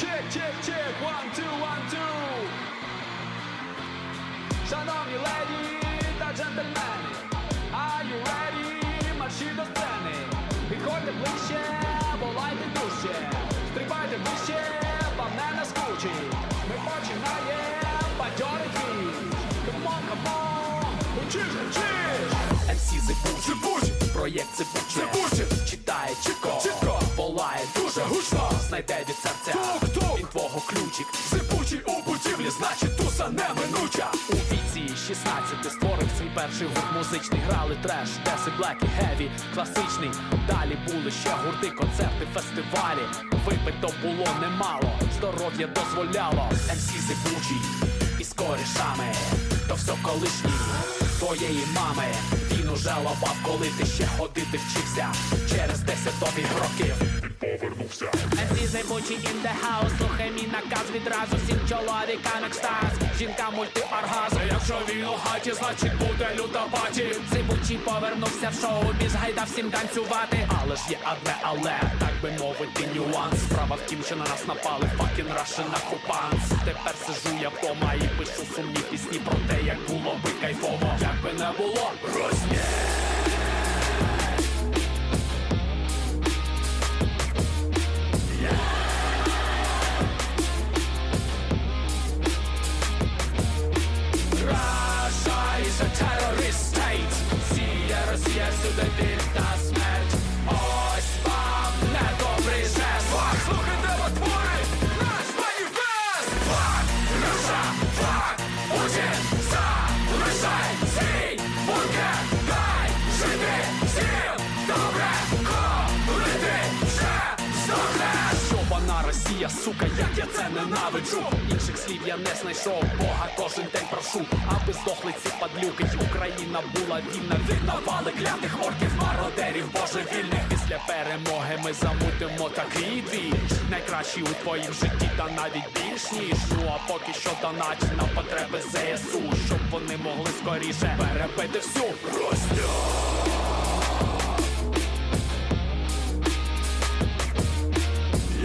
Чек, чек, чек, one, two, one, two. Шановні леді та джентльмени, are you ready? Марші до сцени. Підходьте ближче, волайте дужче. Стрибайте вище, вам не наскучить. Ми починаємо бадьорий твій. Come on, come on, учиш, учиш. MC Зибучий, проєкт Зибучий, читає чітко, Чітко. волає дуже гучно, знайде від серця Тук-тук. він твого ключик. Зипучий у будівлі, значить туса неминуча. У віці 16 створив свій перший гурт музичний. Грали треш, деси, блек і геві, класичний. Далі були ще гурти, концерти, фестивалі. Випито було немало, здоров'я дозволяло. МС Зибучий із корішами, то все колишній твоєї мами. Він уже лапав, коли ти ще ходити вчився. Через 10 довгих років MC Зибучий in the house Слухай мій наказ відразу Всім чоловікам екстаз. Жінка мультиоргазм Якщо він у хаті, значить буде люта паті. Зибучий повернувся в шоу Біз гайда всім танцювати. Але ж є одне але Так би мовити нюанс. Справа в тім, що на нас напали Fucking Russian окупанс Тепер сижу я вдома і пишу сумні пісні Про те, як було би кайфово. Як би не було Росні Russia is a terrorist state. Russia, Russia, Sudetentas. Росія, сука, як я це ненавиджу. Інших слів я не знайшов, Бога кожен день прошу Аби здохли ці падлюки, Україна була вільна Вигнавали клятих орків, мародерів божевільних. Після перемоги ми замутимо такий двіж Найкращий у твоїм житті, та навіть більш ніж. Ну а поки що донач на потреби ЗСУ Щоб вони могли скоріше перебити всю Русню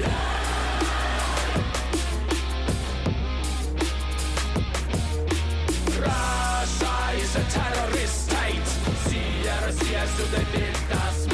Russia is a terrorist state Сіє Росія сюди вільна смерть Ось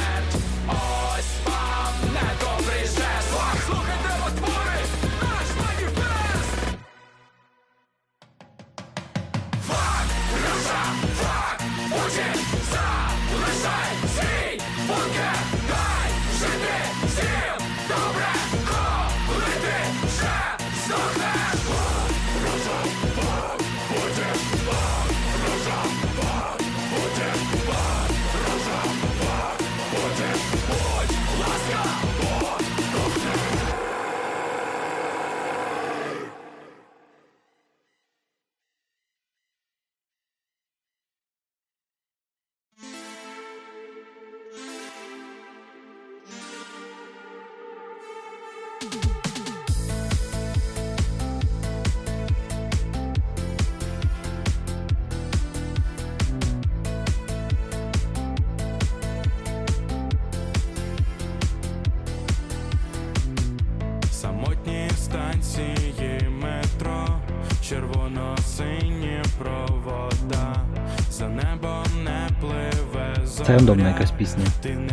piscina. Né?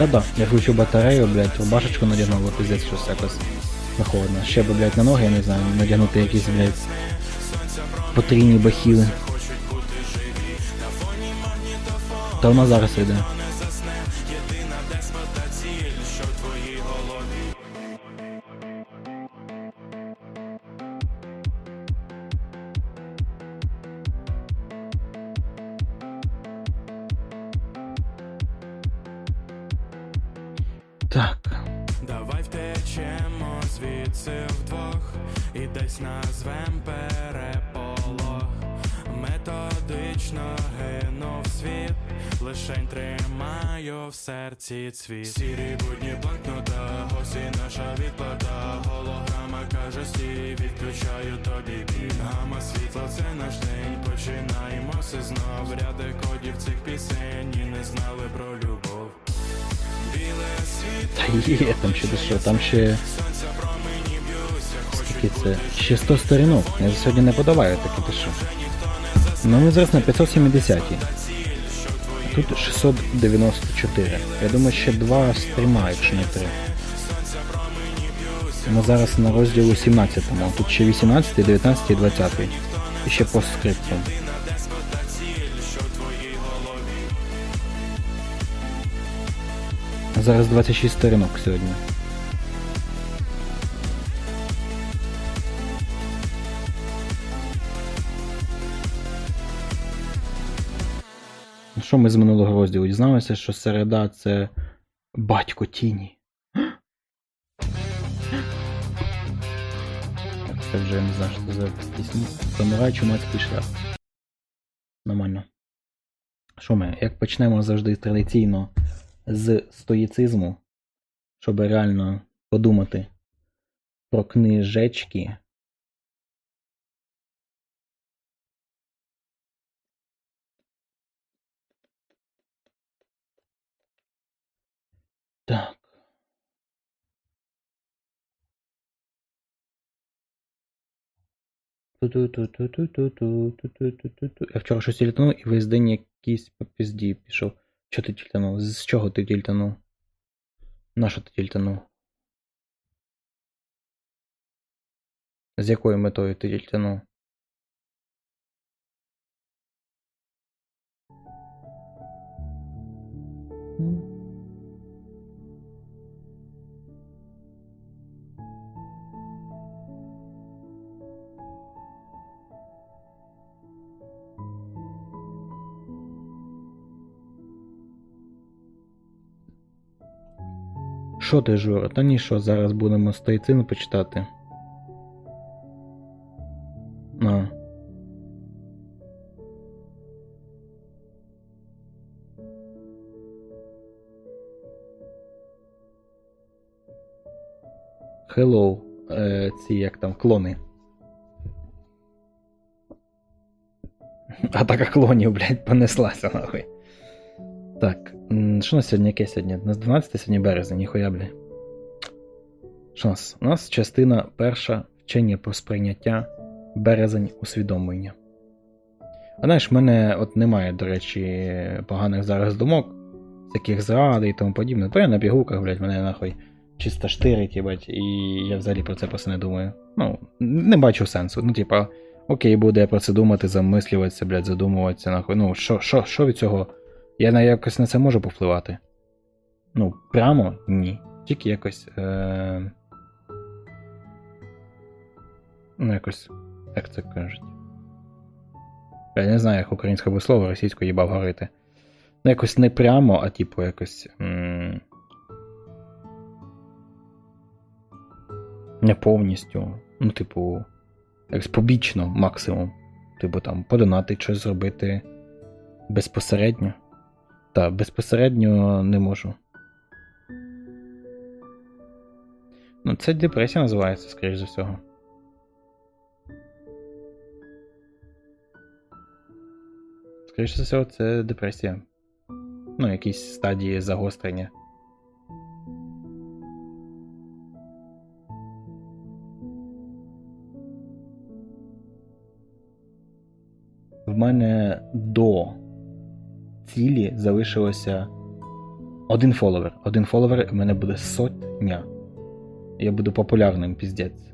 Не засне. Та да, я включу батарею, блядь, рубашечку надягнула, пиздець щось якось холодно. Ще би, блядь, на ноги, я не знаю, надягнути якісь, блядь, потрійні бахіли. Та вона зараз йде. Серці цвіт. Сірі будні блокнота, ось наша відплата. Голограма каже стій, відключаю тобі біль. Гама світла, це наш день. Починаємо все знов. Ряди кодів цих пісень і не знали про любов. Біле світло, Та є, там ще що, там ще. Скільки це? Ще 100 сторінок. Я сьогодні не подаваю таке ти що. Ну ми зараз на 570. Тут 694. Я думаю, ще два стріма, якщо не три. Ми зараз на розділу 17, а тут ще 18, 19 і 20. І ще постскриптум. Зараз 26 сторінок сьогодні. Що ми з минулого розділу дізналися, що середа це батько тіні. Це вже не знаю, що це за. Самурай чумацький шлях. Нормально. Що ми? Як почнемо завжди традиційно з стоїцизму, щоб реально подумати про книжечки. так Я вчора щось тільтанув і весь день якийсь по пізді пішов. Що ти тільтанув? З чого ти тільтанув? На що ти тільтанув? З якою метою ти тільтанув? Що ти, Жора? Та ні, що, зараз будемо стоїцину почитати. А. Hello, е, ці як там клони. Атака клонів, блядь, понеслася нахуй. Так, що у нас сьогодні яке сьогодні? У нас 12 сьогодні березня, ніхуя, бля. Що у нас? У нас частина перша вчення про сприйняття березень усвідомлення. А знаєш, в мене от немає, до речі, поганих зараз думок, всяких зради і тому подібне. То я на пігулках, блядь, мене нахуй чисто штирить, їбать, і я взагалі про це просто не думаю. Ну, не бачу сенсу. Ну, типа, окей, буде я про це думати, замислюватися, блядь, задумуватися, нахуй. Ну, що, що, що від цього? Я на якось на це можу повпливати? Ну, прямо ні. Тільки якось. Е... Ну, якось. Як це кажуть. Я не знаю, як українське слово, російською їбав говорити. Ну, якось не прямо, а типу якось. М... Не повністю. Ну, типу, якось побічно максимум. Типу там подонати щось зробити безпосередньо. Та, безпосередньо не можу. Ну, це депресія називається, скоріш за всього. Скоріше за всього, це депресія. Ну, якісь стадії загострення. В мене до цілі залишилося один фоловер. Один фоловер, в мене буде сотня. Я буду популярним, піздець.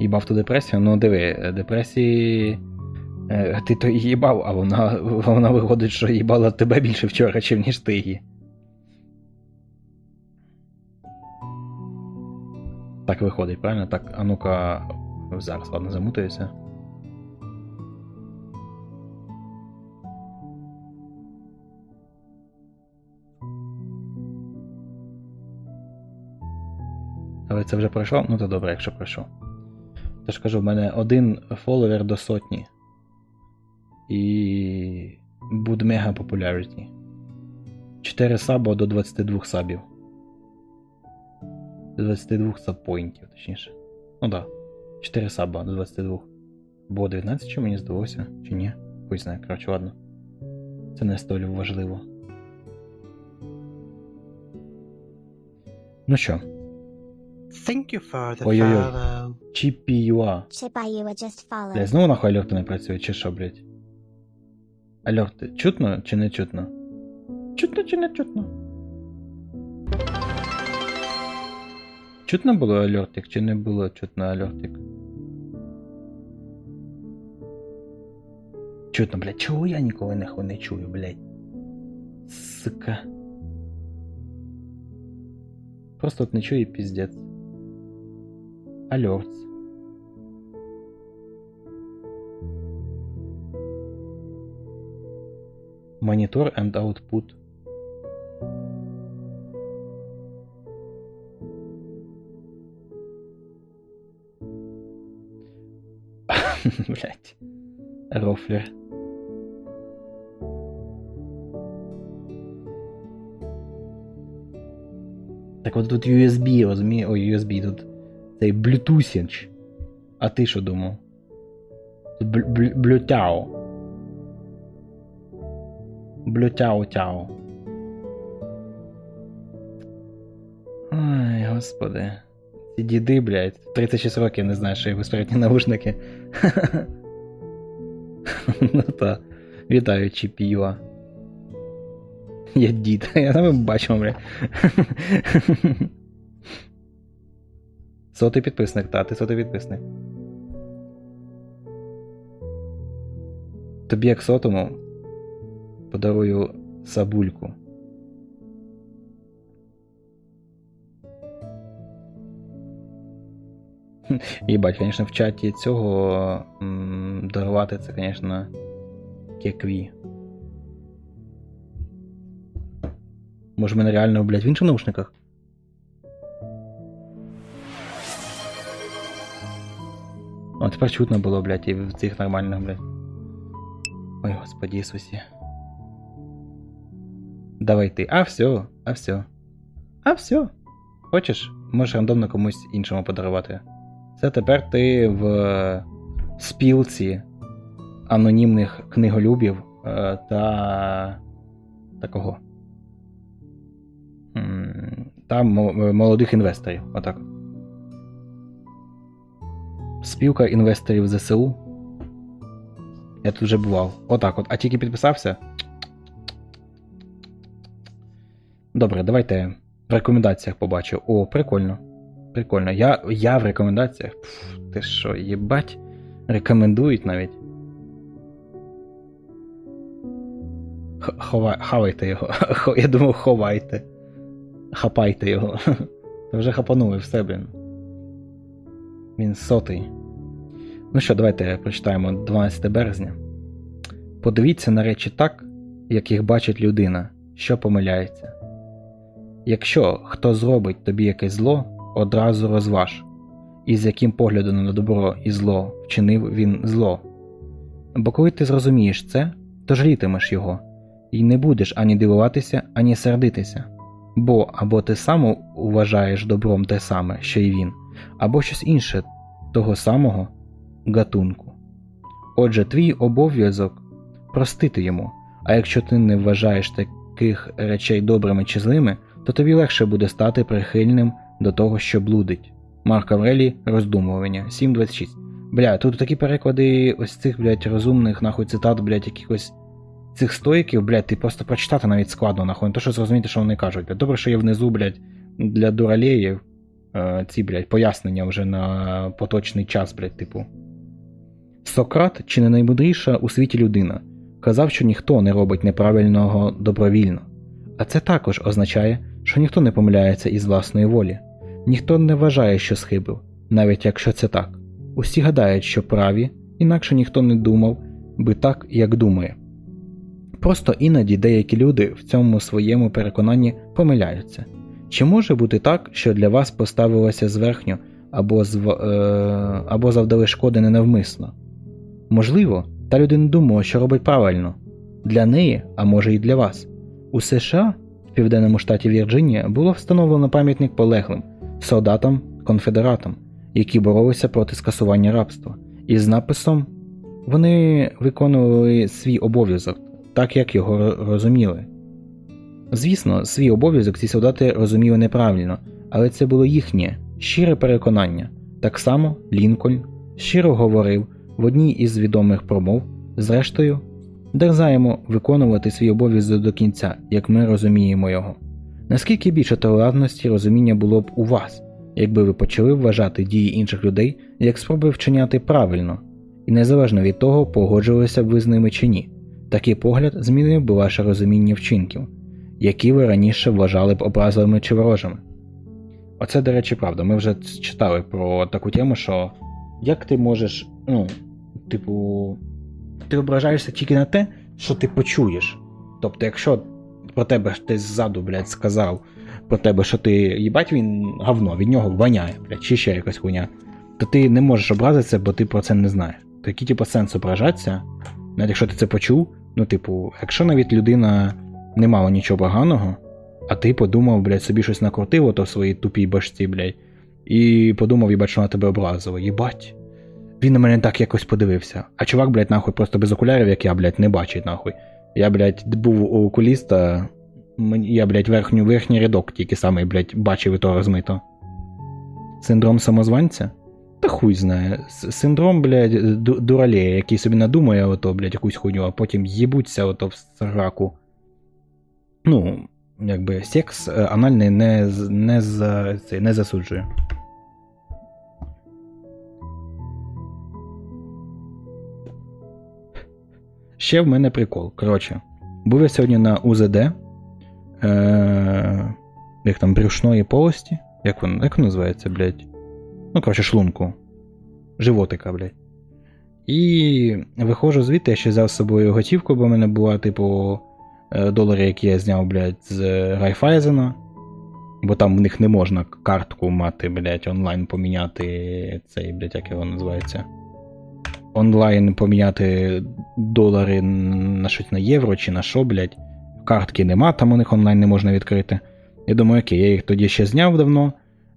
Їбав ту депресію? Ну диви, депресії. е, Ти то їбав, а вона, вона виходить, що їбала тебе більше вчора, чим ніж ти її. Так виходить, правильно? Так, а ну-ка, зараз, ладно, замутаюся. Але це вже пройшло? Ну то добре, якщо пройшло. Тож кажу, в мене один фоловер до сотні. І. буде мега популярні. 4 сабо до 22 сабів. До 22 сабпоінтів, точніше. Ну да. 4 саба до 22. Було 19, чи мені здалося, чи ні? Хуй знає, коротше, ладно. Це не столь важливо. Ну що, Thank you for the Ой-ой-ой. follow. Чіпіюа. Chippa, just followed. Блядь, знову нахуй альорти не працює, чи що, блядь? Альорти, чутно чи не чутно? Чутно чи не чутно? Чутно було альортик, чи не було чутно альортик? Чутно, блядь, чого я ніколи нахуй не чую, блядь? Сука. Просто от не чую і піздець. Альорц. Monitor and output. Блять. Рофлер. Так от тут USB, розуміє? Ой, USB тут. Цей Bluetooth. А ти що думав? Тут блю- блю- Bluetooth. Блютяо-тяо. Ой, господи. Діди, блядь, 36 років не знаю, що є безпередні навушники. ну та. Вітаю, Чіпіюа. Я дід, я тебе бачив, бля. Сотий підписник, та, ти сотий підписник. Тобі як сотому подарую сабульку. Їбать, звісно, в чаті цього дарувати це, звісно, кекві. Може, мене реально, блядь, в інших наушниках? О, тепер чутно було, блядь, і в цих нормальних, блядь. Ой, господи Ісусі. Давай ти. А все, а все. А все. Хочеш, можеш рандомно комусь іншому подарувати. Це тепер ти в спілці анонімних книголюбів е, та такого. Та молодих інвесторів. Отак. Спілка інвесторів ЗСУ. Я тут вже бував. Отак от. А тільки підписався. Добре, давайте в рекомендаціях побачу. О, прикольно. Прикольно. Я, я в рекомендаціях. Пф, ти що, їбать? Рекомендують навіть. Х-. Хавайте його. Я думав, ховайте. Хапайте його. Та вже хапанули все, блін. Він сотий. Ну що, давайте прочитаємо 12 березня. Подивіться на речі так, як їх бачить людина, що помиляється. Якщо хто зробить тобі якесь зло, одразу розваж, і з яким поглядом на добро і зло вчинив він зло. Бо коли ти зрозумієш це, то жалітимеш його, і не будеш ані дивуватися, ані сердитися. Бо або ти сам вважаєш добром те саме, що й він, або щось інше того самого гатунку. Отже, твій обов'язок простити йому, а якщо ти не вважаєш таких речей добрими чи злими, то тобі легше буде стати прихильним до того, що блудить. Марк Аврелій роздумування 7.26. Бля, тут такі переклади ось цих, блядь, розумних нахуй цитат, блядь, якихось цих стоїків, блядь, ти просто прочитати навіть складно, нахуй, не то що зрозуміти, що вони кажуть. Добре, що є внизу, блядь, для дуралеїв е, ці, блядь, пояснення вже на поточний час, блядь, типу. Сократ, чи не наймудріша у світі людина, казав, що ніхто не робить неправильного добровільно. А це також означає, що ніхто не помиляється із власної волі, ніхто не вважає, що схибив, навіть якщо це так. Усі гадають, що праві, інакше ніхто не думав би так, як думає. Просто іноді деякі люди в цьому своєму переконанні помиляються. Чи може бути так, що для вас поставилося зверхньо або, зв... е... або завдали шкоди ненавмисно? Можливо, та людина думала, що робить правильно для неї, а може і для вас. У США, в південному штаті Вірджинія, було встановлено пам'ятник полеглим солдатам конфедератам, які боролися проти скасування рабства, із написом вони виконували свій обов'язок, так як його розуміли. Звісно, свій обов'язок ці солдати розуміли неправильно, але це було їхнє щире переконання. Так само Лінкольн щиро говорив в одній із відомих промов, зрештою, дерзаємо виконувати свій обов'язок до кінця, як ми розуміємо його. Наскільки більше толерантності розуміння було б у вас, якби ви почали вважати дії інших людей як спроби вчиняти правильно, і незалежно від того, погоджувалися б ви з ними чи ні, такий погляд змінив би ваше розуміння вчинків, які ви раніше вважали б образливими чи ворожими. Оце, до речі, правда. Ми вже читали про таку тему, що як ти можеш, ну, типу, ти ображаєшся тільки на те, що ти почуєш. Тобто, якщо про тебе хтось ззаду, блядь, сказав про тебе, що ти їбать він говно, від нього воняє, блядь, чи ще якась хуйня, то ти не можеш образитися, бо ти про це не знаєш. Такий, типу, сенс ображатися, навіть якщо ти це почув, ну, типу, якщо навіть людина не мала нічого поганого, а ти подумав, блядь, собі щось накрутив ото в своїй тупій башці, блядь, і подумав, їбать, що на тебе образило. Їбать. Він на мене так якось подивився. А чувак, блядь, нахуй, просто без окулярів, як я, блядь, не бачить, нахуй. Я, блядь, був у окуліста, я, блядь, верхню, верхній рядок тільки самий, блядь, бачив і то розмито. Синдром самозванця? Та хуй знає. Синдром, блядь, дуралея, який собі надумає ото, блядь, якусь хуйню, а потім їбуться ото в сраку. Ну, якби секс е, анальний не не, не засуджує. Ще в мене прикол. Коротше, був я сьогодні на УЗД. Е, Як там брюшної полості. Як воно як воно називається, блядь? Ну, коротше, шлунку. Животика, блядь. І виходжу звідти, я ще взяв з собою готівку, бо в мене була, типу, е, долари, які я зняв, блядь, з Райфайзена. Бо там в них не можна картку мати, блядь, онлайн поміняти цей, блядь, як його називається онлайн поміняти долари на щось на євро чи на що, блядь. Картки нема, там у них онлайн не можна відкрити. Я думаю, окей, я їх тоді ще зняв давно.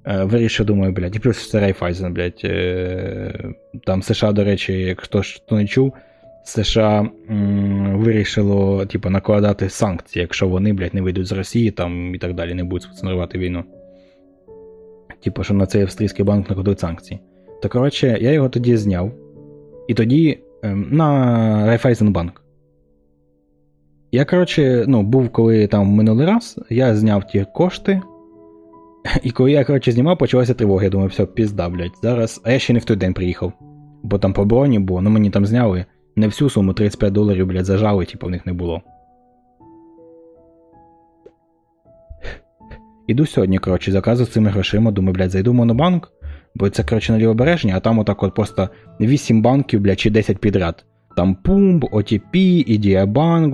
Е, вирішив, думаю, блядь, і плюс це Райфайзен, блядь. Е, там США, до речі, як хто хто не чув, США вирішило типу, накладати санкції, якщо вони, блядь, не вийдуть з Росії там і так далі, не будуть спонсорувати війну. Типу, що на цей австрійський банк накладуть санкції. То коротше, я його тоді зняв. І тоді ем, на Райфайзенбанк. Я, коротше, ну, був коли там минулий раз, я зняв ті кошти. І коли я, коротше, знімав, почалася тривога. Я думаю, все, пізда, блядь. Зараз. А я ще не в той день приїхав. Бо там по броні було, ну мені там зняли. Не всю суму 35 доларів, блядь, зажали, типу, в них не було. Іду сьогодні, коротше, заказу з цими грошима, думаю, блядь, зайду в монобанк. Бо це, коротше, на лівобережні, а там отак от просто 8 банків, блядь, чи 10 підряд. Там Pump, OTP, Idea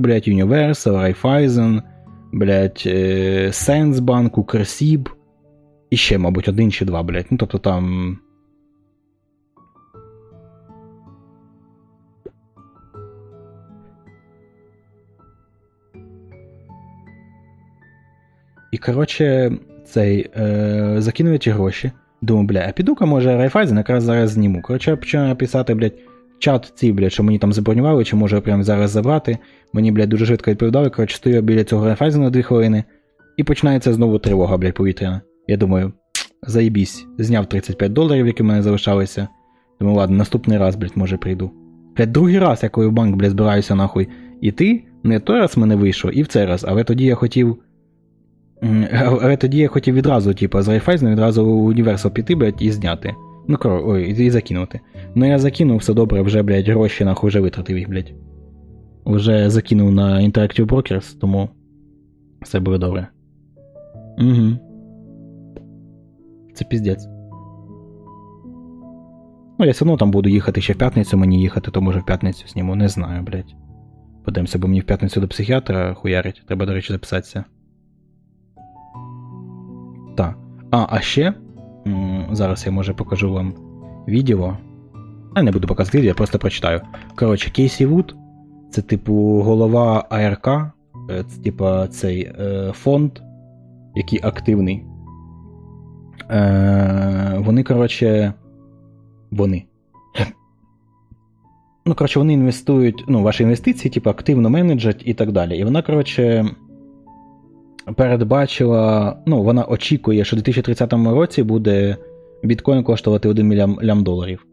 блядь, Universal, Raiffeisen, блядь, Сенсбанк, Укрсіб. І ще, мабуть, один чи два, блядь. Ну, тобто там. І, коротше, цей е, закинув ті гроші. Думаю, бля, а піду-ка, може, Райфайзен якраз зараз зніму. Коротше, я починаю писати, блядь, чат ці, блядь, що мені там забронювали, чи може прямо зараз забрати. Мені, блядь, дуже швидко відповідали, коротше, стою біля цього Райфайзена дві хвилини. І починається знову тривога, блядь, повітряна. Я думаю, заїбісь, зняв 35 доларів, які в мене залишалися. Думаю, ладно, наступний раз, блядь, може прийду. Блядь, другий раз, я коли в банк, блядь, збираюся нахуй. І ти не той раз мене вийшов, і в цей раз, але тоді я хотів. Але тоді я хотів відразу, типу, з Райфайзена відразу у Universal піти, блядь, і зняти. Ну, кор... ой, і закинути. Ну я закинув все добре, вже, блядь, гроші нахуй вже витратив їх, блядь. Вже закинув на Interactive Brokers, тому все буде добре. Угу. Це піздець. Ну, я все одно там буду їхати ще в п'ятницю мені їхати, то може в п'ятницю зніму, не знаю, блядь. Подивимося, бо мені в п'ятницю до психіатра хуярить, треба, до речі, записатися. Так. А, а ще. Зараз я може покажу вам відео. А не буду показувати відео, я просто прочитаю. Коротше, Кеті Вуд це, типу, голова ARK, е, це, типа, цей е, фонд, який активний. Е, вони, коротше. Вони. Ну, коротше, вони інвестують, ну, ваші інвестиції, типу, активно менеджать і так далі. І вона, коротше, передбачила, ну, вона очікує, що в 2030 році буде біткоін коштувати 1 мільйон, лям доларів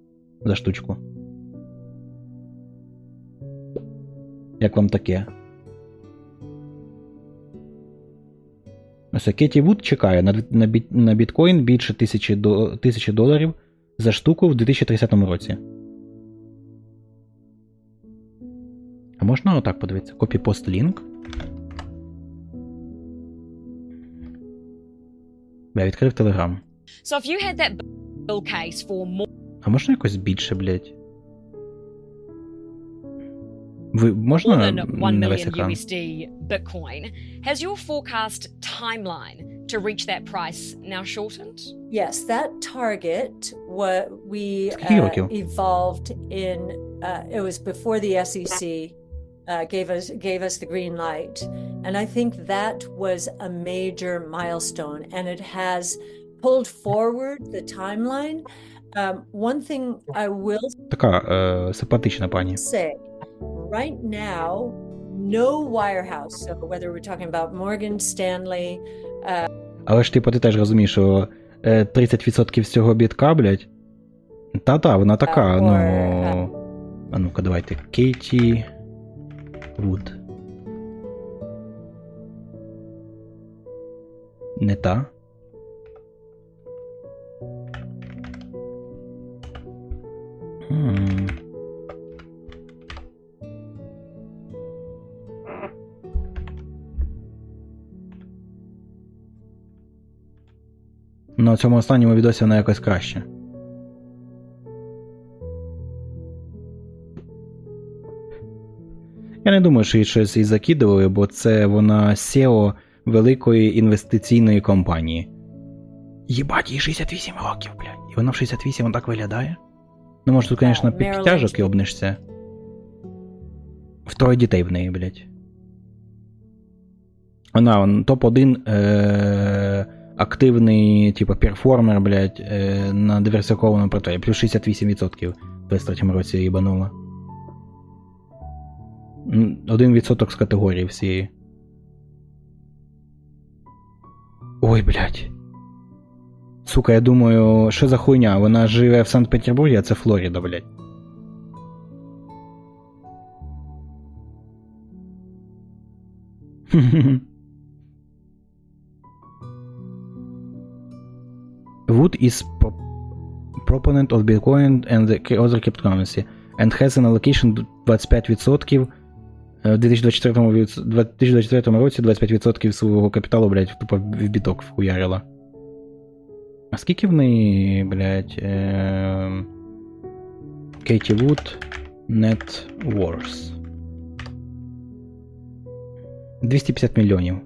за штучку. Як вам таке? Ось Кеті Вуд чекає на, на, на біткоін більше тисячі, до, тисячі доларів за штуку в 2030 році. А можна отак подивитися? Copy post link. Я відкрив Телеграм. So if you had that bill case for more А можна якось більше, блядь? Ви можна than 1 на весь million екран? USD Bitcoin, has your forecast timeline to reach that price now shortened? Yes, that target what we Скільки uh, років? evolved in uh, it was before the SEC uh, gave us gave us the green light, and I think that was a major milestone, and it has pulled forward the timeline. Um, one thing I will Така е, симпатична пані. say, right now, no wirehouse. So whether we're talking about Morgan Stanley, Але ж типу ти теж розумієш, що е, 30% з цього бітка, блядь. Та-та, вона така, Or, ну. uh, А ну-ка, давайте. Кеті Вуд. Не та. На цьому останньому відосі вона якось краще. Не думаю, що їй щось і закидували, бо це вона SEO великої інвестиційної компанії. Єбать, їй 68 років, блядь. І вона в 68 так виглядає. Ну, може, тут, звісно, підтяжок йобнешся. Втроє дітей в неї, блядь. Вона он, топ-1 е- активний, типу, перформер, блядь, е- на диверсифікованому портфелі. Плюс 68% в 23 році їбанула. М, 1% з категорії всієї. Ой, блядь. Сука, я думаю, що за хуйня? Вона живе в Санкт-Петербурзі, а це Флорида, блядь. Wood is pro- proponent of Bitcoin and the other cryptocurrency and has an allocation 25% Е, в 2024, від- 2024 році 25% свого капіталу, блядь, тупо в біток вхуярила. А скільки в неї, блядь, е... Кейті Вуд Net Wars? 250 мільйонів.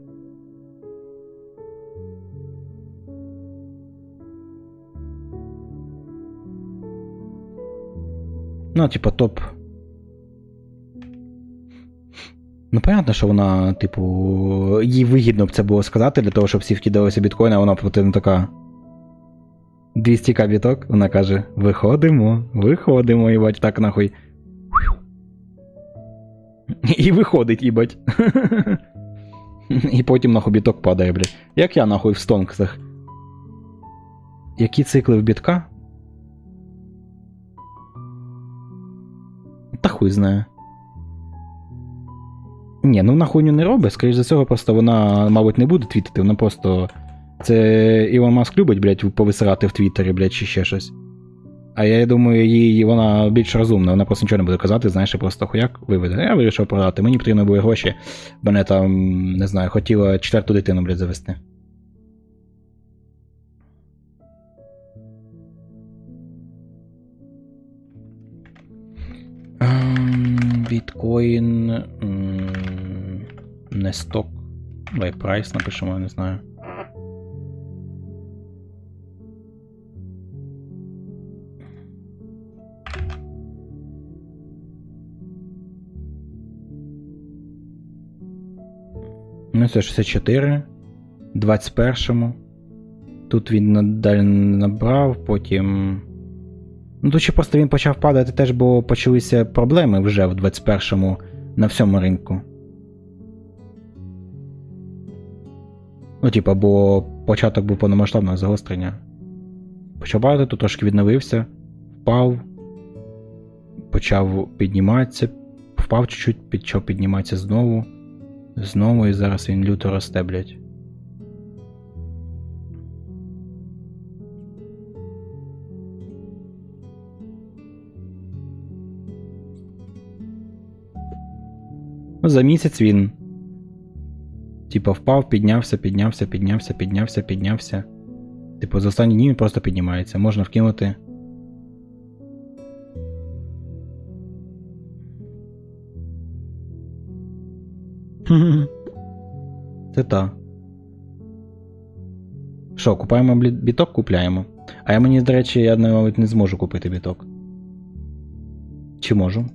Ну, типа, топ Ну, понятно, що вона, типу, їй вигідно б це було сказати для того, щоб всі вкидалися біткоін, а вона потім така. 200к біток, вона каже: Виходимо, виходимо, їбать, так нахуй. І виходить, їбать. І потім нахуй біток падає, блядь. Як я нахуй в стонксах. Які цикли в бітка? Та хуй знає. Ні, ну вона хуйню не робить, скоріш за цього, просто вона, мабуть, не буде твітити, вона просто. Це Ілон Маск любить, блядь, повисирати в Твіттері, блядь, чи ще щось. А я думаю, їй вона більш розумна, вона просто нічого не буде казати, знаєш, просто хуяк виведе. Я вирішив продати. Мені потрібно були гроші, мене там, не знаю, хотіла четверту дитину, блядь, завести. Ем, Біткоін не сток. Ну, Давай прайс напишемо, я не знаю. Ну, це 64. 21. Тут він далі набрав, потім. Ну, тут ще просто він почав падати теж, бо почалися проблеми вже в 21-му на всьому ринку. Ну, типа, бо початок був повномасштабного загострення. Почав падати, тут трошки відновився, впав, почав підніматися, впав чуть-чуть, почав підніматися знову. Знову і зараз він люто росте, блядь. Ну, за місяць він. Типа впав, піднявся, піднявся, піднявся, піднявся, піднявся. Типу, за останні дні він просто піднімається. Можна вкинути. Це та. Що, купаємо біток, купляємо. А я мені, до речі, я навіть не зможу купити біток. Чи можу?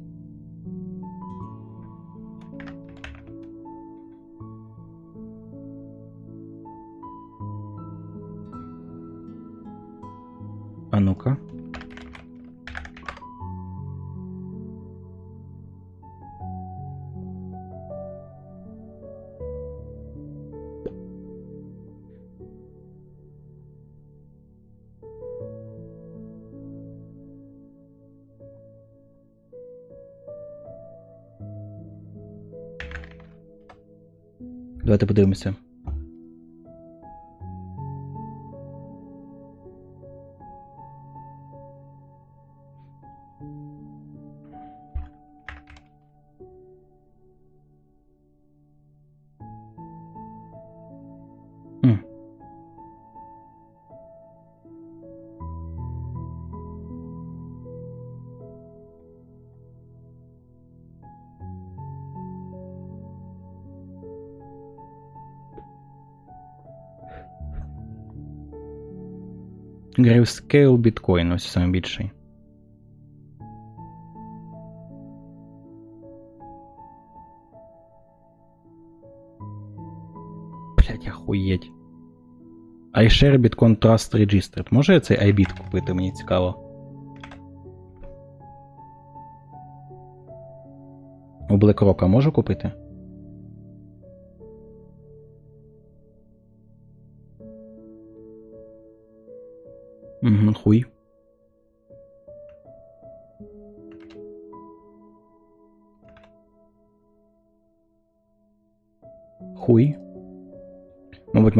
А ну-ка. Давайте подивимося. Grayscale Bitcoin ось саме більший. Блять, охуєть. iShare Bitcoin Trust Registered. Може я цей iBit купити, мені цікаво. У BlackRock можу купити?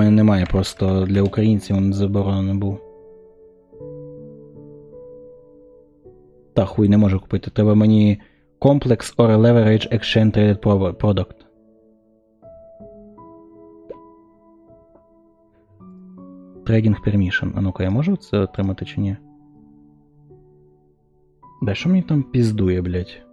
Мене немає, просто для українців він заборонений був. Та, хуй не можу купити. Треба мені Complex or Leverage Exchange Traded Product. Trading Permission. А ну-ка, я можу це отримати чи ні? Да, що мені там піздує, блядь? —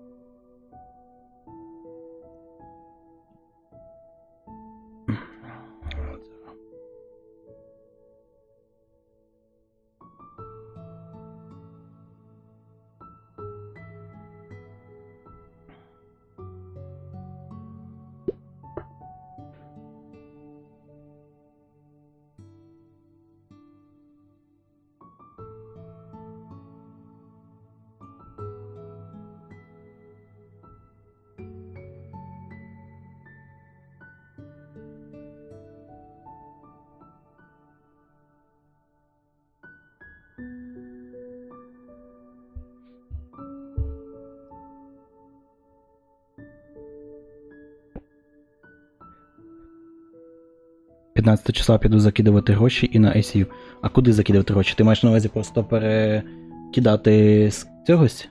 15 числа піду закидувати гроші і на ICU. А куди закидувати гроші? Ти маєш на увазі просто перекидати з цьогось?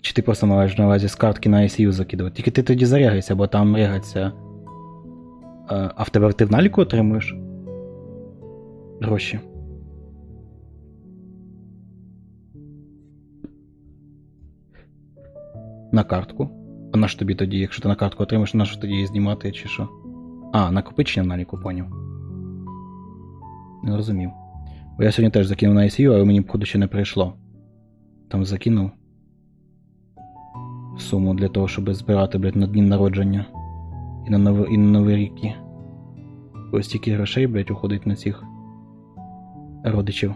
Чи ти просто маєш на увазі з картки на ICU закидувати? Тільки ти тоді зарягайся, бо там рягаться. Е, А в тебе ти в наліку отримуєш? Гроші. На картку. А на що тобі тоді, якщо ти на картку отримаєш, на що тоді її знімати чи що? А, накопичення в наліку, поняв. Не зрозумів. Бо я сьогодні теж закинув на ICU, але мені, походу, ще не прийшло. Там закинув. суму для того, щоб збирати, блядь, на дні народження. І на новий, і на новий рік. і Ось стільки грошей, блядь, уходить на цих родичів.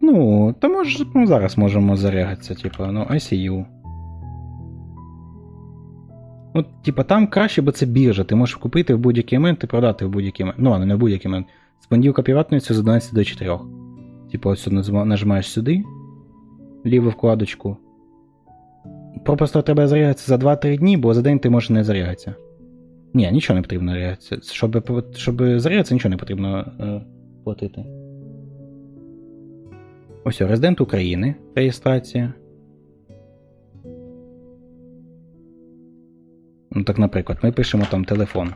Ну, та може, ну, зараз можемо зарягатися, типу, ну, ICU. Ну, типа, там краще, бо це біржа. Ти можеш купити в будь-який момент і продати в будь-який момент. Ну, ладно, не в будь-який момент. З понеділка піватницю з 11 до 4. Типа, ось нажимаєш сюди, ліву вкладочку. Просто треба зарягатися за 2-3 дні, бо за день ти можеш не зарягатися. Ні, нічого не потрібно зарягатися. Щоб, щоб зарягатися, нічого не потрібно е, платити. Ось, резидент України. Реєстрація. Ну, так, наприклад, ми пишемо там телефон.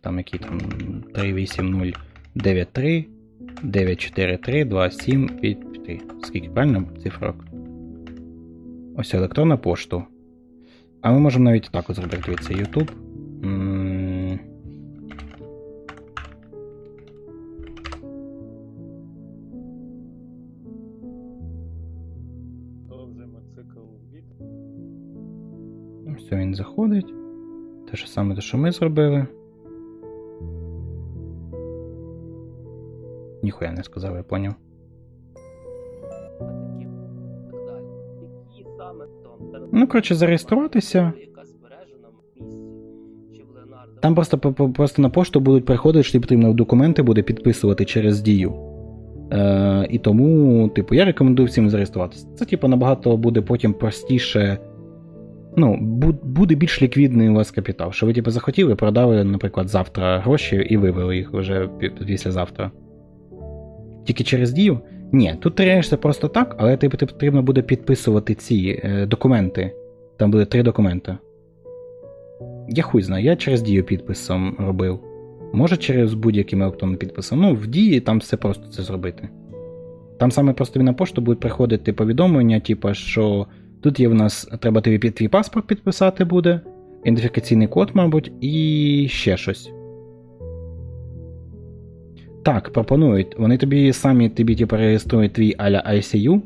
Там який там 38093 943 2753. Скільки правильно цифрок? Ось електронна пошту. А ми можемо навіть так зробити. Дивіться, YouTube. Все, він заходить. Те ж саме, те, що ми зробили. Ніхуя не сказав, я поняв. Ну, коротше, зареєструватися. Там просто, просто на пошту будуть приходити, що потрібно документи буде підписувати через дію. Е, і тому, типу, я рекомендую всім зареєструватися. Це, типу, набагато буде потім простіше. Ну, буде більш ліквідний у вас капітал. Що ви, типу, захотіли, продали, наприклад, завтра гроші і вивели їх вже післязавтра. Тільки через дію? Ні, тут ти реєшся просто так, але тобі потрібно буде підписувати ці е, документи. Там буде три документи. Я хуй знаю, я через дію підписом робив. Може через будь-яким електронним підписом. Ну, в дії там все просто це зробити. Там саме просто на пошту будуть приходити повідомлення, типу, що тут є в нас, треба тобі твій паспорт підписати буде, ідентифікаційний код, мабуть, і ще щось. Так, пропонують. Вони тобі самі тобі типу, реєструють твій аля ICU.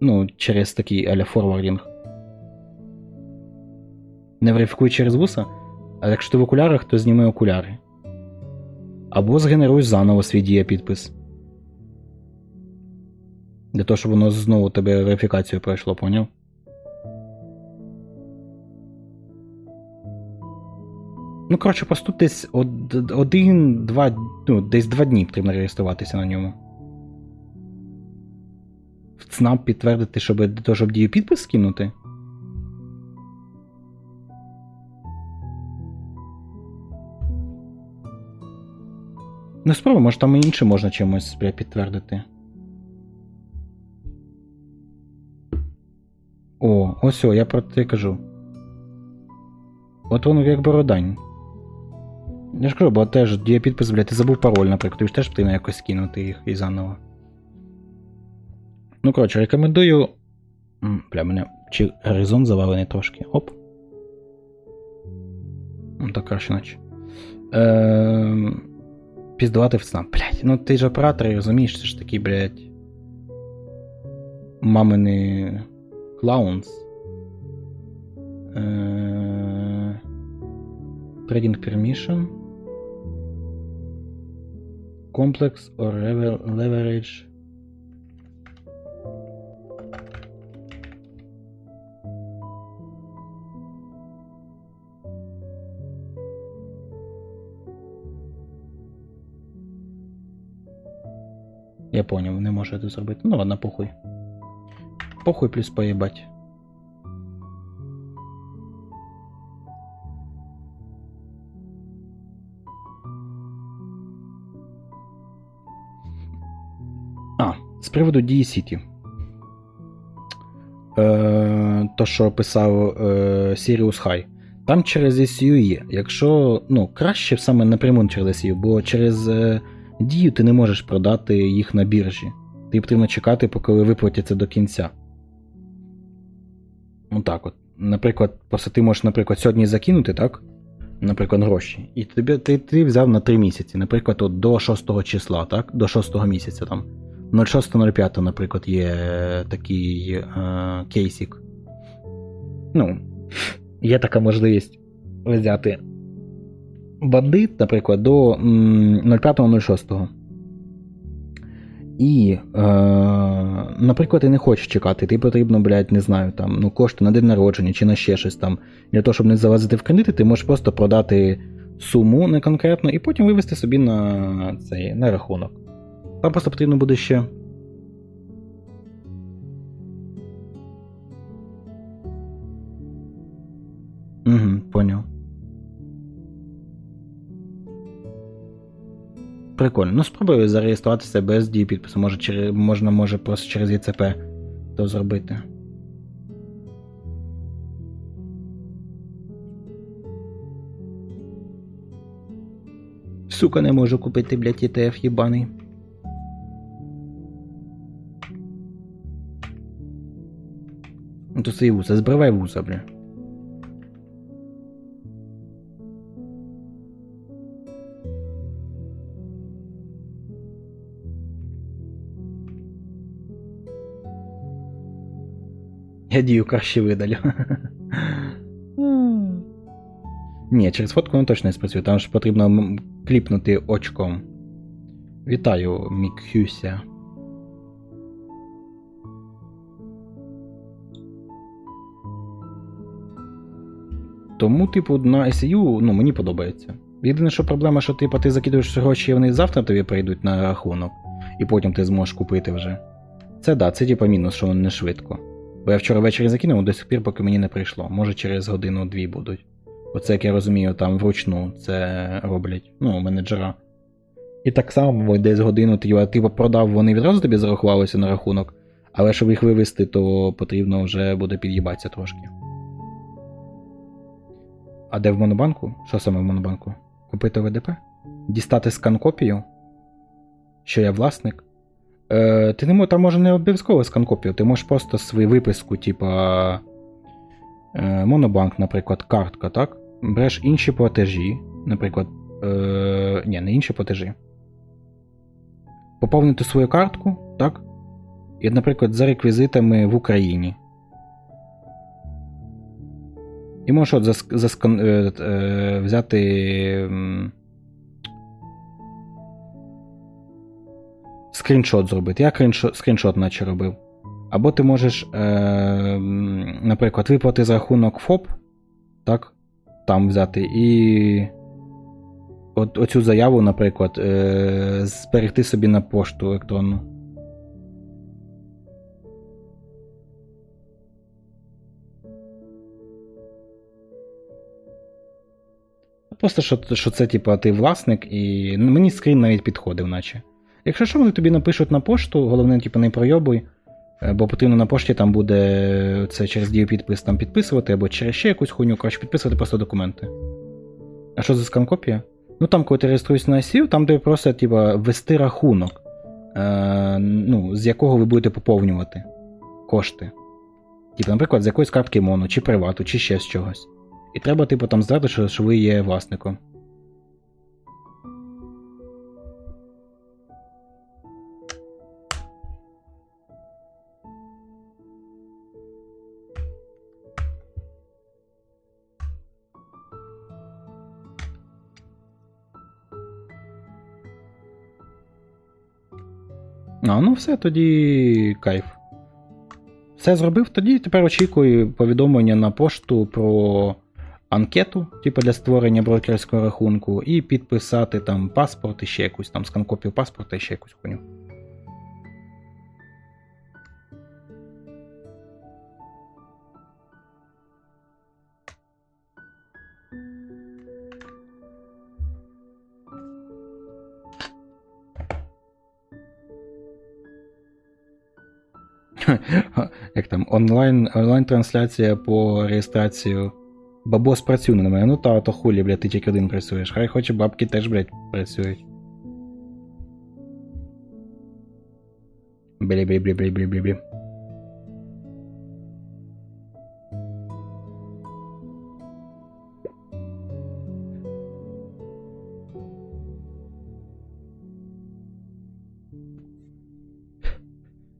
Ну, через такий аля форвардінг. Не верифікуй через вуса. А якщо ти в окулярах, то зніми окуляри. Або згенеруй заново свій дія підпис. Для того, щоб воно знову тебе верифікацію пройшло, поняв? Ну, коротше, просто десь од- один, два, ну, десь два дні потрібно реєструватися на ньому. В ЦНАП підтвердити, щоб того, щоб дію підпис скинути. Ну, спробуй, може там і інше можна чимось бля, підтвердити. О, ось о, я про це кажу. От воно як бородань. Я ж кажу, бо теж діє підпис, блядь, ти забув пароль, наприклад, тобі ж теж потрібно якось скинути їх і заново. Ну, коротше, рекомендую. Бля, мене чи горизонт завалений трошки. Оп. Ну, так краще наче. Ем... Піздувати в ЦНАП. Блять, ну ти ж оператор, розумієш, це ж такі, блядь. Мамини клаунс. Е, Trading permission. Complex or lever- leverage. Я понял, не може це зробити. Ну ладно, похуй. Похуй плюс поїбать. З приводу дії Сіті. Е, то, що писав е, Sirius High. Там через SU є. Якщо. Ну, краще саме напряму через SU, бо через е, дію ти не можеш продати їх на біржі. Тобі потрібно чекати, поки виплатяться до кінця. Ну так от. Наприклад, просто ти можеш, наприклад, сьогодні закинути, так? Наприклад, гроші. І тобі, ти, ти взяв на 3 місяці. Наприклад, от до 6 числа, так? До 6 місяця там. 06.05, наприклад, є такий е, кейсик. ну, є така можливість взяти бандит, наприклад, до 05.06. І, е, наприклад, ти не хочеш чекати, ти потрібно, блядь, не знаю, там, ну, кошти на день народження чи на ще щось там. Для того, щоб не залазити в кредити, ти можеш просто продати суму не конкретно і потім вивести собі на цей на рахунок. Там просто потрібно буде ще. Угу, поняв. Прикольно. Ну, спробую зареєструватися без дії підпису. Може, через, можна може просто через ЄЦП то зробити. Сука, не можу купити, блядь, ETF їбаний. Ну то свої вуса, збривай вуса, бля. Я дію краще видалю. Ні, через фотку не точно не спрацює, там ж потрібно кліпнути очком. Вітаю, Мікхюся. Тому, типу, на SEU, ну, мені подобається. Єдине, що проблема, що типу, ти закидуєш гроші, і вони завтра тобі прийдуть на рахунок, і потім ти зможеш купити вже. Це да, це типу мінус, що воно не швидко. Бо я вчора ввечері закинув до сих пір, поки мені не прийшло. Може через годину-дві будуть. Оце, як я розумію, там вручну це роблять, ну, менеджера. І так само десь годину ти типу, продав, вони відразу тобі зарахувалися на рахунок, але щоб їх вивести, то потрібно вже буде під'їбатися трошки. А де в Монобанку? Що саме в Монобанку? Купити ВДП? Дістати скан-копію? Що я власник? Е, ти не там може не обов'язково скан-копію, ти можеш просто свою виписку, типа е, Монобанк, наприклад, картка, так? Береш інші платежі, наприклад. Е, ні, не інші платежі. Поповнити свою картку, так? І, наприклад, за реквізитами в Україні. І можеш от заск- заскан, е, е, взяти. Скріншот зробити. Я кріншот, скріншот наче робив. Або ти можеш, е, наприклад, виплати з рахунок ФОП, так? Там взяти, і от, оцю заяву, наприклад, е, зберегти собі на пошту електронну. Просто що, що це, типа, ти власник, і мені скрін навіть підходив, наче. Якщо що, вони тобі напишуть на пошту, головне, типу, не пройобуй, е, бо потрібно на пошті там буде це через дію там підписувати, або через ще якусь хуйню, коротше, підписувати просто документи. А що за сканкопія? Ну там, коли ти реєструєшся на ICU, там тобі просто, типу, ввести рахунок, е, ну, з якого ви будете поповнювати кошти. Типу, наприклад, з якоїсь картки Моно, чи привату, чи ще з чогось. І треба, типу, там здати, що, що ви є власником. А, ну все, тоді кайф. Все зробив, тоді тепер очікую повідомлення на пошту про анкету, типу для створення брокерського рахунку, і підписати там паспорт і ще якусь там скан-копію паспорта і ще якусь хуйню. Як там, онлайн, онлайн-трансляція по реєстрацію. Бабос працює на мене. Ну та, то хулі, блядь, ти тільки один працюєш. Хай хоче бабки теж, блядь, працюють. Блі-блі-блі-блі-блі-блі.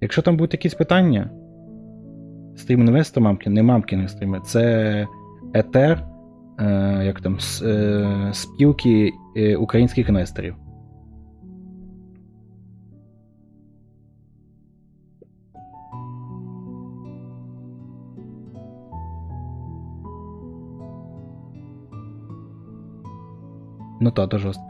Якщо там будуть якісь питання, Стрім інвестор мамкін, не мамкін стрімер, це етер, е, як там, с- е, спілки е, українських інвесторів. Ну та, то жорстко.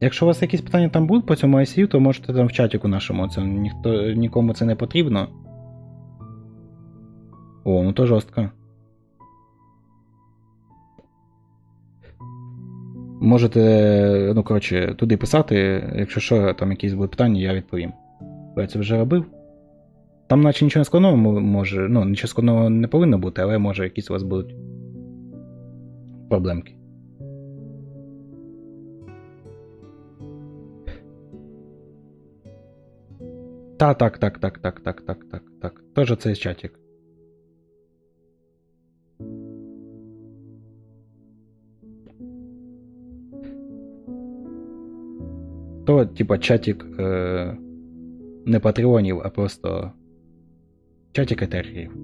Якщо у вас якісь питання там будуть по цьому ICU, то можете там в чатіку нашому. Це ніхто нікому це не потрібно. О, ну то жорстко. Можете, ну коротше, туди писати, якщо що, там якісь будуть питання, я відповім. Бо я це вже робив. Там наче нічого складного може, ну, нічого складного не повинно бути, але може якісь у вас будуть проблемки. Та, так, так, так, так, так, так, так, так. Тоже цей чатик. То, типа, чатик е, не патреонів, а просто чатик етерів,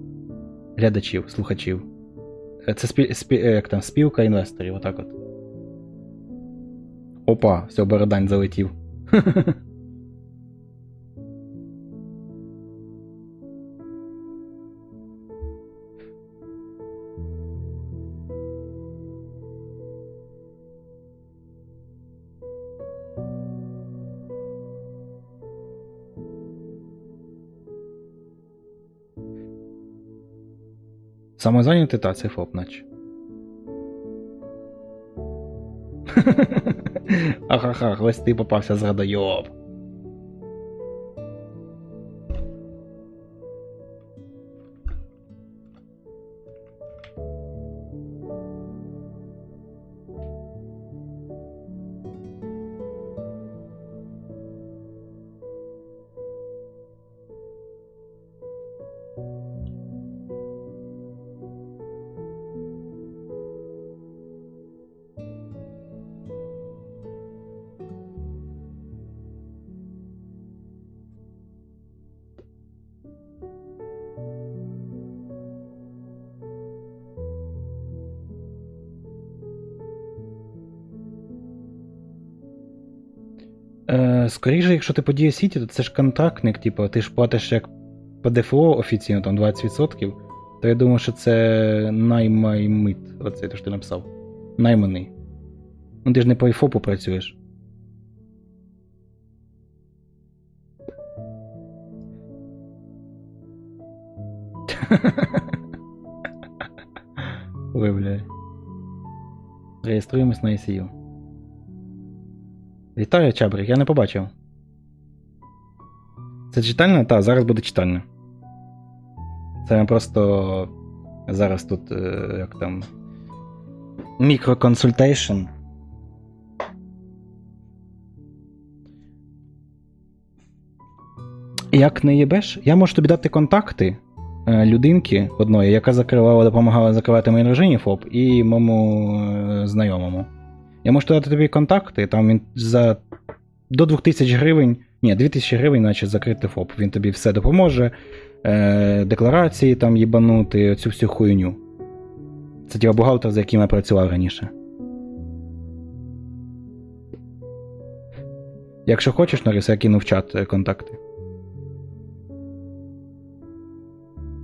Глядачів, слухачів. Е, Це спі, спі, е, як там, спілка інвесторів, отак от. Опа, все, бородань залетів. Самозайнятий та це ФОП, наче. Ахахах, ось попався з. Скоріше, якщо ти по DSC, то це ж контактник, типу, ти ж платиш як по ДФО офіційно там 20%, то я думаю, що це наймаймит, оце те, що ти написав. Найманий. Ну ти ж не по ІФОПу працюєш. Виявляю. Реєструємось на ICU. Вітаю, Чабрик, я не побачив. Це читальна? Так, зараз буде читальна. Це ми просто зараз тут е, як там. Micro consultation. Як не єбеш, я можу тобі дати контакти е, людинки одної, яка закривала, допомагала закривати моїй дружині ФОП і моєму е, знайомому. Я можу дати тобі контакти, там він за до 2000 гривень, ні, 2000 гривень, наче закрити ФОП. Він тобі все допоможе, е, декларації там їбанути, цю всю хуйню. Це типа бухгалтер, за яким я працював раніше. Якщо хочеш, Нарис, я кину чат е, контакти.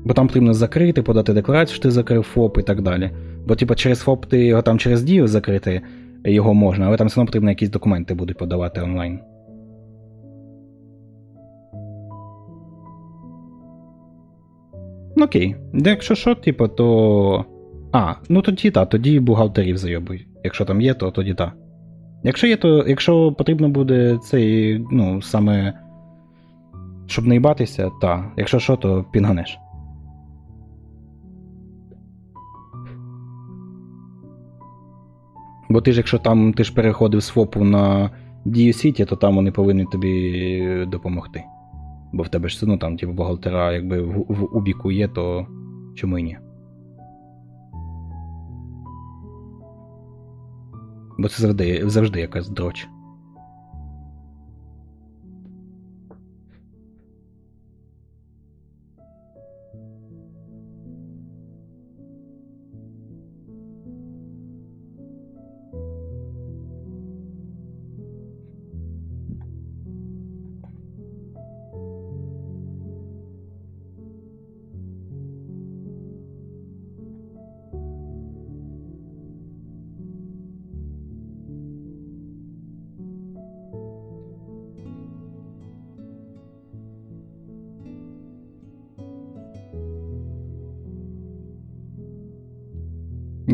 Бо там потрібно закрити, подати декларацію, що ти закрив ФОП і так далі. Бо, типа, через ФОП ти його там через дію закрити його можна, але там все одно потрібно якісь документи будуть подавати онлайн. Ну окей. Якщо що, типу, то. А, ну тоді так, тоді бухгалтерів зайобуй. Якщо там є, то тоді так. Якщо є, то якщо потрібно буде цей, ну, саме. Щоб не їбатися, та. Якщо що, то пінганеш. Бо ти ж, якщо там ти ж переходив з ФОПу на Дію Сіті, то там вони повинні тобі допомогти. Бо в тебе ж ну, там, типу, бухгалтера, якби в, в убіку є, то чому й ні? Бо це завжди, завжди якась дроч.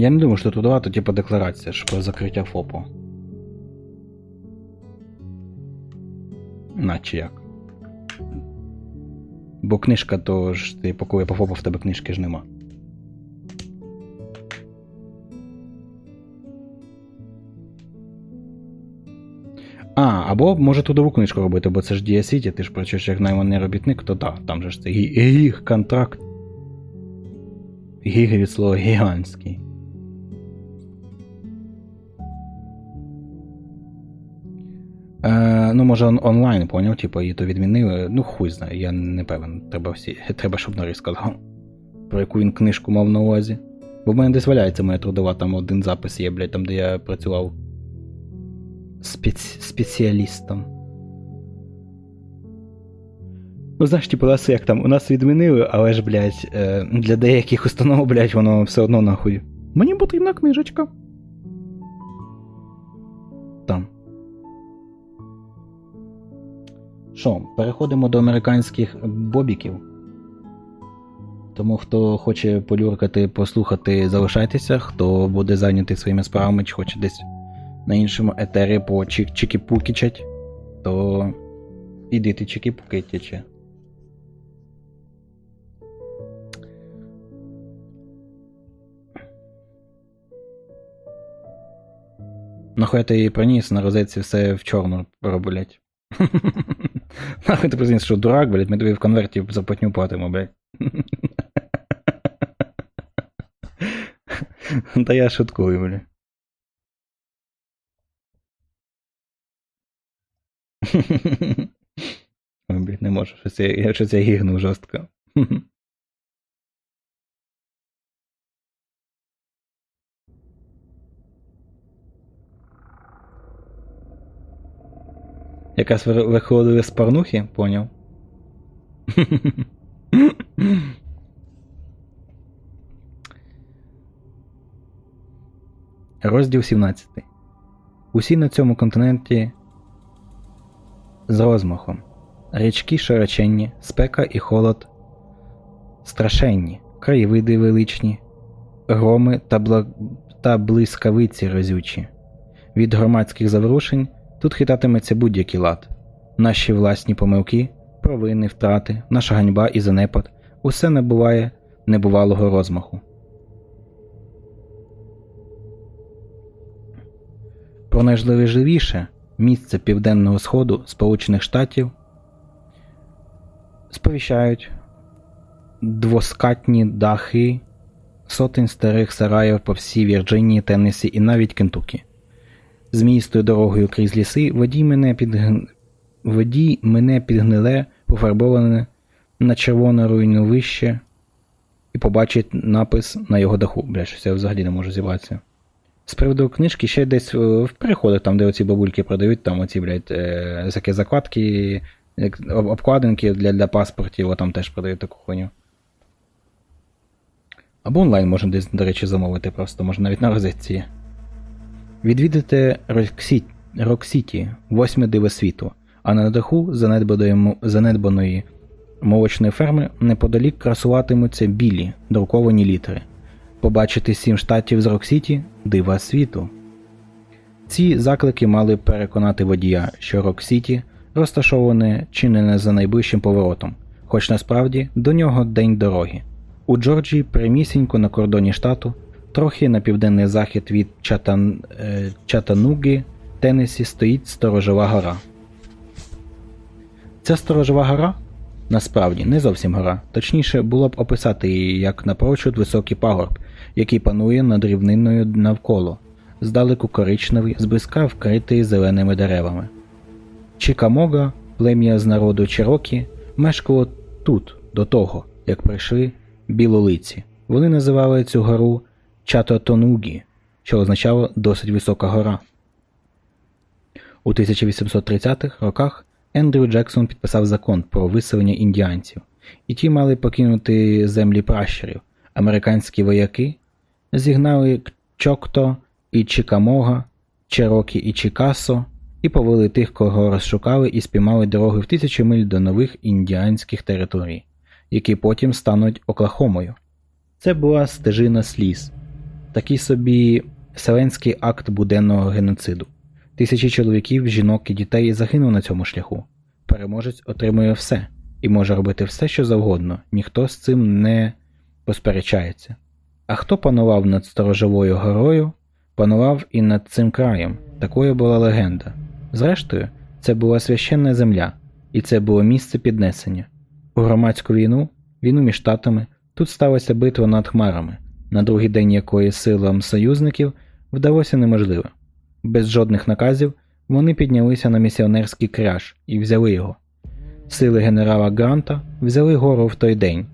Я не думаю, що трудова, то типу декларація ж про закриття ФОПу. Наче як. Бо книжка то ж ти коли по ФОПу в тебе книжки ж нема. А, або може трудову книжку робити, бо це ж Дія Сіті, ти ж працюєш як найманий робітник, то так, там же ж це гі- гіг контракт. Гіг від слова гігантський. Ну, може, он- онлайн, поняв, типу, і то відмінили. Ну, хуй знає, я не певен. Треба всі. Треба, щоб Нарис сказав. Про яку він книжку мав на увазі. Бо в мене десь валяється моя трудова, там один запис є, блядь, там, де я працював спец... спеціалістом. Ну, знаєш, типу, нас як там, у нас відмінили, але ж, блядь, е, для деяких установ, блядь, воно все одно нахуй. Мені потрібна книжечка. Що, переходимо до американських бобіків. Тому хто хоче полюркати, послухати, залишайтеся, хто буде зайнятий своїми справами, чи хоче десь на іншому етері по чики-пукічать, то ідите чики-пукитяче. Нахуй ти її приніс, на розетці все в чорну роблять. Нахуй ти приніс, що дурак, блядь, ми тобі в конверті заплатню платимо, блядь. Та я шуткую, блядь. Блядь, не можу, щось я, я щось я гігну жорстко. Якраз ви- виходили з порнухи, поняв? Розділ 17. Усі на цьому континенті з розмахом. Річки широченні, спека і холод страшенні, краєвиди величні, громи та, бла... та блискавиці разючі. Від громадських заворушень тут хитатиметься будь-який лад. Наші власні помилки, провини, втрати, наша ганьба і занепад усе не буває небувалого розмаху. Про найжливіше місце Південного Сходу Сполучених Штатів сповіщають двоскатні дахи сотень старих сараїв по всій Вірджинії, Теннесі і навіть Кентукі. Зміїстою дорогою крізь ліси водій мене підг... водій мене підгниле, пофарбоване на червоне руйновище і побачить напис на його даху. Бля, щось я взагалі не можу зібратися. З приводу книжки ще десь в переходах, там, де оці бабульки продають, там оці, блядь, е, всякі закладки, обкладинки для, для паспортів, там теж продають таку хуйню. Або онлайн можна десь, до речі, замовити просто, може навіть на розетці. Є. Відвідайте Роксі- Рок-Сіті, восьме диво світу, а на даху занедбаної, мо- занедбаної молочної ферми неподалік красуватимуться білі друковані літери. Побачити сім штатів з Рок-Сіті – дива світу. Ці заклики мали переконати водія, що Рок-Сіті розташоване чи не за найближчим поворотом, хоч насправді до нього день дороги. У Джорджії прямісінько на кордоні штату, трохи на південний захід від Чатан... е, Чатануги, Теннесі стоїть Сторожова гора. Ця Сторожова гора насправді не зовсім гора, точніше було б описати її як напрочуд високий пагорб, який панує над рівниною навколо, здалеку коричневий, зблизька вкритий зеленими деревами. Чикамога, плем'я з народу Чирокі, мешкало тут до того, як прийшли білолиці. Вони називали цю гору Чатотонугі, що означало досить висока гора. У 1830-х роках Ендрю Джексон підписав закон про виселення індіанців, і ті мали покинути землі пращурів. Американські вояки зігнали Чокто і Чикамога, Черокі і Чикасо і повели тих, кого розшукали і спіймали дороги в тисячі миль до нових індіанських територій, які потім стануть Оклахомою. Це була стежина сліз. Такий собі селенський акт буденного геноциду. Тисячі чоловіків, жінок і дітей загинув на цьому шляху. Переможець отримує все і може робити все, що завгодно, ніхто з цим не посперечається. А хто панував над сторожовою горою, панував і над цим краєм. Такою була легенда. Зрештою, це була священна земля, і це було місце піднесення. У громадську війну, війну між штатами, тут сталася битва над хмарами, на другий день якої силам союзників вдалося неможливе. Без жодних наказів вони піднялися на місіонерський кряж і взяли його. Сили генерала Гранта взяли гору в той день,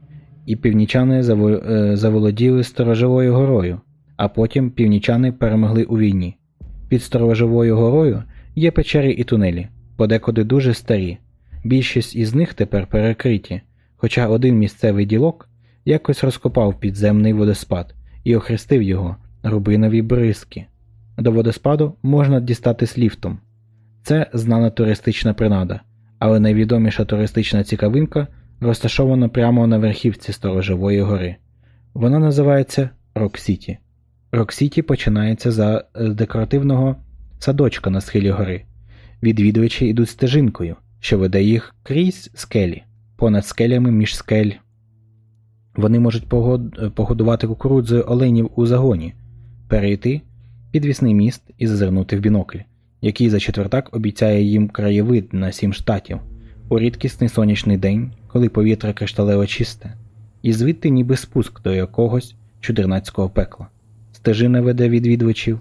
і північани е, заволоділи Сторожовою горою, а потім північани перемогли у війні. Під Сторожовою горою є печери і тунелі, подекуди дуже старі. Більшість із них тепер перекриті, хоча один місцевий ділок якось розкопав підземний водоспад і охрестив його рубинові бризки. До водоспаду можна дістатись ліфтом. Це знана туристична принада, але найвідоміша туристична цікавинка розташована прямо на верхівці Сторожової гори. Вона називається Рок-Сіті. Рок-Сіті починається за е, декоративного садочка на схилі гори. Відвідувачі йдуть стежинкою, що веде їх крізь скелі, понад скелями між скель. Вони можуть погод- погодувати кукурудзою оленів у загоні, перейти підвісний міст і зазирнути в бінокль, який за четвертак обіцяє їм краєвид на сім штатів у рідкісний сонячний день, коли повітря кришталево чисте, і звідти ніби спуск до якогось чудернацького пекла. Стежина веде відвідувачів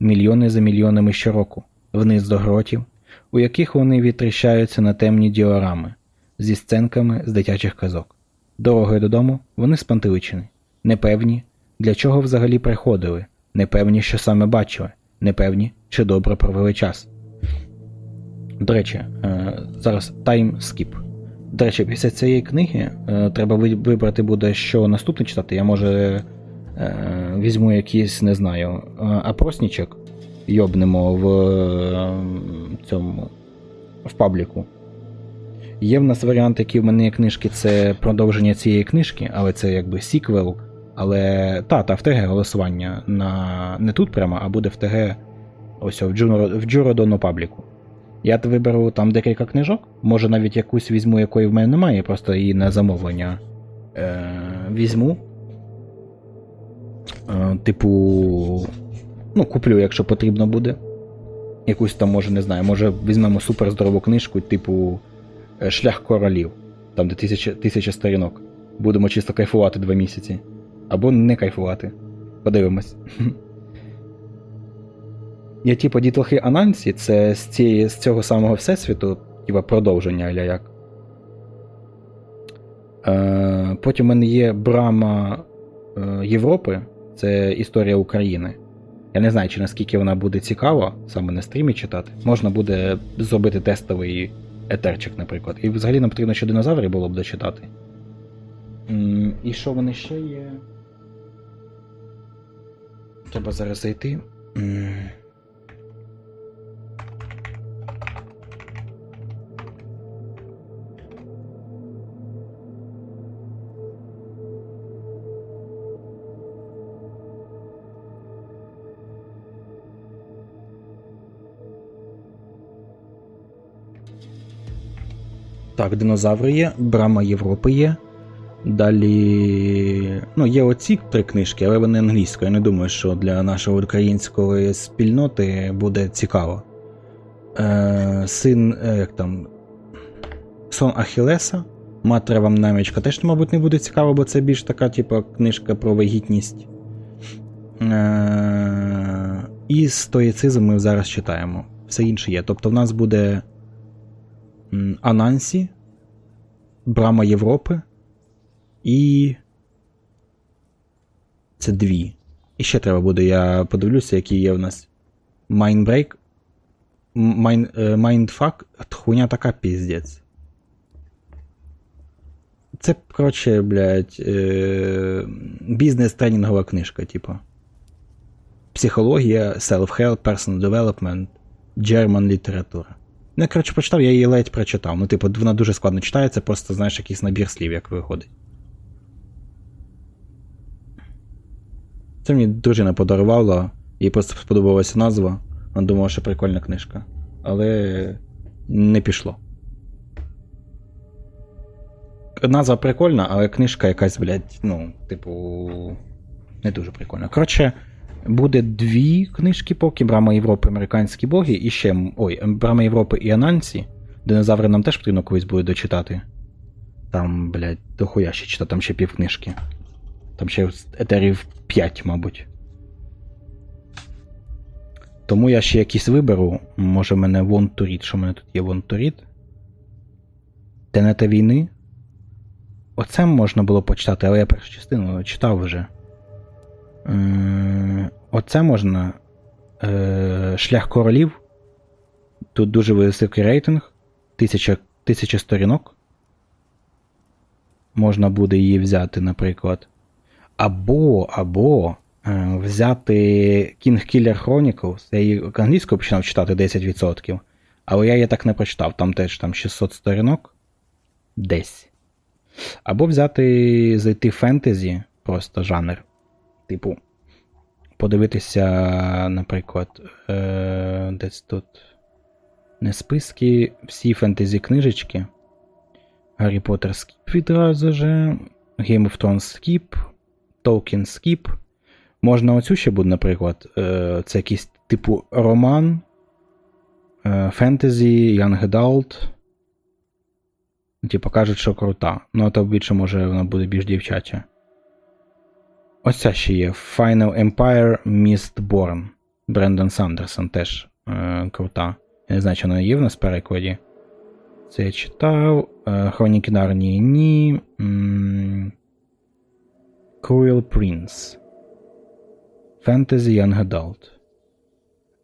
мільйони за мільйонами щороку, вниз до гротів, у яких вони відтріщаються на темні діорами зі сценками з дитячих казок. Дорогою додому вони спантеличені, непевні, для чого взагалі приходили, непевні, що саме бачили, непевні, чи добре провели час. До речі, е, зараз time skip. До речі, після цієї книги е, треба вибрати буде, що наступне читати. Я може е, візьму якийсь, не знаю, опроснічок, йобнемо в цьому в пабліку. Є в нас варіант, який в мене є книжки, це продовження цієї книжки, але це якби сіквел. Але та, та в ТГ голосування на не тут прямо, а буде в ТГ ось в Джуро- в Джуродону пабліку. Я виберу там декілька книжок, може навіть якусь візьму, якої в мене немає, просто її на замовлення е, візьму. Е, типу, ну, куплю, якщо потрібно буде. Якусь там, може, не знаю, може візьмемо супер здорову книжку, типу Шлях королів, там де тисяча, тисяча сторінок. Будемо чисто кайфувати два місяці. Або не кайфувати. Подивимось. Я, типу, дітлахи Анансі, це з, цієї, з цього самого всесвіту, типу, продовження аля як. Е, потім в мене є Брама е, Європи, це історія України. Я не знаю, чи наскільки вона буде цікава, саме на стрімі читати. Можна буде зробити тестовий етерчик, наприклад. І взагалі нам потрібно ще динозаврів було б дочитати. І що вони ще є? Треба зараз зайти. Так, динозаври є, Брама Європи є. Далі. Ну, є оці три книжки, але вони англійською. Я не думаю, що для нашої української спільноти буде цікаво. Е, Син, е, як там. Сон Ахілеса. Матера вам намічка теж, мабуть, не буде цікаво, бо це більш така, типу, книжка про вагітність. Е, і стоїцизм ми зараз читаємо. Все інше є. Тобто в нас буде Анансі, Брама Європи і. Це дві. І ще треба буде, я подивлюся, які є в нас. Mind, е, Хуйня така піздець. Це, коротше, блядь, е, бізнес-тренінгова книжка, типу. Психологія, self-help, personal development, German література. Ну, я, коротше, прочитав, я її ледь прочитав. Ну, типу, вона дуже складно читається, просто знаєш якийсь набір слів, як виходить. Це мені дружина подарувала, їй просто сподобалася назва. Вона думала, що прикольна книжка. Але не пішло. Назва прикольна, але книжка якась, блядь, ну, типу, не дуже прикольна. Коротше, буде дві книжки поки Брама Європи, Американські боги, і ще. Ой, Брама Європи і Анансі. Динозаври нам теж потрібно колись буде дочитати. Там, блядь, дохуя ще читати, там ще пів книжки. Там ще етерів 5, мабуть. Тому я ще якісь виберу. Може, в мене Want to Read. Що в мене тут є Want to Read? Тенета війни. Оце можна було почитати, але я першу частину читав вже. Е, Оце можна. Е, Шлях королів. Тут дуже високий рейтинг. Тисяча, тисяча сторінок. Можна буде її взяти, наприклад. Або, або е, взяти King Killer Chronicles. Я її англійською починав читати 10%. Але я її так не прочитав. Там теж там 600 сторінок. Десь. Або взяти зайти фентезі, просто жанр. Типу, подивитися, наприклад, е, десь тут не списки, всі фентезі книжечки. Гаррі Поттер скіп відразу же. Game of Thrones скіп. Tolkien скіп. Можна оцю ще буде, наприклад. Е, це якийсь типу роман. Е, фентезі, Young Adult. Типу кажуть, що крута. Ну, а то більше, може, вона буде більш дівчача. Ось ця ще є. Final Empire Mistborn. Брендон Сандерсон теж е, крута. Я не знаю, чи вона є в нас в перекладі. Це я читав. Е, Хроніки Нарнії ні. Cruel Prince. Fantasy Young Adult.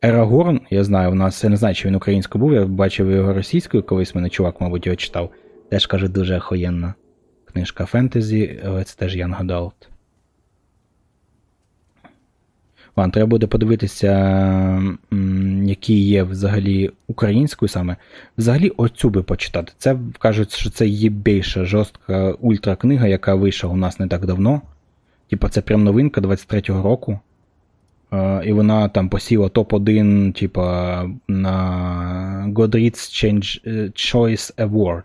Ерагорн, я знаю, у нас я не знаю, чи він українською був, я бачив його російською, колись мене чувак, мабуть, його читав. Теж каже, дуже охуєнна книжка фентезі, але це теж Young Adult. Ладно, треба буде подивитися, які є взагалі українською саме. Взагалі, оцю би почитати. Це кажуть, що це є більша жорстка ультракнига, яка вийшла у нас не так давно. Типа, це прям новинка 23-го року. Е, і вона там посіла топ-1, типа, на Goodreads Change е, Choice Award.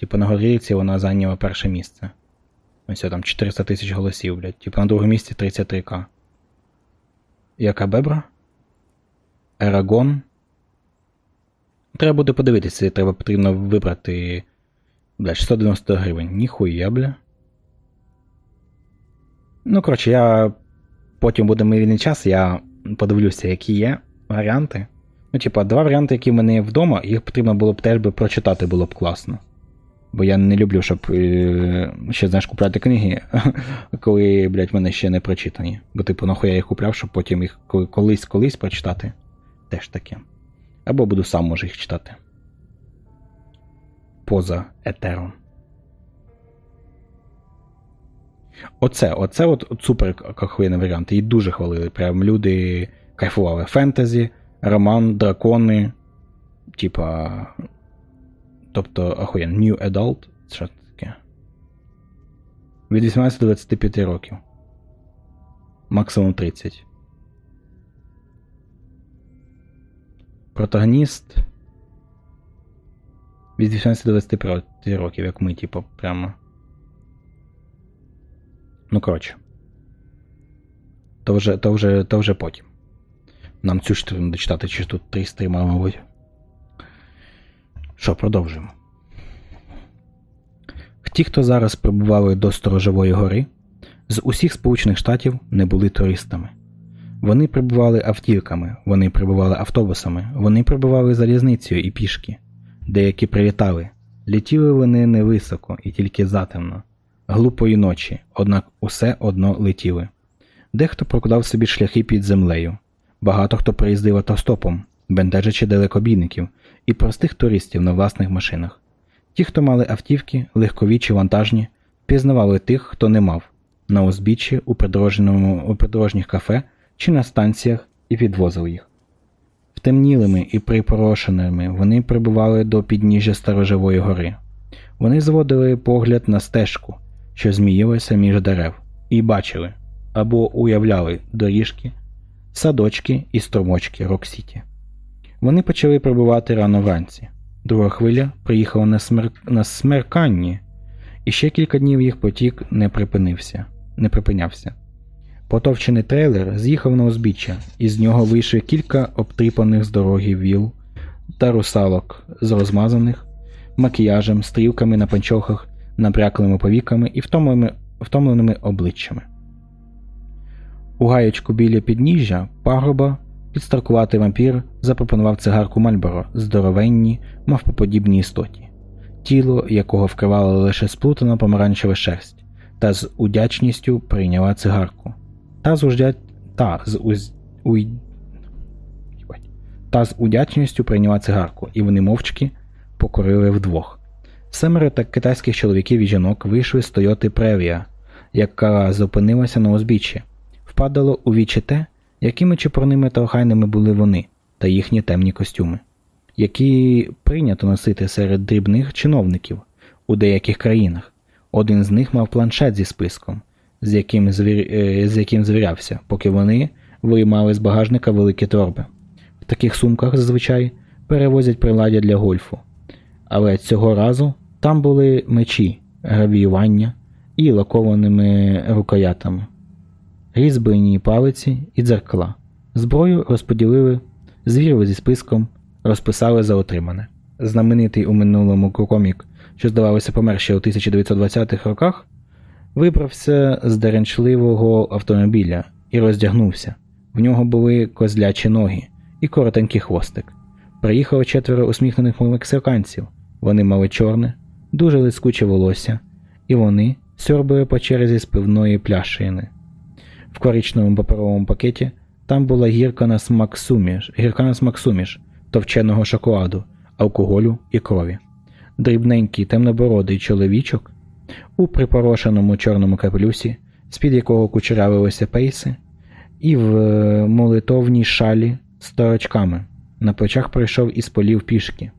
Типа на Goodreads вона зайняла перше місце. Ось там 400 тисяч голосів, блядь. Типа на другому місці 33к. Яка бебра? Ерагон. Треба буде подивитися, треба потрібно вибрати. Бля, 690 гривень. Ніхуя, бля. Ну, коротше, я. Потім буде мій вільний час, я подивлюся, які є варіанти. Ну, типа, два варіанти, які в мене є вдома, їх потрібно було б теж би прочитати, було б класно. Бо я не люблю, щоб е, ще, знаєш, купляти книги, коли, блядь, мене ще не прочитані. Бо, типу, нахуй я їх купляв, щоб потім їх колись-колись прочитати. Теж таке. Або буду сам може їх читати. Поза етером. Оце, оце от супер кахуєний варіант. Її дуже хвалили. Прям люди кайфували. Фентезі, роман, дракони. Типа. Тобто, ахуєн, New Adult. Що таке? Від 18 до 25 років. Максимум 30. Протагоніст. Від 18 до 25 років, як ми, типу, прямо. Ну, коротше. То вже то вже, то вже потім. Нам цю ж дочитати, чи тут три стріма, мабуть. Що, продовжуємо. Ті, хто зараз прибували до Сторожової гори, з усіх Сполучених Штатів не були туристами. Вони прибували автівками, вони прибували автобусами, вони прибували залізницею і пішки. Деякі прилітали. Літіли вони невисоко і тільки затемно глупої ночі, однак усе одно летіли. Дехто прокладав собі шляхи під землею, багато хто приїздив автостопом, бентежачи далекобійників і простих туристів на власних машинах. Ті, хто мали автівки, легкові чи вантажні, пізнавали тих, хто не мав, на узбіччі у у придорожніх кафе чи на станціях і підвозив їх. Втемнілими і припорошеними вони прибували до підніжжя Сторожової гори. Вони зводили погляд на стежку, що зміїлася між дерев, і бачили або уявляли доріжки, садочки і струмочки Рок-Сіті. Вони почали прибувати рано вранці. Друга хвиля приїхала на, смер... на смерканні, і ще кілька днів їх потік не припинився, не припинявся. Потовчений трейлер з'їхав на узбіччя, і з нього вийшли кілька обтріпаних з дороги віл та русалок з розмазаних макіяжем, стрілками на панчохах, набряклими повіками і втомленими, втомленими обличчями. У гаєчку біля підніжжя пагорба підстаркуватий вампір запропонував цигарку Мальборо здоровенній, мавпоподібній істоті, тіло якого вкривало лише сплутана помаранчева шерсть, та з удячністю прийняла цигарку. Та з уждя... та з уз... уй... та з удячністю прийняла цигарку, і вони мовчки покорили вдвох. Семеро так китайських чоловіків і жінок вийшли з Тойоти Превія, яка зупинилася на узбіччі. Впадало у вічі те, якими чепурними та охайними були вони та їхні темні костюми, які прийнято носити серед дрібних чиновників у деяких країнах. Один з них мав планшет зі списком, з яким звір... Е, з яким звірявся, поки вони виймали з багажника великі торби. В таких сумках зазвичай перевозять приладдя для гольфу. Але цього разу там були мечі, гравіювання і лакованими рукоятами, різьблені палиці і дзеркала. Зброю розподілили, звірили зі списком, розписали за отримане. Знаменитий у минулому комік, що здавалося помер ще у 1920-х роках, вибрався з деренчливого автомобіля і роздягнувся. В нього були козлячі ноги і коротенький хвостик. Приїхало четверо усміхнених мексиканців. Вони мали чорне, дуже лискуче волосся, і вони сьорбали по черзі з пивної пляшини. В коричневому паперовому пакеті там була гірка на смак суміш, гірка на смак суміш, товченого шоколаду, алкоголю і крові. Дрібненький темнобородий чоловічок у припорошеному чорному капелюсі, з-під якого кучерявилися пейси, і в молитовній шалі з торочками. На плечах пройшов із полів пішки.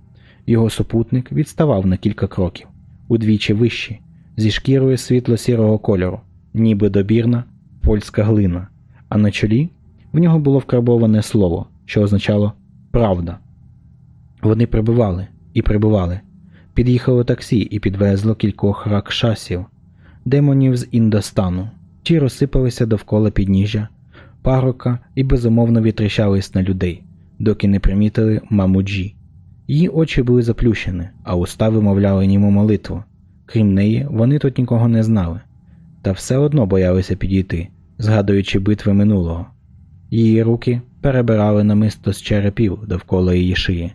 Його супутник відставав на кілька кроків, удвічі вищий, зі шкірою світло-сірого кольору, ніби добірна польська глина, а на чолі в нього було вкарбоване слово, що означало правда. Вони прибували і прибували. Під'їхало таксі і підвезло кількох ракшасів, демонів з Індостану. Ті розсипалися довкола підніжжя, парока і безумовно вітрящались на людей, доки не примітили мамуджі. Її очі були заплющені, а уста вимовляли німу молитву. Крім неї, вони тут нікого не знали, та все одно боялися підійти, згадуючи битви минулого. Її руки перебирали намисто з черепів довкола її шиї,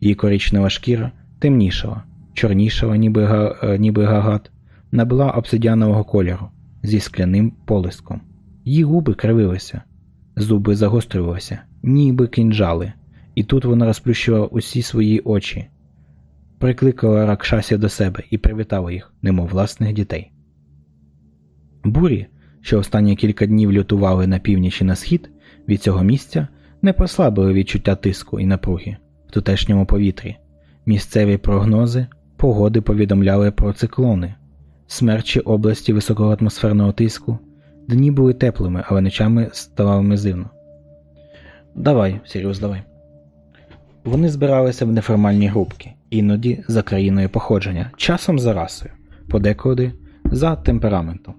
її коричнева шкіра темнішала, чорнішала, ніби, га, е, ніби гагат, набула обсидіанового кольору зі скляним полиском. Її губи кривилися, зуби загострювалися, ніби кінжали і тут вона розплющила усі свої очі, прикликала Ракшасі до себе і привітала їх, немов власних дітей. Бурі, що останні кілька днів лютували на північ і на схід від цього місця, не послабили відчуття тиску і напруги в тутешньому повітрі. Місцеві прогнози погоди повідомляли про циклони, смерчі області високого атмосферного тиску. Дні були теплими, але ночами ставали мизивно. Давай, Сіріус, давай. Вони збиралися в неформальні групки, іноді за країною походження, часом за расою, подекуди за темпераментом.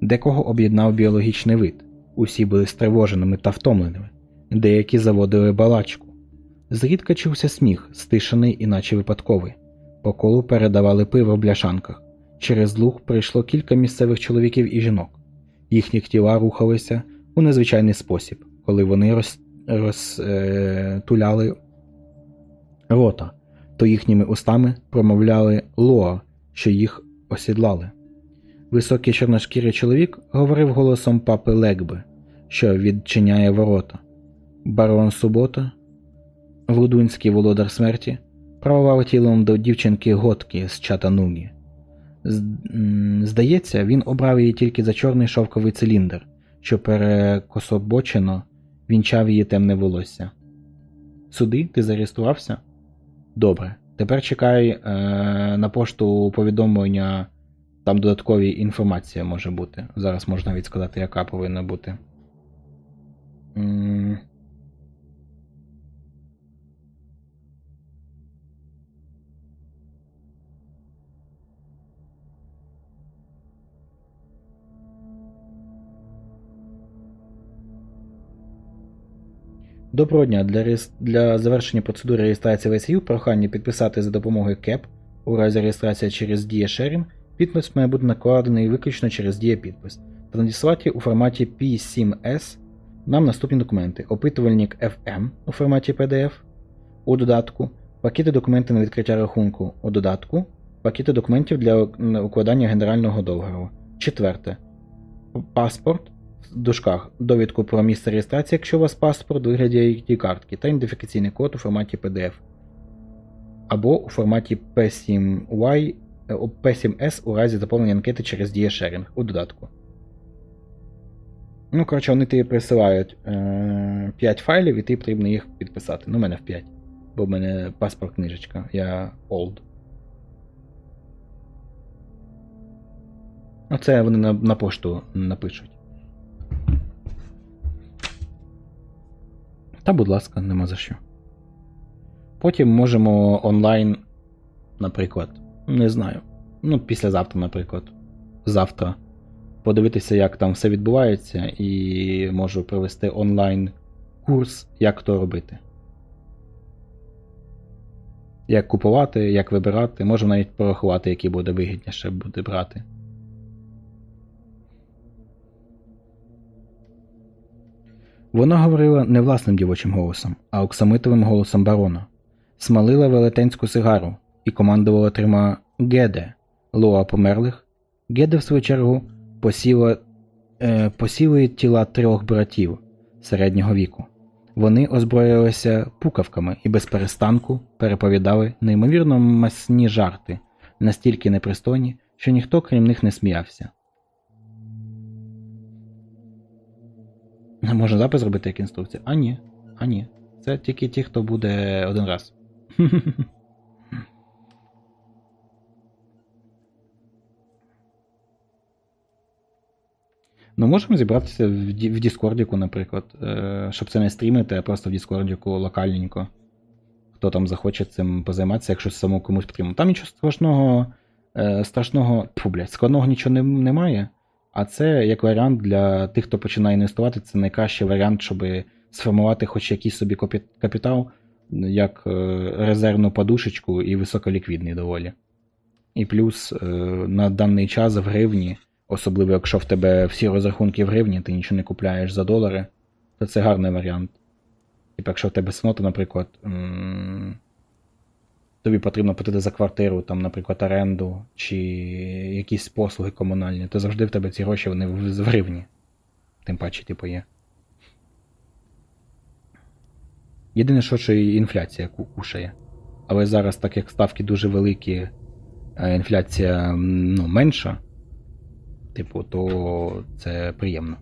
Декого об'єднав біологічний вид, усі були стривоженими та втомленими, деякі заводили балачку. Зрідка чувся сміх, стишений, іначе випадковий. По колу передавали пиво в бляшанках. Через луг прийшло кілька місцевих чоловіків і жінок. Їхні тіла рухалися у незвичайний спосіб, коли вони розтуляли роз, е, рота, то їхніми устами промовляли лоа, що їх осідлали. Високий чорношкірий чоловік говорив голосом папи Легби, що відчиняє ворота. Барон Субота, Врудунський володар смерті, правував тілом до дівчинки Готки з Чатанугі. Здається, він обрав її тільки за чорний шовковий циліндр, що перекособочено вінчав її темне волосся. Суди, ти зареєструвався? Добре. Тепер чекай е, на пошту повідомлення Там додаткові інформація може бути. Зараз можна навіть яка повинна бути. Доброго дня. Для, реєс- для завершення процедури реєстрації в ICU прохання підписати за допомогою CAP у разі реєстрації через Sharing. Підпис має бути накладений виключно через Дія підпис та надіслати у форматі P7S нам наступні документи: опитувальник FM у форматі PDF у додатку, пакети документів на відкриття рахунку у додатку, пакети документів для укладання генерального договору. Четверте. Паспорт в дужках, довідку про місце реєстрації, якщо у вас паспорт вигляді ID картки та ідентифікаційний код у форматі PDF. Або у форматі P7Y, е, P7S у разі заповнення анкети через DiaSharing у додатку. Ну, коротше, вони тобі присилають е, 5 файлів, і ти потрібно їх підписати. Ну, у мене в 5. Бо в мене паспорт книжечка, я old. Оце вони на, на пошту напишуть. Та, будь ласка, нема за що. Потім можемо онлайн, наприклад, не знаю. Ну, післязавтра, наприклад. Завтра. Подивитися, як там все відбувається, і можу провести онлайн курс, як то робити. Як купувати, як вибирати. Можу навіть порахувати, який буде вигідніше буде брати. Вона говорила не власним дівочим голосом, а оксамитовим голосом барона, смалила велетенську сигару і командувала трьома Геде, Лоа померлих. Геде, в свою чергу, посіла, е, посіли тіла трьох братів середнього віку. Вони озброїлися пукавками і без перестанку переповідали неймовірно масні жарти, настільки непристойні, що ніхто крім них не сміявся. Можна запис зробити як інструкція? А ні. А ні. Це тільки ті, хто буде один раз. Ну, можемо зібратися в, в Діскордіку, наприклад, е, щоб це не стрімити, а просто в Діскордіку локальненько. Хто там захоче цим позайматися, якщо самому комусь потрібно. Там нічого страшного, е, страшного, фу, блядь, складного нічого не, немає. А це як варіант для тих, хто починає інвестувати, це найкращий варіант, щоб сформувати хоч якийсь собі капітал, як е, резервну подушечку і високоліквідний доволі. І плюс на даний час в гривні, особливо якщо в тебе всі розрахунки в гривні, ти нічого не купляєш за долари, то це гарний варіант. Типу, якщо в тебе снота, наприклад, тобі потрібно платити за квартиру, там, наприклад, оренду чи якісь послуги комунальні, то завжди в тебе ці гроші вони в гривні. Тим паче, типу, є. Єдине, що і інфляція кушає. Але зараз, так як ставки дуже великі, інфляція ну, менша, типу, то це приємно.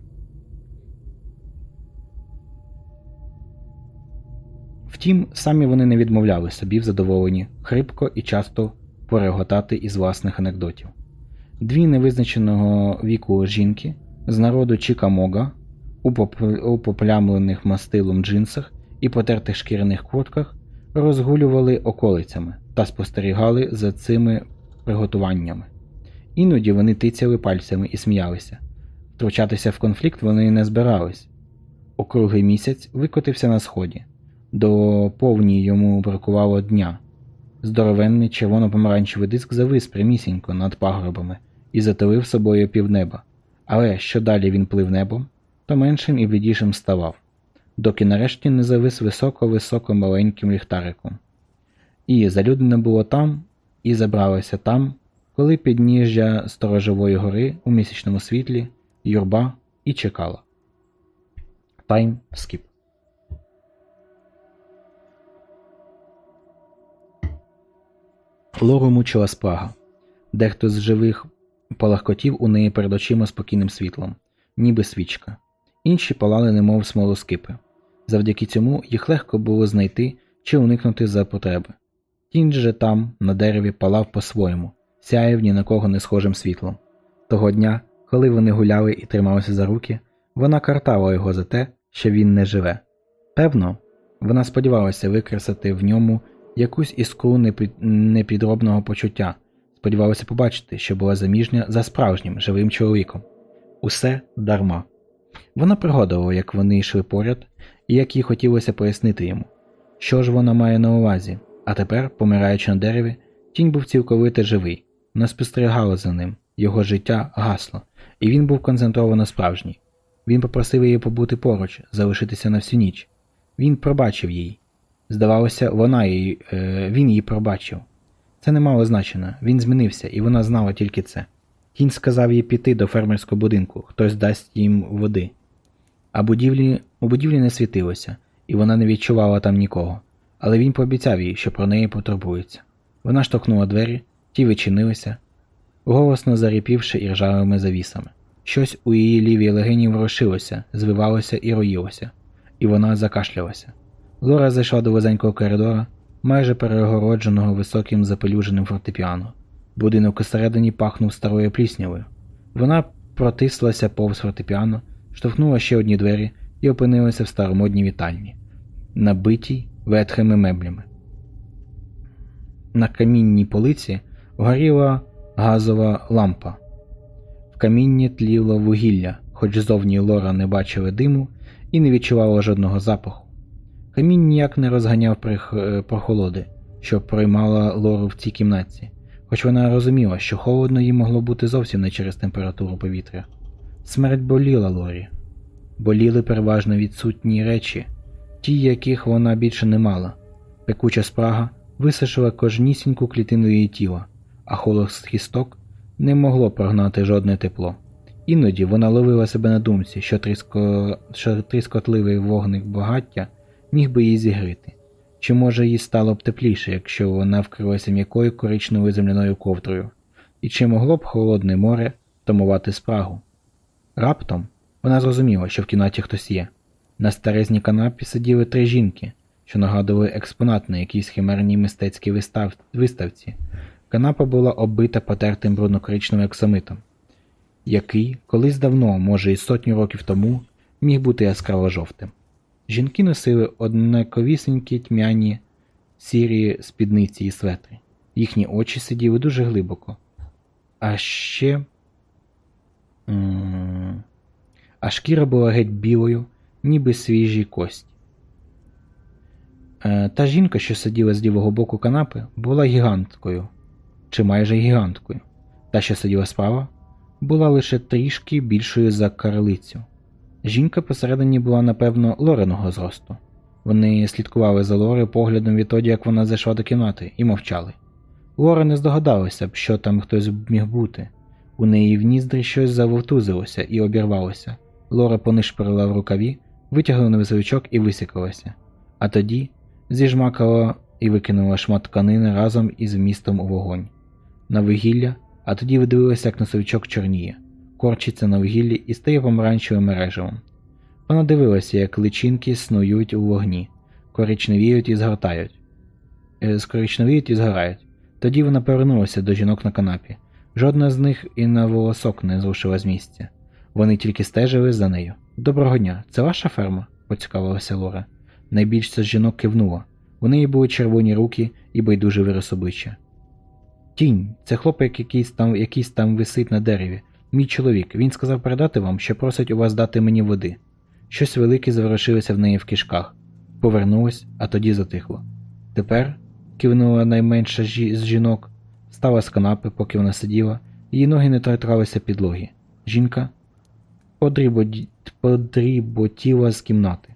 Втім, самі вони не відмовляли собі в задоволенні хрипко і часто пореготати із власних анекдотів. Дві невизначеного віку жінки з народу Чікамога у поплямлених мастилом джинсах і потертих шкіряних куртках розгулювали околицями та спостерігали за цими приготуваннями. Іноді вони тицяли пальцями і сміялися. Втручатися в конфлікт вони не збирались. Округлий місяць викотився на сході. До повні йому бракувало дня. Здоровенний червоно-помаранчевий диск завис прямісінько над пагорбами і затулив собою півнеба. Але що далі він плив небом, то меншим і блідішим ставав, доки нарешті не завис високо-високо маленьким ліхтариком. І залюднено було там, і забралося там, коли підніжжя сторожової гори у місячному світлі, юрба і чекала. Тайм скіп. Лору мучила спрага. Дехто з живих палахкотів у неї перед очима спокійним світлом, ніби свічка. Інші палали, немов смолоскипи. Завдяки цьому їх легко було знайти чи уникнути за потреби. Тінь же там, на дереві, палав по-своєму, сяяв ні на кого не схожим світлом. Того дня, коли вони гуляли і трималися за руки, вона картала його за те, що він не живе. Певно, вона сподівалася викресати в ньому якусь іскру непідробного почуття, сподівалася побачити, що була заміжня за справжнім живим чоловіком. Усе дарма. Вона пригадувала, як вони йшли поряд, і як їй хотілося пояснити йому, що ж вона має на увазі, а тепер, помираючи на дереві, тінь був цілковито живий, вона спостерігала за ним, його життя гасло, і він був концентровано справжній. Він попросив її побути поруч, залишитися на всю ніч. Він пробачив їй. Здавалося, вона її, е, він її пробачив. Це не мало значення, він змінився, і вона знала тільки це. Кінь сказав їй піти до фермерського будинку, хтось дасть їм води. А будівлі, у будівлі не світилося, і вона не відчувала там нікого. Але він пообіцяв їй, що про неї потурбується. Вона штовхнула двері, ті відчинилися, голосно заріпівши і ржавими завісами. Щось у її лівій легені ворушилося, звивалося і роїлося, і вона закашлялася. Лора зайшла до вузенького коридора, майже перегородженого високим запелюженим фортепіано. Будинок усередині пахнув старою пліснявою. Вона протислася повз фортепіано, штовхнула ще одні двері і опинилася в старомодній вітальні, набитій ветхими меблями. На камінній полиці горіла газова лампа. В камінні тліло вугілля, хоч зовні Лора не бачила диму і не відчувала жодного запаху. Камінь ніяк не розганяв прих- прохолоди, що проймала Лору в цій кімнаті, хоч вона розуміла, що холодно їй могло бути зовсім не через температуру повітря. Смерть боліла Лорі. Боліли переважно відсутні речі, ті, яких вона більше не мала. Пекуча спрага висушила кожнісіньку клітину її тіла, а холод хісток не могло прогнати жодне тепло. Іноді вона ловила себе на думці, що, тріско... що тріскотливий вогник багаття міг би її зігріти. Чи може їй стало б тепліше, якщо вона вкрилася м'якою коричневою земляною ковдрою, і чи могло б холодне море тамувати спрагу? Раптом вона зрозуміла, що в кімнаті хтось є. На старезній канапі сиділи три жінки, що нагадували експонат на якійсь химерній мистецькій вистав... виставці. Канапа була оббита потертим брудно-коричневим оксамитом, який колись давно, може і сотню років тому, міг бути яскраво жовтим. Жінки носили однаковісінькі тьмяні сірі спідниці і светри. Їхні очі сиділи дуже глибоко. А ще. А шкіра була геть білою, ніби свіжі кості. Е, Та жінка, що сиділа з лівого боку канапи, була гіганткою, чи майже гіганткою. Та, що сиділа справа, була лише трішки більшою за карлицю. Жінка посередині була, напевно, Лореного зросту. Вони слідкували за Лори поглядом відтоді, як вона зайшла до кімнати, і мовчали. Лора не здогадалася б, що там хтось міг бути. У неї в ніздрі щось завовтузилося і обірвалося. Лора понишпирила в рукаві, витягла носовичок і висікалася. А тоді зіжмакала і викинула шмат тканини разом із вмістом у вогонь. На вугілля, а тоді видивилася, як носовичок чорніє, корчиться на вугіллі і стає помаранчевим мережевим. Вона дивилася, як личинки снують у вогні, коричневіють і згортають. Е, Скоричневіють і згорають. Тоді вона повернулася до жінок на канапі. Жодна з них і на волосок не зрушила з місця. Вони тільки стежили за нею. Доброго дня, це ваша ферма? поцікавилася Лора. Найбільше з жінок кивнула. У неї були червоні руки і байдуже вираз обличчя. Тінь, це хлопець якийсь там, якийсь там висить на дереві. Мій чоловік. Він сказав передати вам, що просить у вас дати мені води. Щось велике заворушилося в неї в кишках. Повернулось, а тоді затихло. Тепер, кивнула найменша жі- з жінок, стала з канапи, поки вона сиділа, її ноги не торкалися підлоги. Жінка подріботі- подріботіла з кімнати.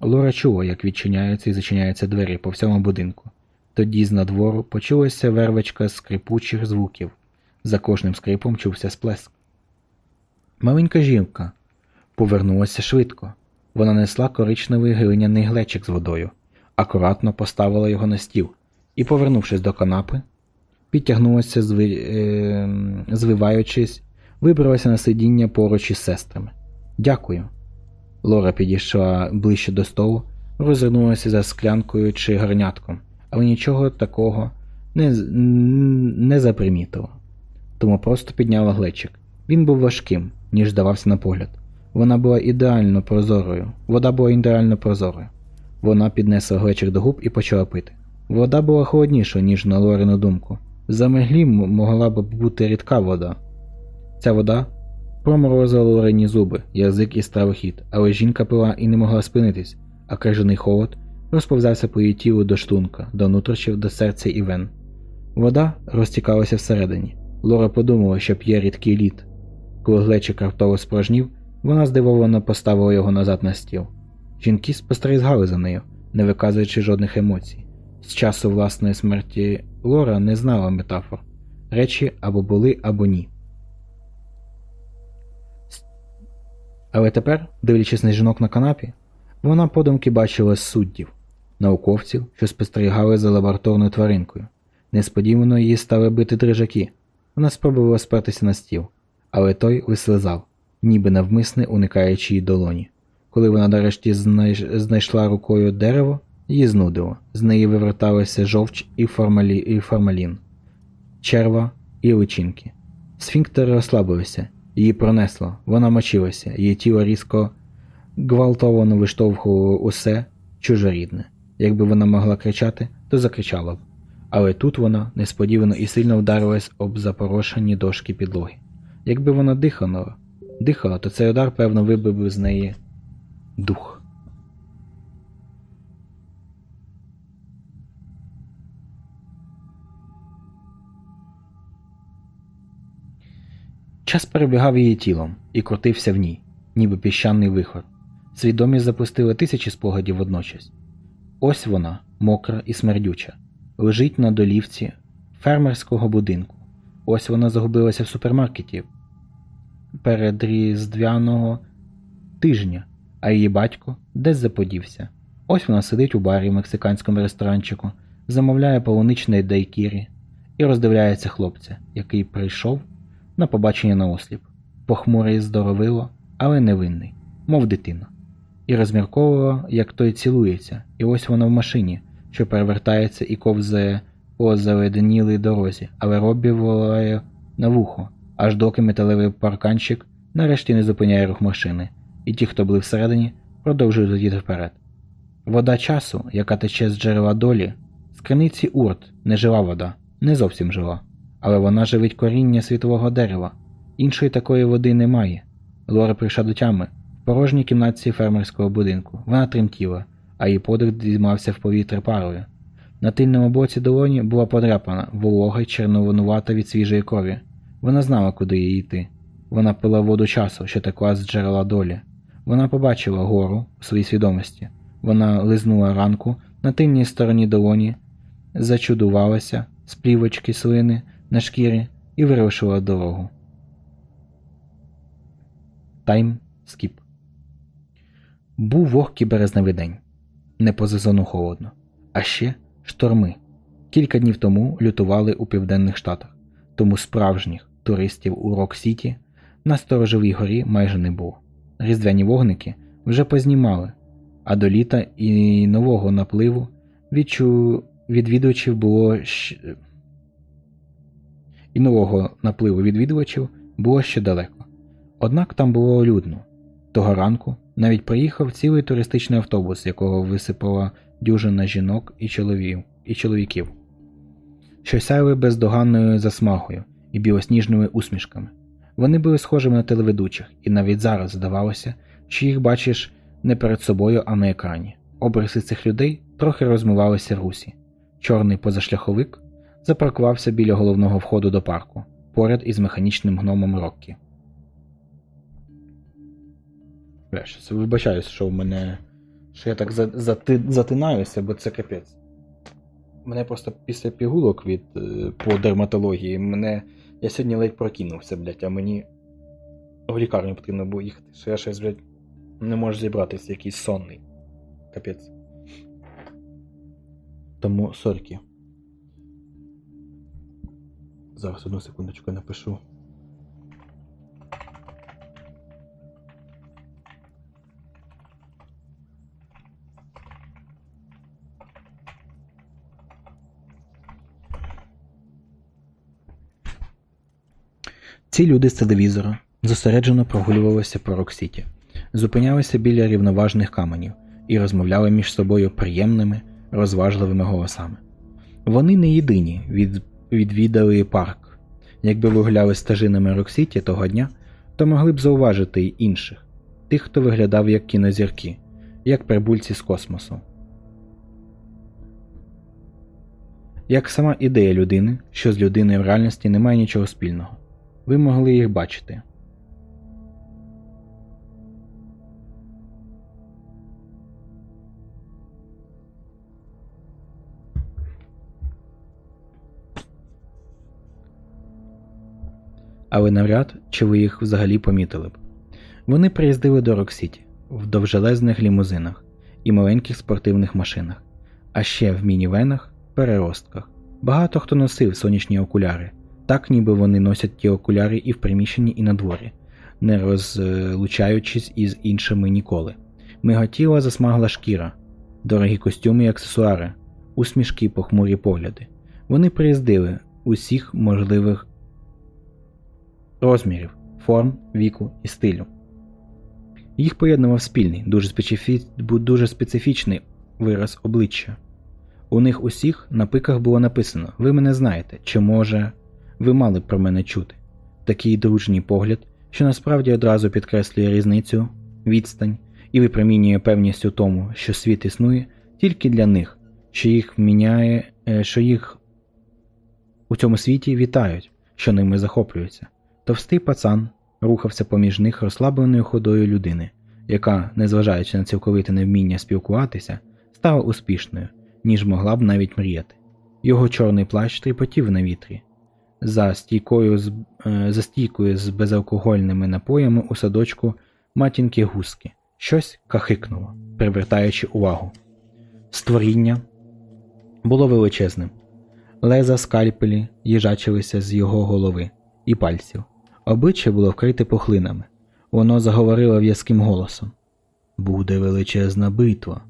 Лора чула, як відчиняються і зачиняються двері по всьому будинку. Тоді з надвору почулася вервочка скрипучих звуків. За кожним скрипом чувся сплеск. Маленька жінка повернулася швидко. Вона несла коричневий глиняний глечик з водою, акуратно поставила його на стіл і, повернувшись до канапи, підтягнулася, зви... е... звиваючись, вибралася на сидіння поруч із сестрами. Дякую. Лора підійшла ближче до столу, розвернулася за склянкою чи гарнятком, але нічого такого не, не запримітила. тому просто підняла глечик. Він був важким, ніж здавався на погляд. Вона була ідеально прозорою. Вода була ідеально прозорою. Вона піднесла глечик до губ і почала пити. Вода була холодніша, ніж на Лорину думку. За меглі могла б бути рідка вода. Ця вода проморозила Лорині зуби, язик і стравохід, але жінка пила і не могла спинитись, а крижаний холод розповзався по її тілу до штунка, до нутрощів, до серця і вен. Вода розтікалася всередині. Лора подумала, що п'є рідкий лід. Коли глечик раптово спорожнів, вона здивовано поставила його назад на стіл. Жінки спостерігали за нею, не виказуючи жодних емоцій. З часу власної смерті Лора не знала метафор. Речі або були, або ні. Але тепер, дивлячись на жінок на канапі, вона подумки бачила суддів, науковців, що спостерігали за лабораторною тваринкою. Несподівано її стали бити дрижаки. Вона спробувала спертися на стіл, але той вислизав, ніби навмисне уникаючи її долоні. Коли вона нарешті знайш- знайшла рукою дерево, її знудило. З неї виверталися жовч і, формалі... і формалін, черва і личинки. Сфінктери розслабилися, її пронесло, вона мочилася, її тіло різко гвалтовано виштовхувало усе чужорідне. Якби вона могла кричати, то закричала б. Але тут вона несподівано і сильно вдарилась об запорошені дошки підлоги. Якби вона дихала, дихала, то цей удар, певно, вибив би з неї дух. Час перебігав її тілом і крутився в ній, ніби піщаний вихор. Свідомість запустила тисячі спогадів водночас. Ось вона, мокра і смердюча, лежить на долівці фермерського будинку. Ось вона загубилася в супермаркеті передріздвяного тижня, а її батько десь заподівся. Ось вона сидить у барі в мексиканському ресторанчику, замовляє полуничний дайкірі і роздивляється хлопця, який прийшов на побачення на осліп. Похмурий здоровило, але невинний, мов дитина. І розмірковувала, як той цілується, і ось вона в машині, що перевертається і ковзає по заледенілій дорозі, але Роббі волає на вухо, аж доки металевий парканчик нарешті не зупиняє рух машини, і ті, хто були всередині, продовжують летіти вперед. Вода часу, яка тече з джерела долі, з криниці урт, не жива вода, не зовсім жива, але вона живить коріння світового дерева. Іншої такої води немає. Лора прийшла до тями порожній кімнатці фермерського будинку. Вона тремтіла, а її подих діймався в повітря парою. На тильному боці долоні була подряпана, волога й черновинувата від свіжої крові. Вона знала, куди їй йти. Вона пила воду часу, що текла з джерела долі. Вона побачила гору у своїй свідомості. Вона лизнула ранку на тильній стороні долоні, зачудувалася з плівочки слини на шкірі і вирушила дорогу. Time skip. Був вогкий березневий день. Не по сезону холодно. А ще шторми. Кілька днів тому лютували у Південних Штатах, тому справжніх туристів у Рок-Сіті на Сторожовій горі майже не було. Різдвяні вогники вже познімали, а до літа і нового напливу відчу... відвідувачів було щ- і нового напливу відвідувачів було ще далеко. Однак там було людно. Того ранку навіть приїхав цілий туристичний автобус, якого висипала дюжина жінок і чоловів, і чоловіків, що сяяли бездоганною засмагою і білосніжними усмішками. Вони були схожими на телеведучих, і навіть зараз здавалося, що їх бачиш не перед собою, а на екрані. Обриси цих людей трохи розмивалися русі. Чорний позашляховик запаркувався біля головного входу до парку, поряд із механічним гномом Роккі. Бля, щас вибачаюсь, що в мене. що я так за, зати, затинаюся, бо це капець. Мене просто після пігулок від е, по дерматології, мене. Я сьогодні ледь прокинувся, блядь, а мені в лікарню потрібно було їхати. Що я щось, блядь, не можу зібратися, якийсь сонний. Капець. Тому сорки. Зараз одну секундочку напишу. Ці люди з телевізора зосереджено прогулювалися по Роксіті, зупинялися біля рівноважних каменів і розмовляли між собою приємними, розважливими голосами. Вони не єдині від... відвідали парк. Якби ви гуляли стежинами Роксіті того дня, то могли б зауважити й інших, тих, хто виглядав як кінозірки, як прибульці з космосу. Як сама ідея людини, що з людиною в реальності немає нічого спільного. Ви могли їх бачити. Але навряд чи ви їх взагалі помітили б. Вони приїздили до Роксіті в довжелезних лімузинах і маленьких спортивних машинах, а ще в мінівенах, переростках. Багато хто носив сонячні окуляри, так ніби вони носять ті окуляри і в приміщенні, і на дворі, не розлучаючись із іншими ніколи. Миготіла засмагла шкіра, дорогі костюми і аксесуари, усмішки, похмурі погляди. Вони приїздили усіх можливих розмірів, форм, віку і стилю. Їх поєднував спільний, дуже, специфі... дуже специфічний вираз обличчя. У них усіх на пиках було написано Ви мене знаєте, чи може ви мали про мене чути. Такий дружній погляд, що насправді одразу підкреслює різницю, відстань і випромінює певність у тому, що світ існує тільки для них, що їх міняє, е, що їх у цьому світі вітають, що ними захоплюються. Товстий пацан рухався поміж них розслабленою ходою людини, яка, незважаючи на цілковите невміння спілкуватися, стала успішною, ніж могла б навіть мріяти. Його чорний плащ тріпотів на вітрі. За стійкою з, е, за стійкою з безалкогольними напоями у садочку матінки гуски щось кахикнуло, привертаючи увагу. Створіння було величезним. Леза скальпелі їжачилися з його голови і пальців. Обличчя було вкрите пухлинами. Воно заговорило в'язким голосом. Буде величезна битва.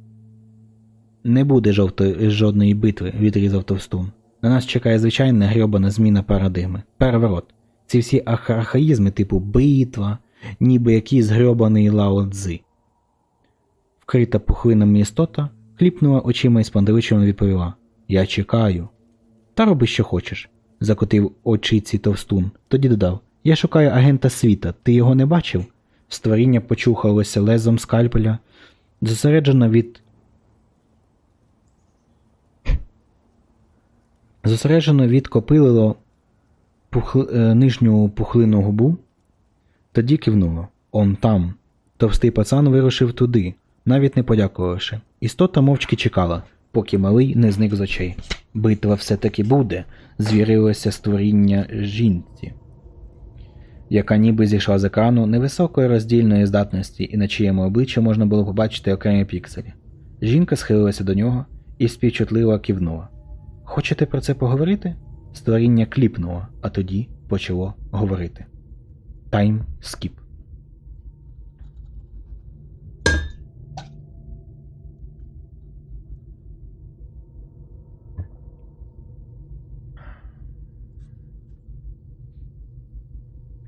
Не буде жовтої, жодної битви, відрізав товстун. На нас чекає звичайна грьобана зміна парадигми. Переворот. Ці всі архаїзми типу битва, ніби якийсь грьобаний лао цзи. Вкрита пухлинами істота кліпнула очима і спандевичено відповіла Я чекаю. Та роби, що хочеш, закотив очиці товстун. Тоді додав Я шукаю агента світа, ти його не бачив? Створіння почухалося лезом скальпеля, зосереджено від. Зосереджено відкопилило пухл... е, нижню пухлину губу, тоді кивнуло. Он там. Товстий пацан вирушив туди, навіть не подякувавши. Істота мовчки чекала, поки малий не зник з очей. Битва все-таки буде, звірилося створіння жінці, яка ніби зійшла з екрану невисокої роздільної здатності, і на чиєму обличчі можна було побачити окремі пікселі. Жінка схилилася до нього і співчутливо кивнула. Хочете про це поговорити? Створіння кліпнуло, а тоді почало говорити. Тайм скіп.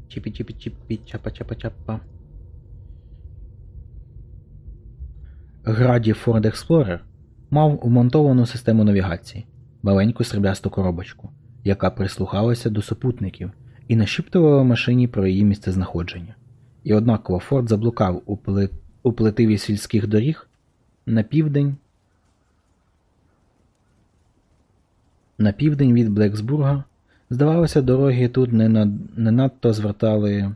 чіпі чіпі чіпі чапа чапа чапа Граді Ford Explorer мав вмонтовану систему навігації, маленьку сріблясту коробочку, яка прислухалася до супутників і нашіптувала машині про її місцезнаходження. І однаково Форд заблукав у, пле... у плетиві сільських доріг на південь на південь від Блексбурга Здавалося, дороги тут не, над... не надто звертали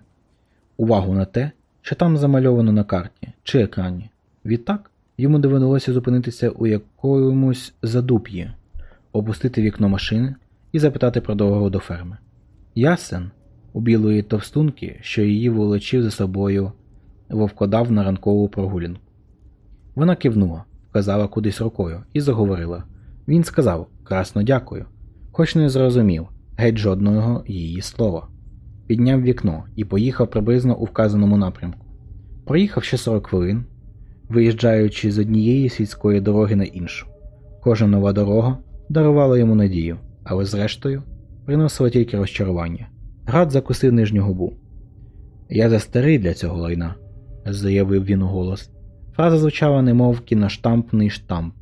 увагу на те, що там замальовано на карті чи екрані. Відтак йому довелося зупинитися у якомусь задуп'ї, опустити вікно машини і запитати про дорогу до ферми. Ясен у білої товстунки, що її волочив за собою, вовкодав на ранкову прогулянку. Вона кивнула, вказала кудись рукою і заговорила. Він сказав красно дякую, хоч не зрозумів геть жодного її слова. Підняв вікно і поїхав приблизно у вказаному напрямку. Проїхав ще 40 хвилин, виїжджаючи з однієї сільської дороги на іншу. Кожна нова дорога дарувала йому надію, але зрештою приносила тільки розчарування. Град закусив нижню губу. Я застарий для цього лайна, заявив він у голос. Фраза звучала немов кіноштампний штамп.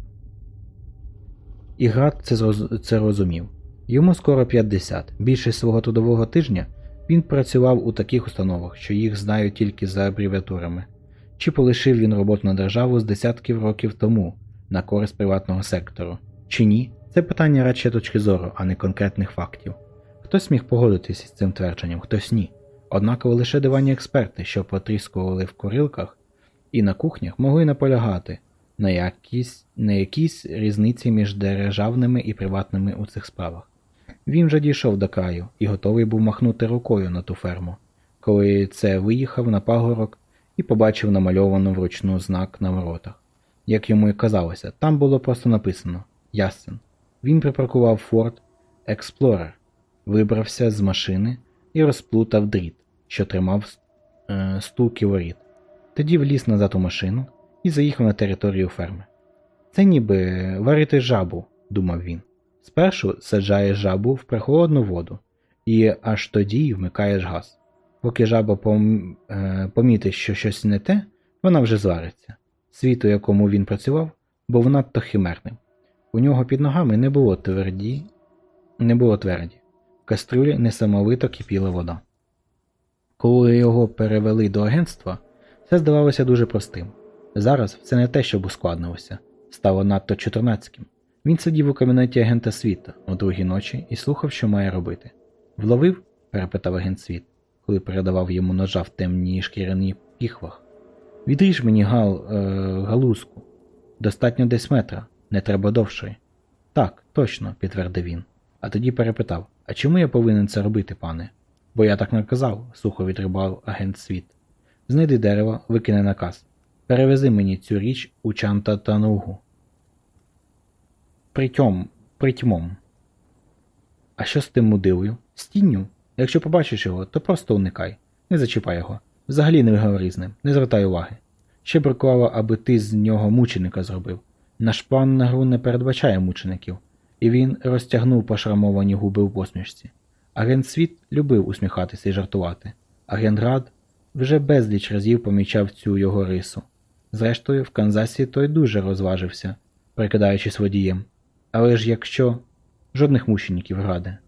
І Град це, це розумів. Йому скоро 50. Більшість свого трудового тижня він працював у таких установах, що їх знають тільки за абревіатурами. Чи полишив він роботу на державу з десятків років тому на користь приватного сектору? Чи ні? Це питання радше точки зору, а не конкретних фактів. Хтось міг погодитися з цим твердженням, хтось ні. Однаково лише дивані експерти, що потріскували в курилках і на кухнях, могли наполягати на якісь, на якісь різниці між державними і приватними у цих справах. Він вже дійшов до краю і готовий був махнути рукою на ту ферму, коли це виїхав на пагорок і побачив намальовану вручну знак на воротах. Як йому і казалося, там було просто написано Ясен. Він припаркував Ford Explorer, вибрався з машини і розплутав дріт, що тримав е, стулки воріт. Тоді вліз назад у машину і заїхав на територію ферми. Це ніби варити жабу, думав він. Спершу саджаєш жабу в прохолодну воду, і аж тоді вмикаєш газ. Поки жаба пом... е, помітить, що щось не те, вона вже звариться. Світ, у якому він працював, був надто химерним. У нього під ногами не було тверді, не було тверді. В кастрюлі несамовито кипіла вода. Коли його перевели до агентства, все здавалося дуже простим. Зараз все не те, щоб ускладнилося, стало надто чотирнацьким. Він сидів у кабінеті агента світа о другій ночі і слухав, що має робити. Вловив? перепитав агент світ, коли передавав йому ножа в темній шкіряній піхвах. Відріж мені гал, е, галузку. Достатньо десь метра, не треба довшої. Так, точно, підтвердив він. А тоді перепитав: А чому я повинен це робити, пане? Бо я так наказав, сухо відрибав агент світ. Знайди дерево, викине наказ. Перевези мені цю річ у Чантатанугу. Притьом, притьмом. А що з тим мудилою? З тінню? Якщо побачиш його, то просто уникай. Не зачіпай його. Взагалі не говори з ним, не звертай уваги. Ще бракувало, аби ти з нього мученика зробив. Наш план на гру не передбачає мучеників, і він розтягнув пошрамовані губи у посмішці. Агент світ любив усміхатися і жартувати. Агент Град вже безліч разів помічав цю його рису. Зрештою, в Канзасі той дуже розважився, прикидаючись водієм. Але ж якщо жодних мучеників граде.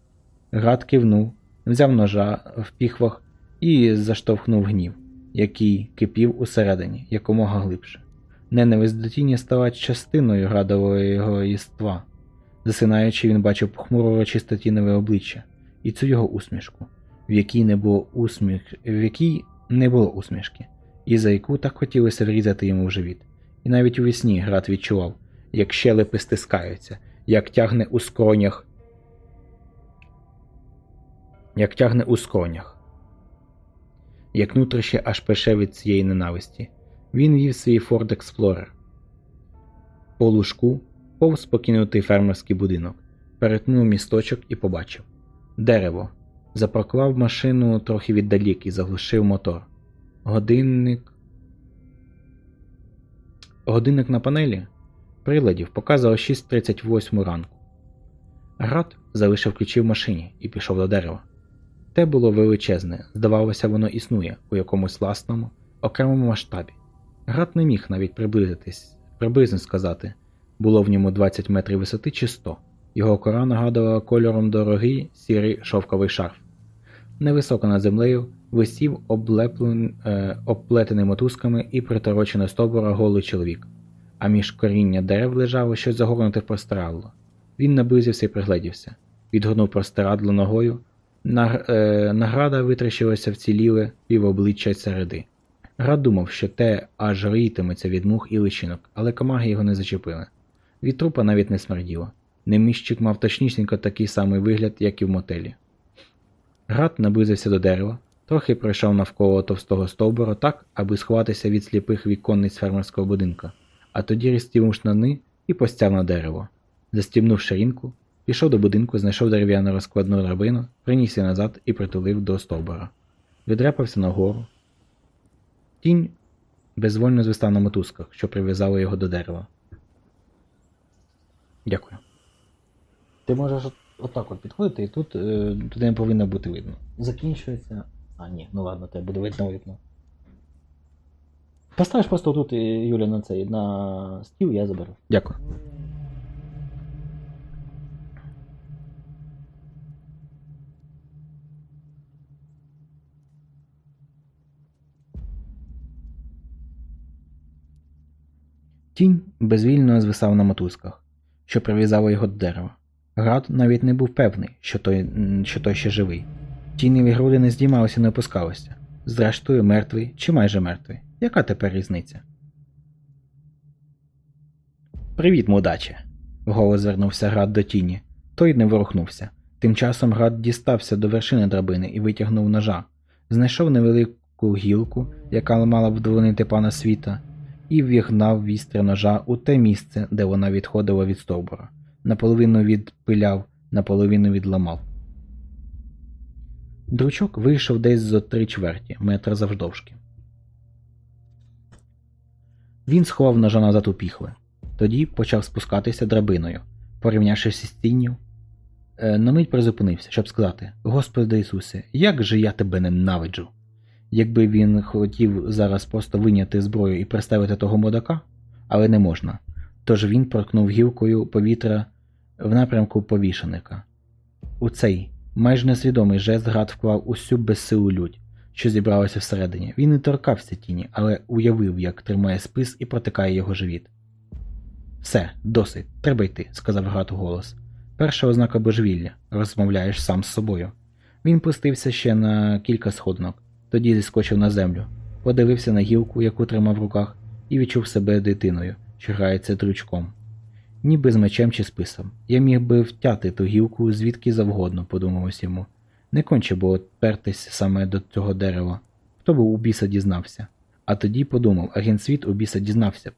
Град кивнув, взяв ножа в піхвах і заштовхнув гнів, який кипів усередині якомога глибше. Ненависть до тіні стала частиною градового його єства. Засинаючи, він бачив похмуро тіневе обличчя і цю його усмішку, в якій не було усміх, в якій не було усмішки, і за яку так хотілося врізати йому в живіт. І навіть у вісні град відчував, як щелепи стискаються, як тягне у скронях. Як тягне у скронях. Як нутрище аж пеше від цієї ненависті. Він вів свій Ford Explorer. По лужку повз покинутий фермерський будинок, перетнув місточок і побачив дерево. Запаркував машину трохи віддалік і заглушив мотор. Годинник. Годинник на панелі приладів показував 6.38 ранку. Град залишив ключі в машині і пішов до дерева. Те було величезне, здавалося, воно існує у якомусь власному, окремому масштабі. Град не міг навіть приблизитись, приблизно сказати, було в ньому 20 метрів висоти чи 100. Його кора нагадувала кольором дорогий сірий шовковий шарф. Невисоко над землею висів облеплен, е, обплетений мотузками і приторочений стовбура голий чоловік, а між коріння дерев лежало щось загорнуте в простирадло. Він наблизився і пригледівся, відгорнув простирадло ногою. Е, награда витріщилася вціліле півобличчя середи. Град думав, що те аж роїтиметься від мух і личинок, але комаги його не зачепили. Від трупа навіть не смерділо. Неміщик мав точнісінько такий самий вигляд, як і в мотелі. Град наблизився до дерева, трохи пройшов навколо товстого стовбура так, аби сховатися від сліпих віконниць фермерського будинка, а тоді розстібнув штани і постяв на дерево. Застібнув ширинку, пішов до будинку, знайшов дерев'яну розкладну драбину, приніс її назад і притулив до стовбура. Відряпався нагору. Тінь безвольно звистав на мотузках, що прив'язали його до дерева. Дякую. Ти можеш отак от підходите, і тут е, туди не повинно бути видно. Закінчується. А, ні, ну ладно, тебе буде видно видно. Поставиш просто тут, е, Юля, на цей на стіл, я заберу. Дякую. Тінь безвільно звисав на мотузках, що прив'язало його до дерева. Град навіть не був певний, що той, що той ще живий. Тіневі груди не здіймалися і не опускалися. Зрештою, мертвий чи майже мертвий. Яка тепер різниця? Привіт, мудаче. Вголос звернувся Град до тіні. Той не ворухнувся. Тим часом Град дістався до вершини драбини і витягнув ножа. Знайшов невелику гілку, яка мала б вдовольнити пана світа, і вігнав вістря ножа у те місце, де вона відходила від стовбура. Наполовину відпиляв, наполовину відламав. Дручок вийшов десь зо три чверті, метра завждовжки. Він сховав ножа назад у піхви. Тоді почав спускатися драбиною, порівнявшись із тінню. Е, на мить призупинився, щоб сказати: Господи Ісусе, як же я тебе ненавиджу! Якби він хотів зараз просто виняти зброю і приставити того модака, але не можна. Тож він проткнув гілкою повітря в напрямку повішеника. У цей майже несвідомий жест град вклав усю безсилу лють, що зібралася всередині. Він не торкався тіні, але уявив, як тримає спис і протикає його живіт. Все, досить, треба йти, сказав град у голос. Перша ознака божевілля розмовляєш сам з собою. Він пустився ще на кілька сходинок, тоді зіскочив на землю, подивився на гілку, яку тримав в руках, і відчув себе дитиною, що грається дручком. Ніби з мечем чи списом. Я міг би втяти ту гілку звідки завгодно, подумалось йому. Не конче було пертись саме до цього дерева. Хто б у біса дізнався? А тоді подумав, агент світ у біса дізнався б.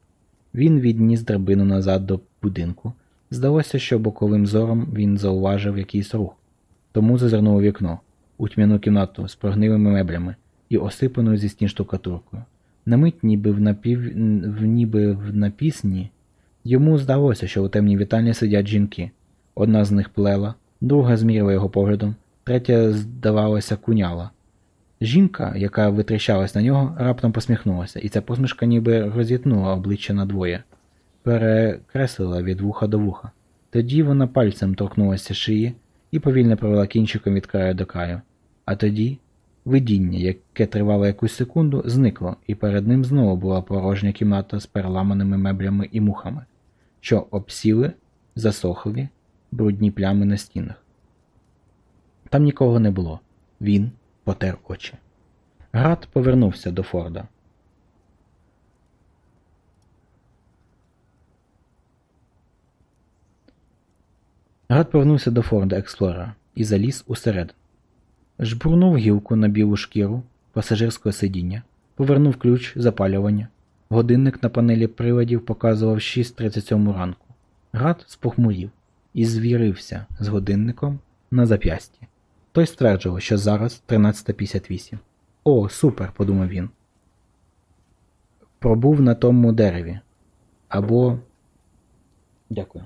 Він відніс драбину назад до будинку. Здалося, що боковим зором він зауважив якийсь рух. Тому зазирнув у вікно, у тьмяну кімнату з прогнилими меблями і осипаною зі стін штукатуркою. На мить, ніби в напів... ніби в напісні, йому здалося, що у темній вітальні сидять жінки. Одна з них плела, друга змірила його поглядом, третя, здавалося, куняла. Жінка, яка витріщалась на нього, раптом посміхнулася, і ця посмішка ніби розітнула обличчя надвоє, перекреслила від вуха до вуха. Тоді вона пальцем торкнулася шиї і повільно провела кінчиком від краю до краю. А тоді видіння, яке тривало якусь секунду, зникло, і перед ним знову була порожня кімната з переламаними меблями і мухами, що обсіли, засохлі, брудні плями на стінах. Там нікого не було. Він потер очі. Град повернувся до Форда. Град повернувся до Форда Експлорера і заліз усередину. Жбурнув гілку на білу шкіру пасажирського сидіння, повернув ключ запалювання. Годинник на панелі приладів показував 6.37 ранку. Град спохмурів і звірився з годинником на зап'ясті. Той стверджував, що зараз 13.58. О, супер, подумав він. Пробув на тому дереві. Або. Дякую.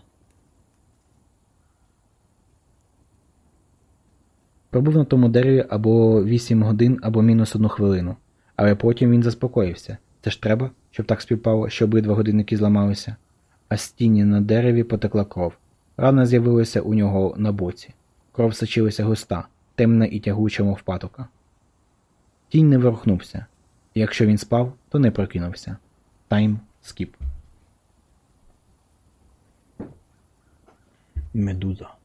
Пробув на тому дереві або 8 годин, або мінус одну хвилину. Але потім він заспокоївся. Це ж треба, щоб так співпало, що обидва годинники зламалися. А з тіні на дереві потекла кров. Рана з'явилася у нього на боці. Кров сочилася густа, темна і тягуча, мов патока. Тінь не ворухнувся. Якщо він спав, то не прокинувся. Тайм скіп. Медуза.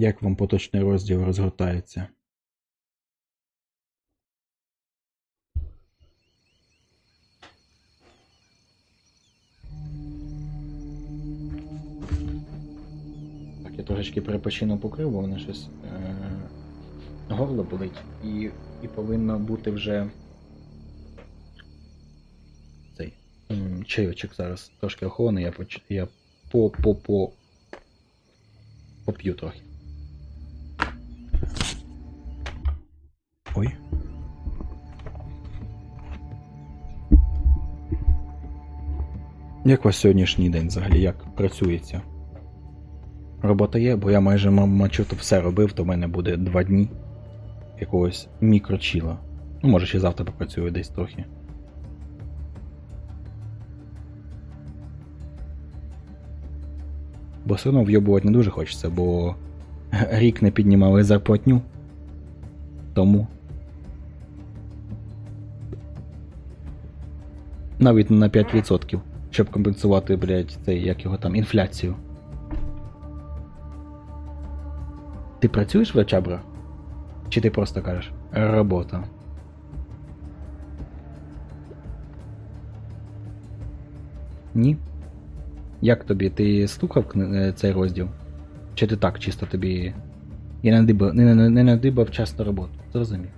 Як вам поточний розділ розгортається? Так, я трошечки перепочину покрив, бо мене щось е- горло болить і, і повинно бути вже цей чайочок зараз трошки охолоний, я, поч... я по, по, по, поп'ю трохи. Як у вас сьогоднішній день взагалі? Як працюється? Робота є, бо я майже мачу то все робив, то в мене буде два дні якогось мікрочіла. Ну, може ще завтра попрацюю десь трохи. Бо все одно вйобувати не дуже хочеться, бо рік не піднімали зарплатню. Тому. Навіть на 5%, щоб компенсувати, блядь, цей, як його там, інфляцію. Ти працюєш в Чабра? Чи ти просто кажеш робота? Ні? Як тобі? Ти слухав е, цей розділ? Чи ти так чисто тобі. Я не надибав, не, надибав час на роботу. Зрозумів.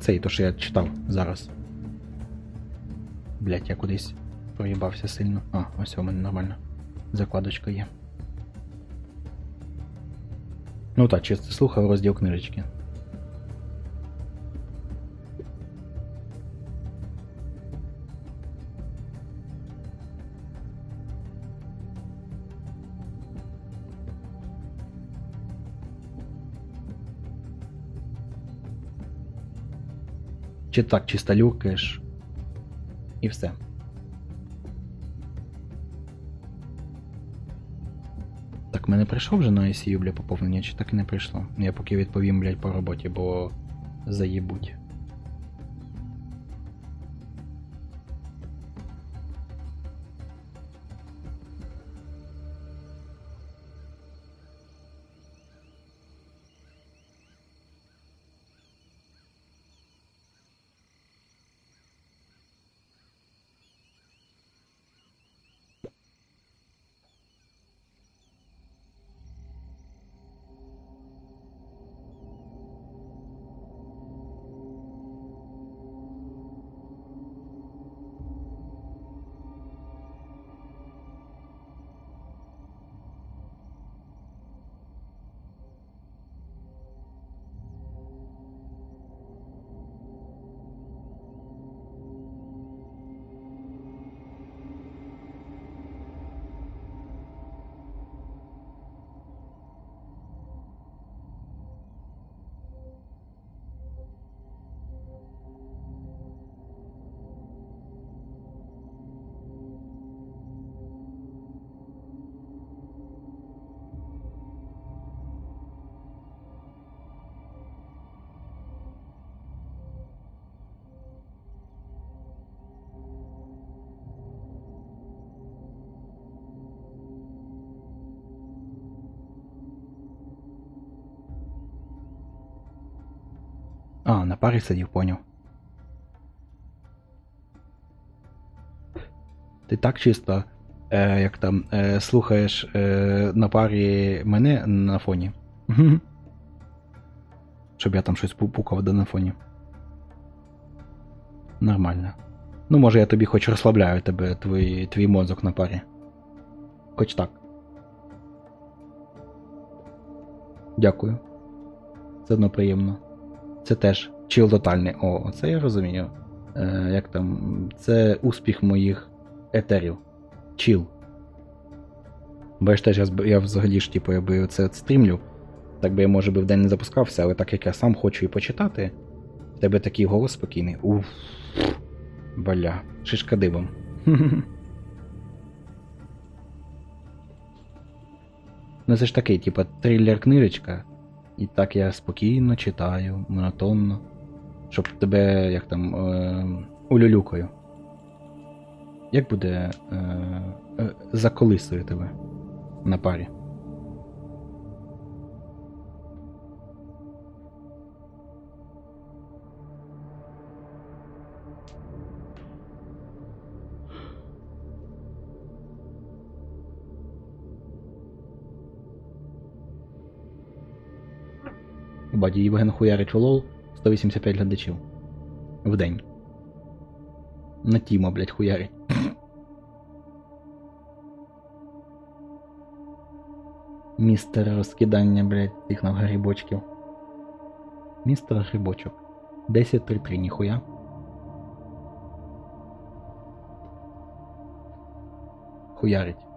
Оцей, то, що я читав зараз. Блять, я кудись проїбався сильно. А, ось у мене нормально. Закладочка є. Ну так, чисто слухав розділ книжечки. Чи так чисто люкаєш. і все. Так, мене прийшов вже на ICU, бля, поповнення, чи так і не прийшло? Я поки відповім, блядь, по роботі, бо заїбуть. Парі сидів, поняв. Ти так чисто, е, як там, е, слухаєш е, на парі мене на фоні. Щоб я там щось пу- пукав на фоні. Нормально. Ну, може, я тобі хоч розслабляю тебе, твій, твій мозок на парі. Хоч так. Дякую. Це одно приємно. Це теж чил тотальний. О, це я розумію. Е, як там. Це успіх моїх етерів. Чил. Бо я теж я, я взагалі ж, типу, якби це от стрімлю, так би я може би в день не запускався, але так як я сам хочу і почитати, в тебе такий голос спокійний. Уф. Бля, шишка дибом. Ну це ж такий, типу, трилер-книжечка. І так я спокійно читаю, монотонно. Щоб тебе як там е, улюлюкою. Як буде е, е, заколисує тебе на парі? Баді Євген хуярить у лол 185 глядачів. в день. На Тімо, блядь, хуярить. Містер розкидання, блядь, тих нам грибочків. Містер грибочок. 10-3-3, ніхуя. Хуярить.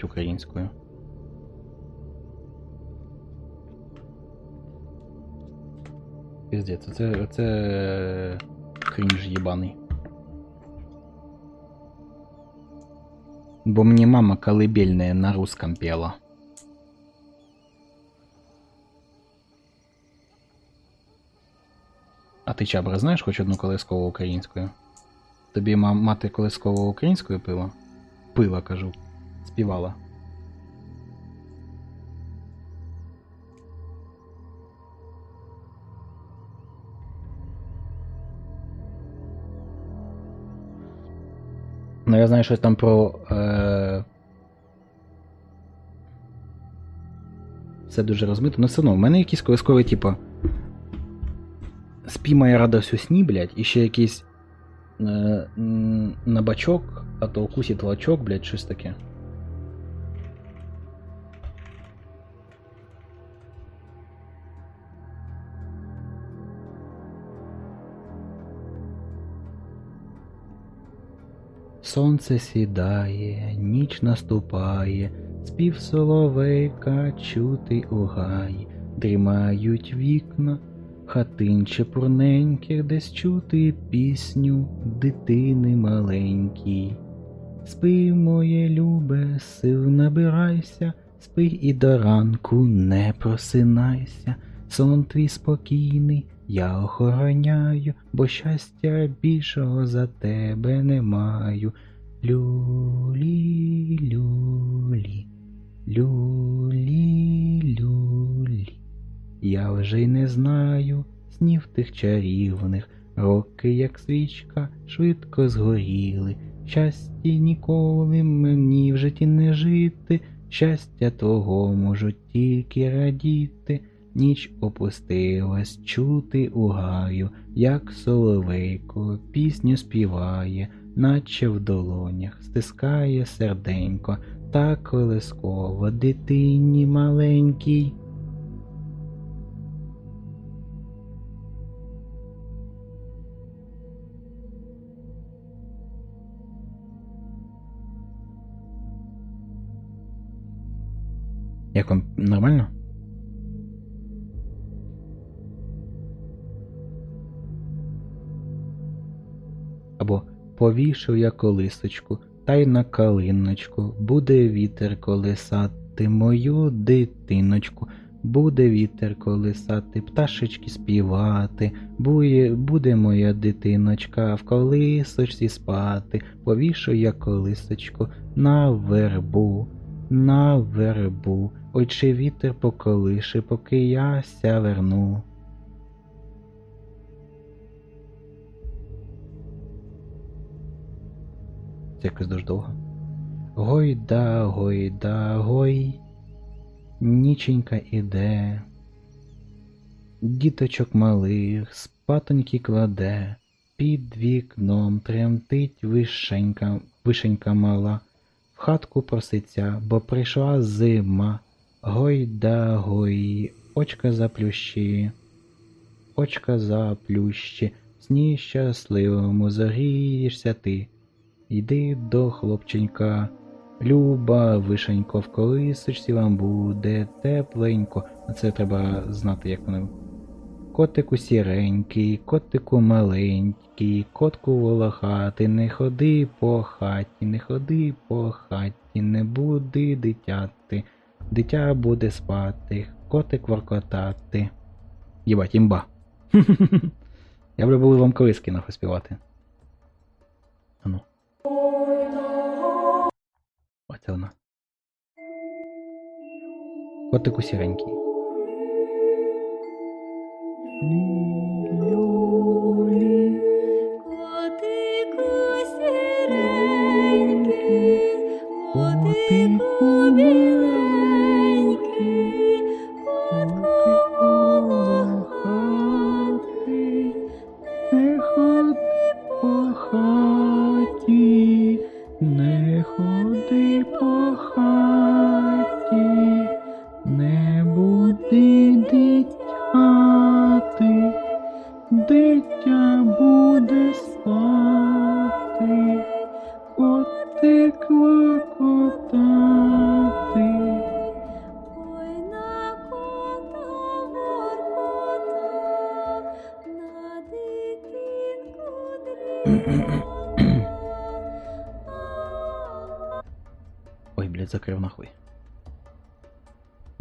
Блядь, українською. Піздець, це, це крінж їбаний. Бо мені мама колыбельная на русском пела. А ти чабра знаєш хоч одну колискову українською? Тобі мати колискову українською пила? Пила, кажу. Співала. Ну, я знаю щось там про. Е... Все дуже розмито. Ну все одно, в мене якісь колискові, типу. Спі моя радость у сні, блядь, і ще якийсь е, на бачок, а то укусить лачок, блядь, щось таке. Сонце сідає, ніч наступає, спів соловейка чути у гаї, дрімають вікна, хатинче пурненьке, десь чути пісню дитини маленькій. Спи, моє любе, сил набирайся, спи і до ранку не просинайся, сон твій спокійний, я охороняю, бо щастя більшого за тебе не маю. Люлі, люлі, люлі, люлі. Я вже й не знаю снів тих чарівних, роки, як свічка, швидко згоріли. Щастя ніколи мені в житті не жити, щастя твого можу тільки радіти. Ніч опустилась чути у гаю, як соловейко пісню співає, наче в долонях стискає серденько, так колисково дитині маленькій. Як вам нормально? Або повішав я колисочку, та й на калиночку, буде вітер колисати мою дитиночку, буде вітер колисати, пташечки співати, бує, буде моя дитиночка в колисочці спати, повішу я колисочку на вербу, на вербу, ой чи вітер поколише, поки я ся верну. Це якось дуже довго. Гойда, гойда, гой, ніченька іде, діточок малих спатоньки кладе, під вікном тремтить вишенька, вишенька мала, в хатку проситься, бо прийшла зима. Гойда, гой, очка заплющи, очка заплющи, в сні щасливому загрієшся ти. Йди до хлопченька, Люба, вишенько, в колисочці вам буде тепленько. Це треба знати, як вони Котику сіренький, котику маленький, котку волохати, не ходи по хаті, не ходи по хаті, не буди дитяти, дитя буде спати, котик воркотати. Єбать, імба. Я б були вам колиски нахуй співати. Оце вона. Котику сіренький. Котику сіренький, котику біленький,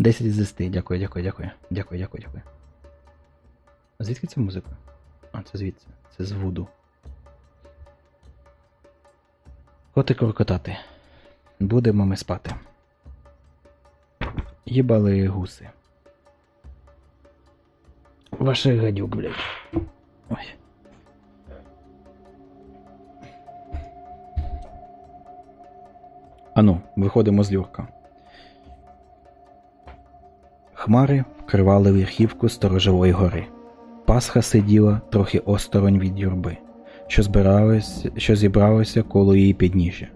10 із 10. Дякую, дякую, дякую. Дякую, дякую, дякую. А звідки ця музика? А, це звідси. Це з Вуду. Котик рокотати. Будемо ми спати. Їбали гуси. Ваших гадюк, блядь. Ой. Ану, виходимо з люрка. Хмари вкривали верхівку сторожової гори. Пасха сиділа трохи осторонь від юрби, що, збиралось, що зібралося коло її підніжжя,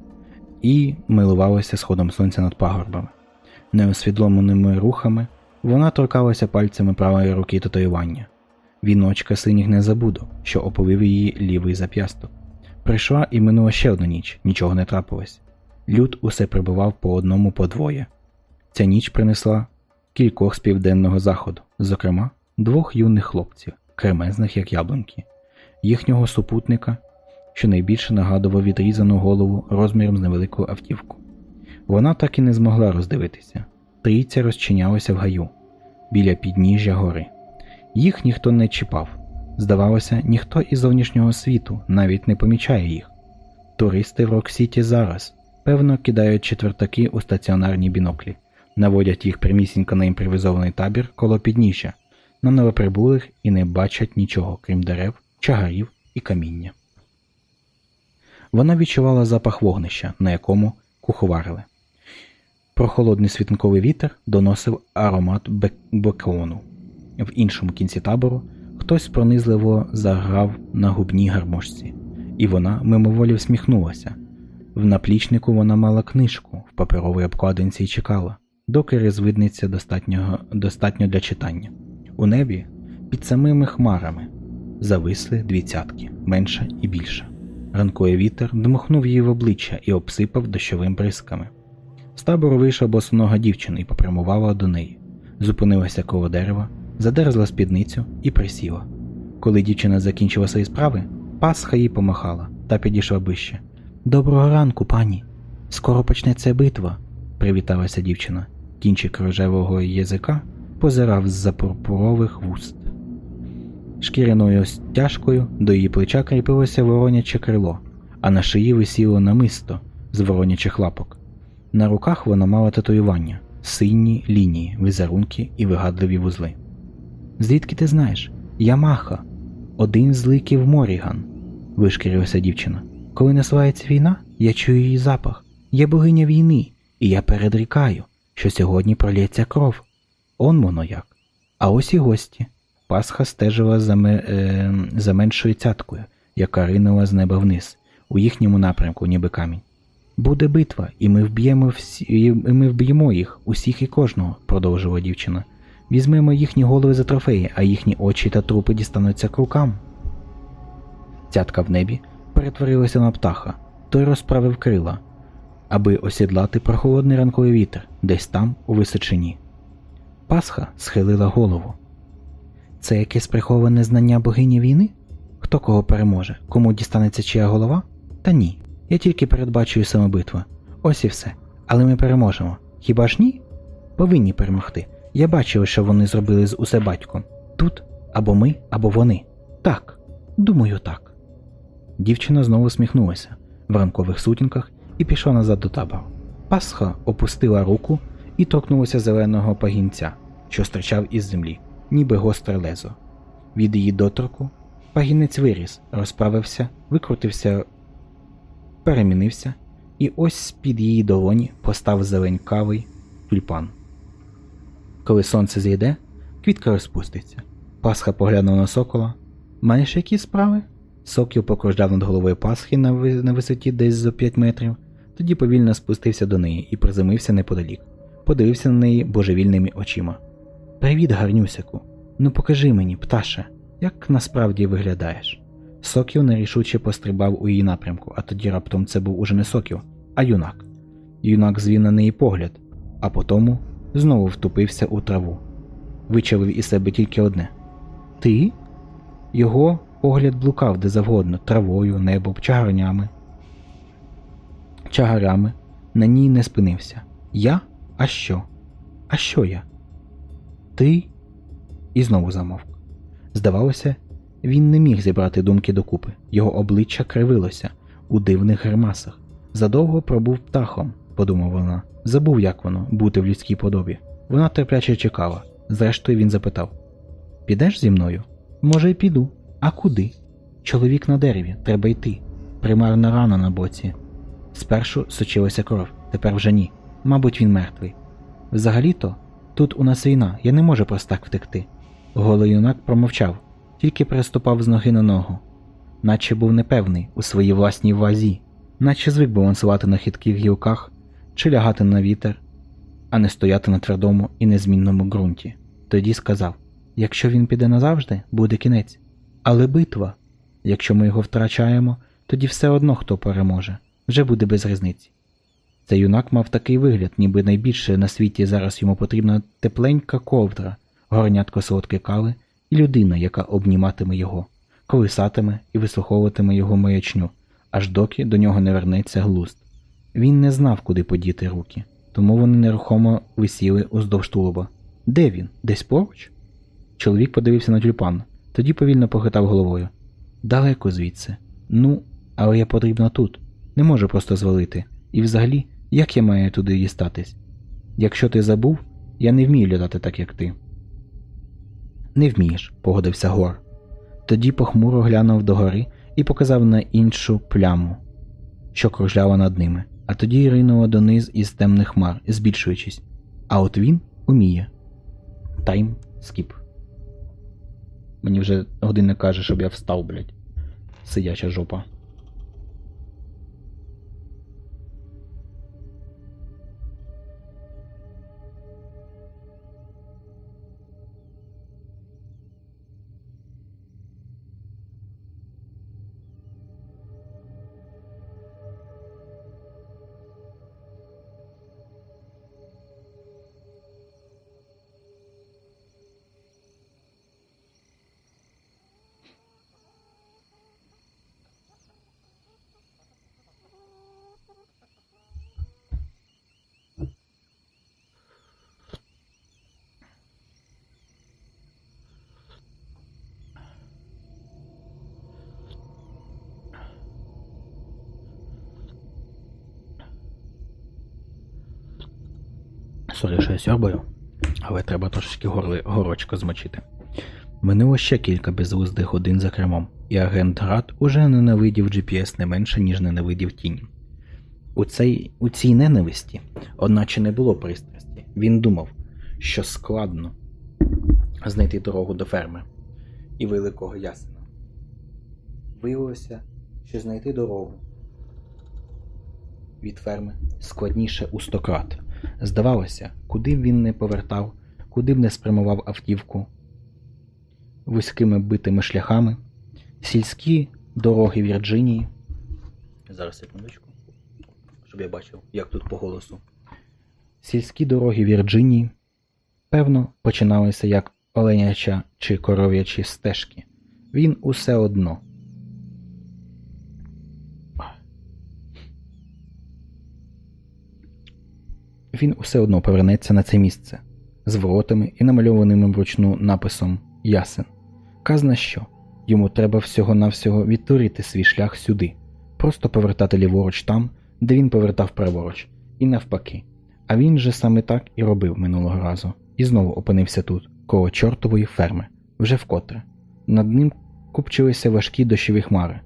і милувалася сходом сонця над пагорбами. Неосвідомленими рухами вона торкалася пальцями правої руки татуювання. Віночка синіх не забуду, що оповив її лівий зап'ясток. Прийшла і минула ще одна ніч, нічого не трапилось. Люд усе прибував по одному по двоє. Ця ніч принесла кількох з південного заходу, зокрема, двох юних хлопців, кремезних як яблуньки, їхнього супутника, що найбільше нагадував відрізану голову розміром з невелику автівку. Вона так і не змогла роздивитися. Трійця розчинялася в гаю біля підніжжя гори. Їх ніхто не чіпав. Здавалося, ніхто із зовнішнього світу навіть не помічає їх. Туристи в Рок-Сіті зараз, певно, кидають четвертаки у стаціонарні біноклі, наводять їх прямісінько на імпровізований табір коло підніжжя, на новоприбулих і не бачать нічого, крім дерев, чагарів і каміння. Вона відчувала запах вогнища, на якому куховарили. Прохолодний світанковий вітер доносив аромат бек- бекону. В іншому кінці табору хтось пронизливо заграв на губній гармошці, і вона мимоволі всміхнулася. В наплічнику вона мала книжку в паперовій обкладинці і чекала, доки розвиднеться достатньо, достатньо для читання. У небі, під самими хмарами, зависли дві цятки, менша і більша. Ранковий вітер дмухнув її в обличчя і обсипав дощовим бризками. З табору вийшла босонога дівчина і попрямувала до неї. Зупинилася коло дерева, задерзла спідницю і присіла. Коли дівчина закінчила свої справи, Пасха їй помахала та підійшла ближче. Доброго ранку, пані. Скоро почнеться битва, привіталася дівчина. Кінчик рожевого язика позирав з-за пурпурових вуст. Шкіряною стяжкою до її плеча кріпилося вороняче крило, а на шиї висіло намисто з воронячих лапок. На руках вона мала татуювання, сині лінії, візерунки і вигадливі вузли. Звідки ти знаєш? Ямаха, один з ликів Моріган, вишкірилася дівчина. Коли насувається війна, я чую її запах. Я богиня війни, і я передрікаю, що сьогодні пролється кров. Он воно як. А ось і гості. Пасха стежила за, ме, е, за меншою цяткою, яка ринула з неба вниз, у їхньому напрямку, ніби камінь. Буде битва, і ми вб'ємо всі, і ми вб'ємо їх, усіх і кожного, продовжила дівчина. Візьмемо їхні голови за трофеї, а їхні очі та трупи дістануться к рукам. Цятка в небі перетворилася на птаха, той розправив крила, аби осідлати прохолодний ранковий вітер десь там, у височині. Пасха схилила голову. Це якесь приховане знання богині війни? Хто кого переможе? Кому дістанеться чия голова? Та ні. Я тільки передбачую самобитву. Ось і все. Але ми переможемо. Хіба ж ні? Повинні перемогти. Я бачив, що вони зробили з усе батьком. Тут або ми, або вони. Так, думаю, так. Дівчина знову сміхнулася в ранкових сутінках і пішла назад до табору. Пасха опустила руку і торкнулася зеленого пагінця, що стирчав із землі, ніби гостре лезо. Від її доторку пагінець виріс, розправився, викрутився, перемінився, і ось з-під її долоні постав зеленькавий тюльпан. Коли сонце зійде, квітка розпуститься. Пасха поглянув на сокола. Маєш які справи? Сокіл покружляв над головою Пасхи на висоті десь за 5 метрів, тоді повільно спустився до неї і приземлився неподалік. Подивився на неї божевільними очима. Привіт, гарнюсяку. Ну покажи мені, пташе, як насправді виглядаєш. Сокіл нерішуче пострибав у її напрямку, а тоді раптом це був уже не сокіл, а юнак. Юнак звів на неї погляд, а потому знову втупився у траву. Вичавив із себе тільки одне. Ти? Його погляд блукав де завгодно, травою, небом, чагарнями. Чагарями. На ній не спинився. Я? А що? А що я? Ти? І знову замовк. Здавалося, він не міг зібрати думки докупи. Його обличчя кривилося у дивних гримасах. Задовго пробув птахом, подумав вона. Забув, як воно бути в людській подобі. Вона терпляче чекала. Зрештою він запитав: Підеш зі мною? Може, й піду. А куди? Чоловік на дереві, треба йти. Примарна рана на боці. Спершу сочилася кров, тепер вже ні. Мабуть, він мертвий. Взагалі-то, тут у нас війна, я не можу просто так втекти. Голий юнак промовчав, тільки переступав з ноги на ногу, наче був непевний у своїй власній вазі, наче звик балансувати на хитких гілках чи лягати на вітер, а не стояти на твердому і незмінному ґрунті. Тоді сказав: якщо він піде назавжди, буде кінець. Але битва, якщо ми його втрачаємо, тоді все одно хто переможе, вже буде без різниці. Цей юнак мав такий вигляд, ніби найбільше на світі зараз йому потрібна тепленька ковдра, горнятко солодкої кави і людина, яка обніматиме його, колисатиме і вислуховуватиме його маячню, аж доки до нього не вернеться глузд. Він не знав, куди подіти руки, тому вони нерухомо висіли уздовж тулуба. Де він? Десь поруч? Чоловік подивився на тюльпан, тоді повільно похитав головою. Далеко звідси. Ну, але я потрібна тут. Не можу просто звалити. І взагалі, як я маю туди дістатись? Якщо ти забув, я не вмію літати так, як ти. Не вмієш, погодився Гор. Тоді похмуро глянув догори і показав на іншу пляму, що кружляла над ними, а тоді ринула дониз із темних хмар, збільшуючись. А от він уміє. Тайм скіп. Мені вже годинник каже, щоб я встав, блядь. Сидяча жопа. Сьорбаю, але треба трошечки горли, горочко змочити. Минуло ще кілька безглуздих годин за кермом, і агент Град уже ненавидів GPS не менше, ніж ненавидів тінь. У, цей, у цій ненависті, одначе не було пристрасті. Він думав, що складно знайти дорогу до ферми і великого ясена. Виявилося, що знайти дорогу від ферми складніше у сто крат. Здавалося, куди б він не повертав, куди б не спрямував автівку вузькими битими шляхами, сільські дороги Вірджинії. Зараз секундочку, щоб я бачив, як тут по голосу. Сільські дороги Вірджинії, певно, починалися як оленяча чи коров'ячі стежки. Він усе одно. Він усе одно повернеться на це місце з воротами і намальованим вручну написом Ясен. Казна що? Йому треба всього-навсього відтворити свій шлях сюди, просто повертати ліворуч там, де він повертав праворуч, і навпаки. А він же саме так і робив минулого разу, і знову опинився тут, коло чортової ферми, вже вкотре. Над ним купчилися важкі дощові хмари.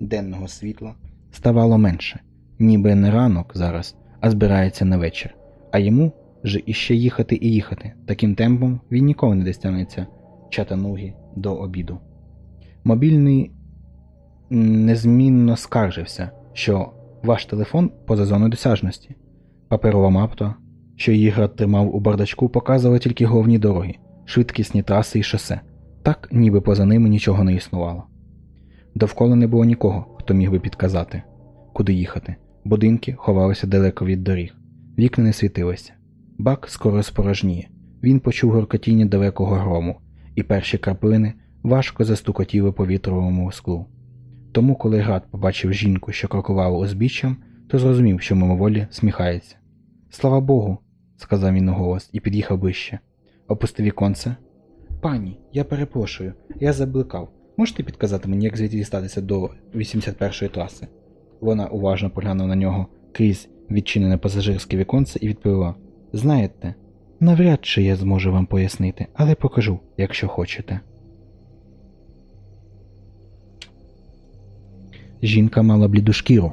Денного світла ставало менше, ніби не ранок зараз, а збирається на вечір. А йому ж іще їхати і їхати. Таким темпом він ніколи не дістягнеться чатануги до обіду. Мобільний незмінно скаржився, що ваш телефон поза зоною досяжності. Паперова мапа, що Ігор тримав у бардачку, показувала тільки головні дороги, швидкісні траси і шосе, так ніби поза ними нічого не існувало. Довкола не було нікого, хто міг би підказати, куди їхати. Будинки ховалися далеко від доріг, вікна не світилися. Бак скоро спорожніє. Він почув горкотіння далекого грому, і перші краплини важко застукотіли по вітровому склу. Тому, коли град побачив жінку, що крокувала узбіччям, то зрозумів, що мимоволі сміхається. Слава Богу, сказав він голос і під'їхав ближче. Опустив віконце. Пані, я перепрошую, я забликав. Можете підказати мені, як звідти дістатися до 81-ї траси? Вона уважно поглянула на нього крізь відчинене пасажирське віконце і відповіла: Знаєте, навряд чи я зможу вам пояснити, але покажу, якщо хочете. Жінка мала бліду шкіру,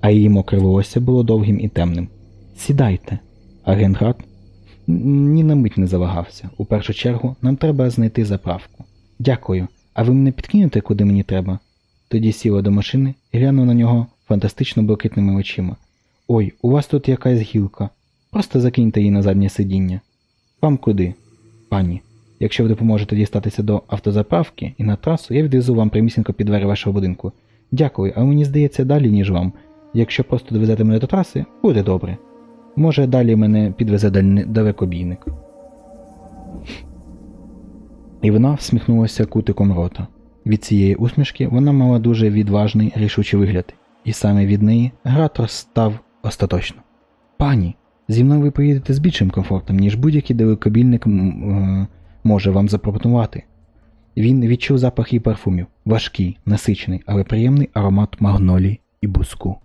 а її мокре волосся було довгим і темним. Сідайте. Агент Град ні на мить не завагався. У першу чергу нам треба знайти заправку. Дякую. А ви мене підкинете, куди мені треба? Тоді сіла до машини і глянула на нього фантастично блакитними очима. Ой, у вас тут якась гілка. Просто закиньте її на заднє сидіння. Вам куди? Пані. Якщо ви допоможете дістатися до автозаправки і на трасу, я відвезу вам прямісінько під двері вашого будинку. Дякую, а мені здається далі, ніж вам. Якщо просто довезете мене до траси, буде добре. Може, далі мене підвезе далекобійник. І вона всміхнулася кутиком рота. Від цієї усмішки вона мала дуже відважний рішучий вигляд, і саме від неї гратор став остаточно. Пані, зі мною ви поїдете з більшим комфортом, ніж будь-який далекобільник е, може вам запропонувати. Він відчув запах її парфумів, важкий, насичений, але приємний аромат магнолії і буску.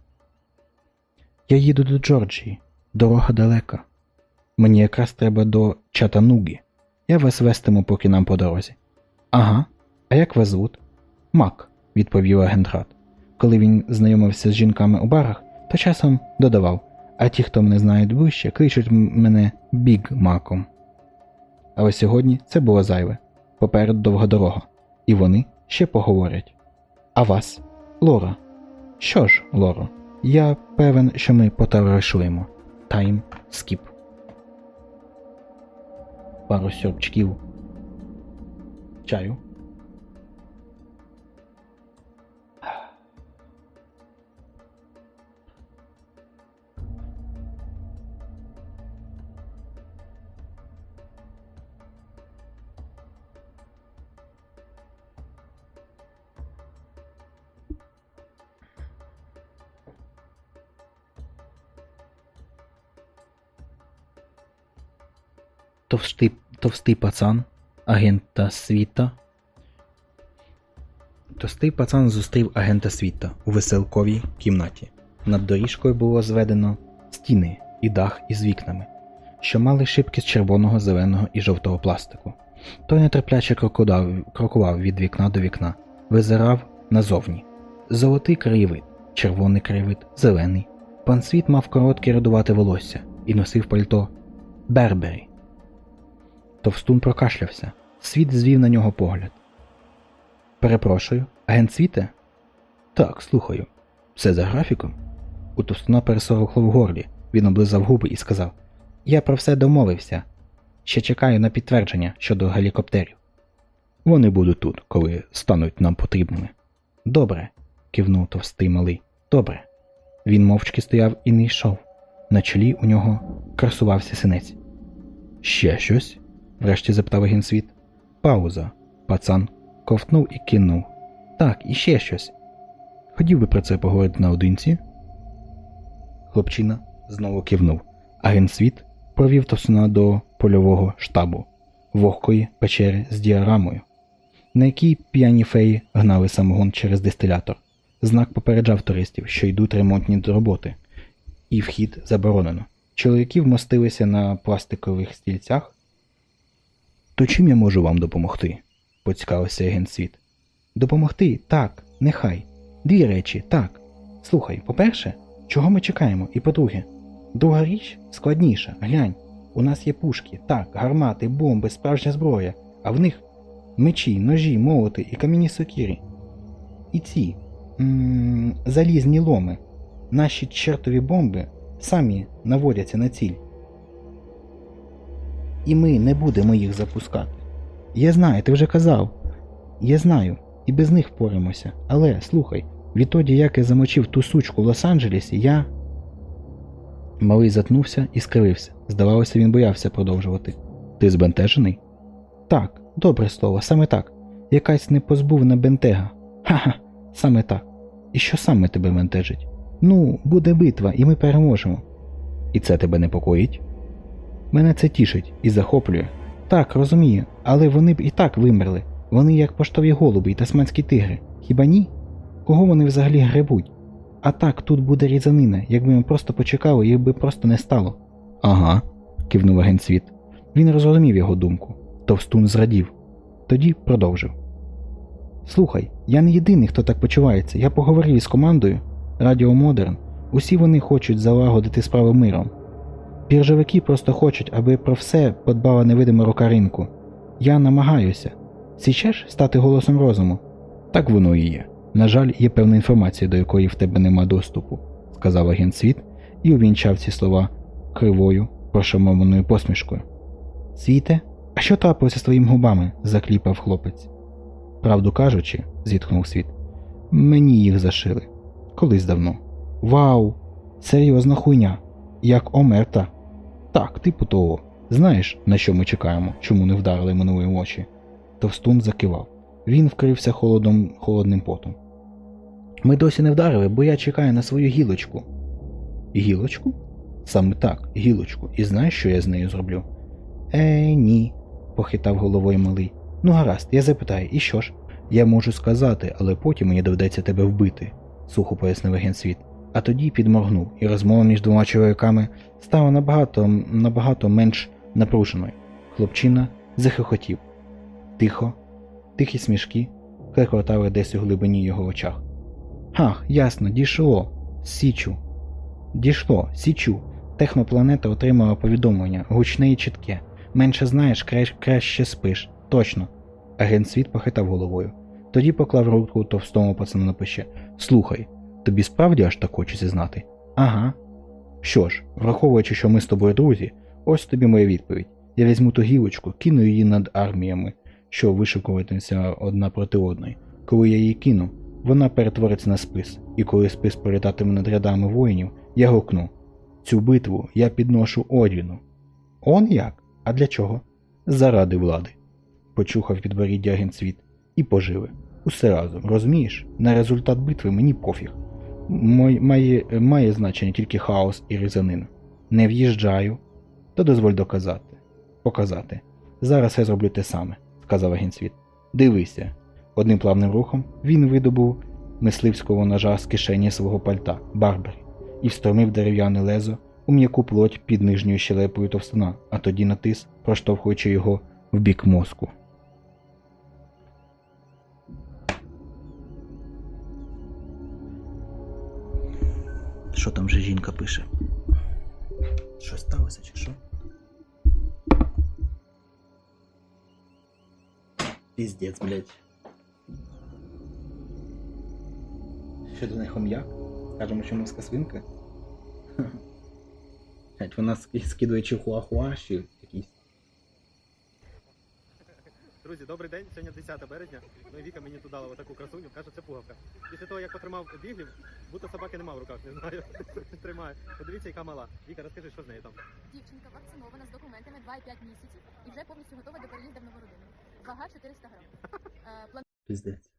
Я їду до Джорджії. Дорога далека. Мені якраз треба до Чатануги. Я вас вестиму, поки нам по дорозі. Ага. А як вас звуть? Мак, відповів агент Град. Коли він знайомився з жінками у барах, то часом додавав, а ті, хто мене знають ближче, кличуть мене Біг Маком. Але сьогодні це було зайве. Поперед довга дорога. І вони ще поговорять. А вас? Лора. Що ж, Лоро, я певен, що ми потоваришуємо. Тайм скіп. Пару сьорбчків. Чаю. Товстий, товстий пацан, агента світа. Товстий пацан зустрів агента світа у веселковій кімнаті. Над доріжкою було зведено стіни і дах із вікнами, що мали шибки з червоного, зеленого і жовтого пластику. Той нетерпляче крокував від вікна до вікна, визирав назовні. Золотий краєвид, червоний краєвид, зелений. Пан світ мав коротке рядувате волосся і носив пальто Бербері. Товстун прокашлявся. Світ звів на нього погляд. Перепрошую, агент світе? Так, слухаю. Все за графіком? У Товстуна пересохло в горлі. Він облизав губи і сказав: Я про все домовився. Ще чекаю на підтвердження щодо гелікоптерів. Вони будуть тут, коли стануть нам потрібними. Добре, кивнув товстий малий. Добре. Він мовчки стояв і не йшов. На чолі у нього красувався синець. Ще щось? Врешті запитав генсвіт. Пауза. Пацан ковтнув і кинув. Так, і ще щось. Хотів би про це поговорити наодинці? Хлопчина знову кивнув, а генсвіт провів Товсуна до польового штабу вогкої печери з діарамою, на якій п'яні феї гнали самогон через дистилятор. Знак попереджав туристів, що йдуть ремонтні роботи, і вхід заборонено. Чоловіки вмостилися на пластикових стільцях. То чим я можу вам допомогти? поцікавився агент світ. Допомогти? Так, нехай. Дві речі, так. Слухай, по-перше, чого ми чекаємо? І по-друге, друга річ складніша. Глянь, у нас є пушки, так, гармати, бомби, справжня зброя, а в них мечі, ножі, молоти і кам'яні сокири. І ці м- залізні ломи. Наші чертові бомби самі наводяться на ціль. І ми не будемо їх запускати. Я знаю, ти вже казав. Я знаю, і без них впораємося. Але слухай, відтоді, як я замочив ту сучку в Лос-Анджелесі, я. Малий затнувся і скривився. Здавалося, він боявся продовжувати. Ти збентежений? Так, добре слово, саме так. Якась непозбувна бентега. Ха-ха, саме так. І що саме тебе бентежить? Ну, буде битва, і ми переможемо. І це тебе непокоїть? Мене це тішить і захоплює. Так, розумію, але вони б і так вимерли. Вони як поштові голуби і тасманські тигри. Хіба ні? Кого вони взагалі гребуть? А так, тут буде різанина, якби ми просто почекали, їх би просто не стало. Ага, кивнув агент світ. Він розумів його думку. Товстун зрадів. Тоді продовжив. Слухай, я не єдиний, хто так почувається. Я поговорив із командою Радіо Модерн. Усі вони хочуть залагодити справи миром. Біржовики просто хочуть, аби про все подбала невидима рука ринку. Я намагаюся. Січеш стати голосом розуму? Так воно і є. На жаль, є певна інформація, до якої в тебе нема доступу, сказав агент світ і увінчав ці слова кривою, прошамованою посмішкою. Світе, а що трапилося з твоїми губами? закліпав хлопець. Правду кажучи, зітхнув світ, мені їх зашили. Колись давно. Вау! Серйозна хуйня. Як омерта. Так, типу того. Знаєш, на що ми чекаємо, чому не вдарили минулої очі? Товстун закивав. Він вкрився холодом, холодним потом. Ми досі не вдарили, бо я чекаю на свою гілочку. Гілочку? Саме так, гілочку. І знаєш, що я з нею зроблю? Е, ні, похитав головою малий. Ну гаразд, я запитаю, і що ж? Я можу сказати, але потім мені доведеться тебе вбити, сухо пояснив агент світ. А тоді підморгнув, і розмова між двома чоловіками стала набагато, набагато менш напруженою. Хлопчина захихотів. Тихо, тихі смішки клекотали десь у глибині його очах. Ах, ясно, дійшло. Січу. Дійшло, січу. Технопланета отримала повідомлення, гучне і чітке. Менше знаєш, кра- краще спиш. Точно. Агент світ похитав головою. Тоді поклав руку товстому пацану на плече. Слухай, тобі справді аж так хочеться знати? Ага. Що ж, враховуючи, що ми з тобою друзі, ось тобі моя відповідь. Я візьму ту гілочку, кину її над арміями, що вишикуватимуться одна проти одної. Коли я її кину, вона перетвориться на спис, і коли спис політатиме над рядами воїнів, я гукну. Цю битву я підношу Одіну. Он як? А для чого? Заради влади. Почухав підборіддя агент світ. І поживи. Усе разом, розумієш? На результат битви мені пофіг. Має, має значення тільки хаос і різанина. Не в'їжджаю, то дозволь доказати. Показати. Зараз я зроблю те саме, сказав агент. Дивися. Одним плавним рухом він видобув мисливського ножа з кишені свого пальта Барбарі і встромив дерев'яне лезо у м'яку плоть під нижньою щелепою товстуна, а тоді натис, проштовхуючи його в бік мозку. Що там вже жінка пише? Щось сталося чи що? Піздець, блядь. Що до них хом'як? Кажемо, що морська свинка? Вона ски- скидує чихуахуа чи якийсь. Друзі, добрий день. Сьогодні 10 березня. Ну і Віка мені тут дала таку красуню, каже, це пугавка. Після того, як потримав біглів, будто собаки нема в руках, не знаю. Тримає. Подивіться, яка мала. Віка, розкажи, що з нею там. Дівчинка вакцинована з документами 2,5 місяців і вже повністю готова до переїзду в нову родину. Вага 400 грам. Е, план- Піздець.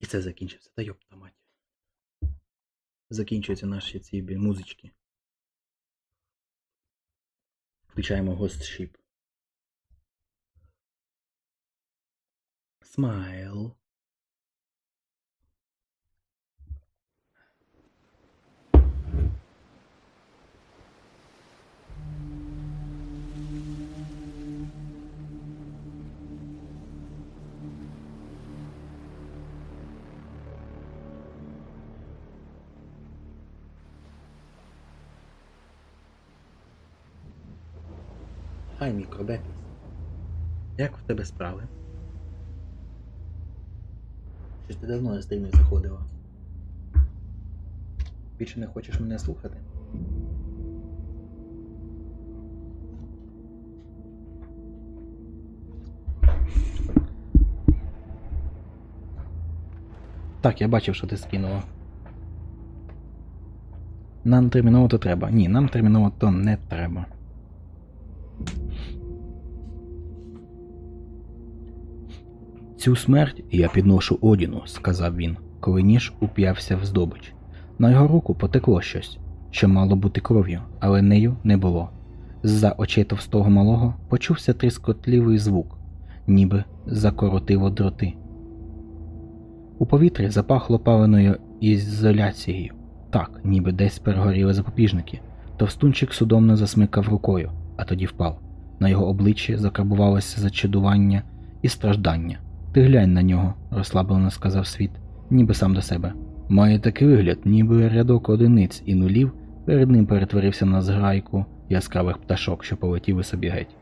І це закінчився. Та йопта мать. Закінчуються наші ці музички. Включаємо гостшіп. Смайл. Хай мікробепіс. Як в тебе справи? Щось ти давно на стрім не заходила. Більше не хочеш мене слухати? Так, я бачив, що ти скинула. Нам терміново то треба. Ні, нам терміново то не треба. Цю смерть я підношу Одіну, сказав він, коли ніж уп'явся в здобич. На його руку потекло щось, що мало бути кров'ю, але нею не було. З-за очей товстого малого почувся тріскотлівий звук, ніби закоротило дроти. У повітрі запахло паленою ізоляцією, так, ніби десь перегоріли запобіжники. Товстунчик судомно засмикав рукою, а тоді впав. На його обличчі закарбувалося зачудування і страждання. Ти глянь на нього, розслаблено сказав світ, ніби сам до себе. Має такий вигляд, ніби рядок одиниць і нулів перед ним перетворився на зграйку яскравих пташок, що полетіли собі геть.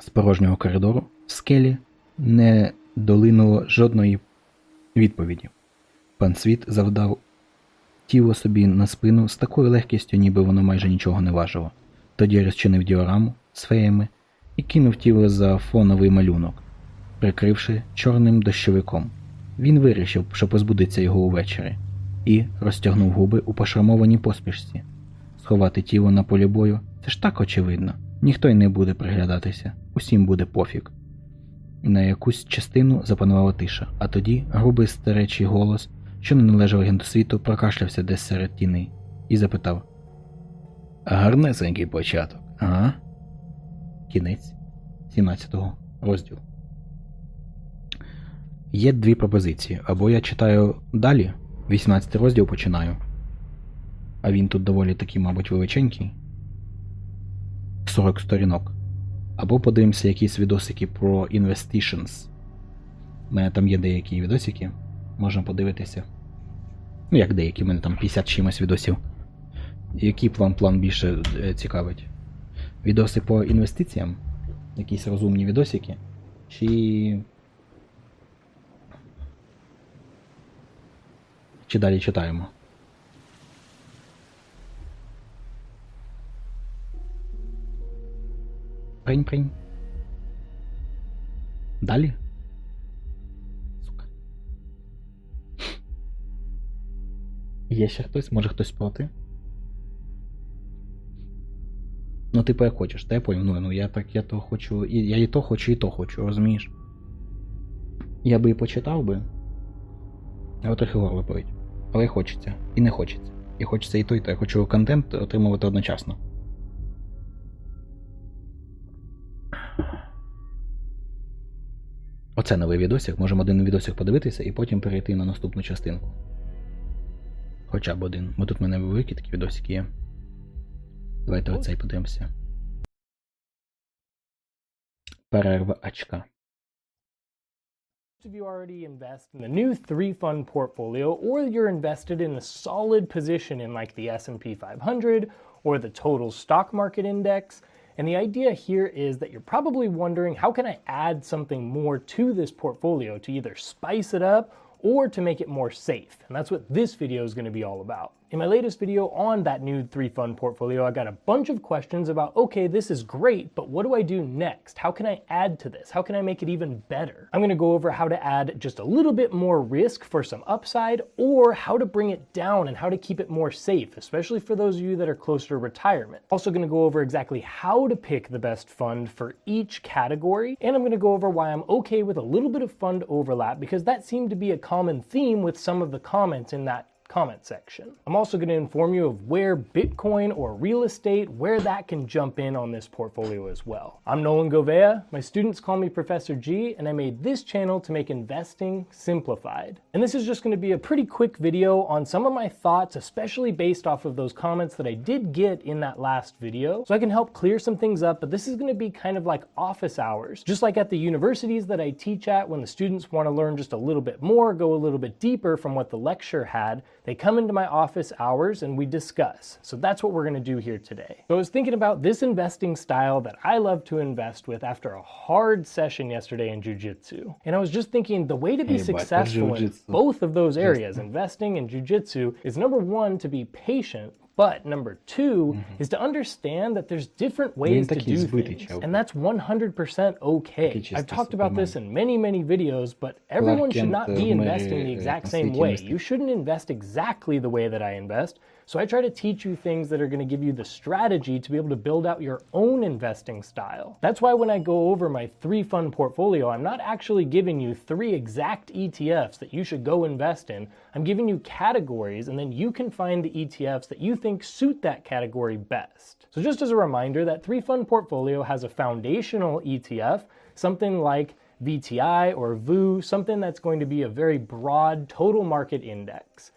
З порожнього коридору в скелі не долинуло жодної відповіді. Пан світ завдав тіло собі на спину з такою легкістю, ніби воно майже нічого не важило. Тоді розчинив діораму з феями і кинув тіло за фоновий малюнок, прикривши чорним дощовиком. Він вирішив, що позбудеться його увечері, і розтягнув губи у пошрамованій поспішці. Сховати тіло на полі бою це ж так очевидно. Ніхто й не буде приглядатися, усім буде пофіг. На якусь частину запанувала тиша, а тоді грубий старечий голос, що не належав агенту світу, прокашлявся десь серед тіней і запитав: Гарнесенький початок, ага? Кінець 17 розділу. Є дві пропозиції. Або я читаю далі, 18 розділ починаю. А він тут доволі такий, мабуть, величенький. 40 сторінок. Або подивимося якісь відосики про Investitions. У мене там є деякі відосики. Можна подивитися. Ну, як деякі, у мене там 50 чимось відосів. Який план план більше е, цікавить? Відоси по інвестиціям? Якісь розумні відосики? Чи. Чи далі читаємо? Принь-принь. Далі? Сука. Є ще хтось? Може хтось проти? Ну, типу, як хочеш, та я понял. Ну, ну я так, я то хочу. І, я і то хочу, і то хочу, розумієш? Я би і почитав би. Але трохи горло болить. Але хочеться. І не хочеться. І хочеться і то, і то. Я хочу контент отримувати одночасно. Оце новий відосик. Можемо один відосик подивитися і потім перейти на наступну частинку. Хоча б один. Бо тут в мене великі такі відосики є. Давайте оцей подивимося. Перерва очка. Most of you already invest in the new three fund portfolio or you're invested in a solid position in like the S&P 500 or the total stock market index and the idea here is that you're probably wondering how can I add something more to this portfolio to either spice it up or to make it more safe. And that's what this video is going to be all about. in my latest video on that new three fund portfolio, I got a bunch of questions about okay, this is great, but what do I do next? How can I add to this? How can I make it even better? I'm going to go over how to add just a little bit more risk for some upside, or how to bring it down and how to keep it more safe, especially for those of you that are closer to retirement. Also, going to go over exactly how to pick the best fund for each category, and I'm going to go over why I'm okay with a little bit of fund overlap because that seemed to be a common theme with some of the comments in that comment section. I'm also going to inform you of where Bitcoin or real estate, where that can jump in on this portfolio as well. I'm Nolan Govea. My students call me Professor G, and I made this channel to make investing simplified. And this is just going to be a pretty quick video on some of my thoughts, especially based off of those comments that I did get in that last video. So I can help clear some things up, but this is going to be kind of like office hours. Just like at the universities that I teach at, when the students want to learn just a little bit more, go a little bit deeper from what the lecture had, they come into my office hours and we discuss. So that's what we're going to do here today. So I was thinking about this investing style that I love to invest with after a hard session yesterday in jujitsu. And I was just thinking the way to be Hey, successful in both of those areas, investing and jujitsu, is number one, to be patient. But number 2 mm-hmm. is to understand that there's different ways to do things, and that's 100% okay. I've talked about this in many, many videos, but everyone should not be investing the exact same way. You shouldn't invest exactly the way that I invest. So I try to teach you things that are going to give you the strategy to be able to build out your own investing style. That's why when I go over my three fund portfolio, I'm not actually giving you three exact ETFs that you should go invest in. I'm giving you categories, and then you can find the ETFs that you think suit that category best. So just as a reminder, that three fund portfolio has a foundational ETF, something like VTI or VU, something that's going to be a very broad total market index.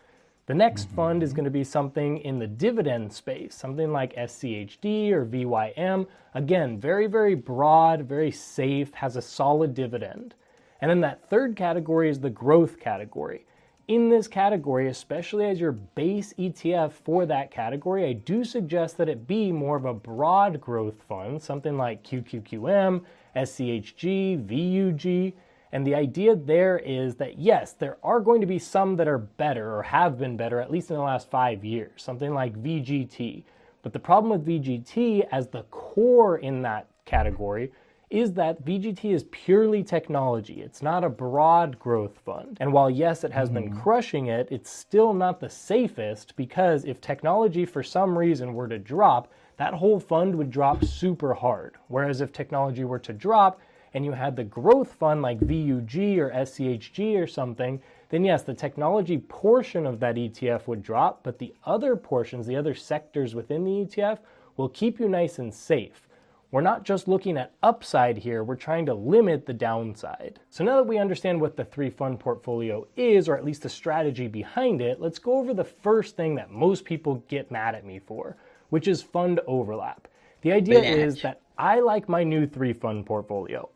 The next fund is going to be something in the dividend space, something like SCHD or VYM. Again, very, very broad, very safe, has a solid dividend. And then that third category is the growth category. In this category, especially as your base ETF for that category, I do suggest that it be more of a broad growth fund, something like QQQM, SCHG, VUG. And the idea there is that yes, there are going to be some that are better or have been better, at least in the last five years, something like VGT. But the problem with VGT as the core in that category is that VGT is purely technology. It's not a broad growth fund. And while yes, it has been mm-hmm. crushing it, it's still not the safest because if technology for some reason were to drop, that whole fund would drop super hard. Whereas if technology were to drop, and you had the growth fund like VUG or SCHG or something, then yes, the technology portion of that ETF would drop, but the other portions, the other sectors within the ETF, will keep you nice and safe. We're not just looking at upside here, we're trying to limit the downside. So now that we understand what the three fund portfolio is, or at least the strategy behind it, let's go over the first thing that most people get mad at me for, which is fund overlap. The idea is that I like my new three fund portfolio.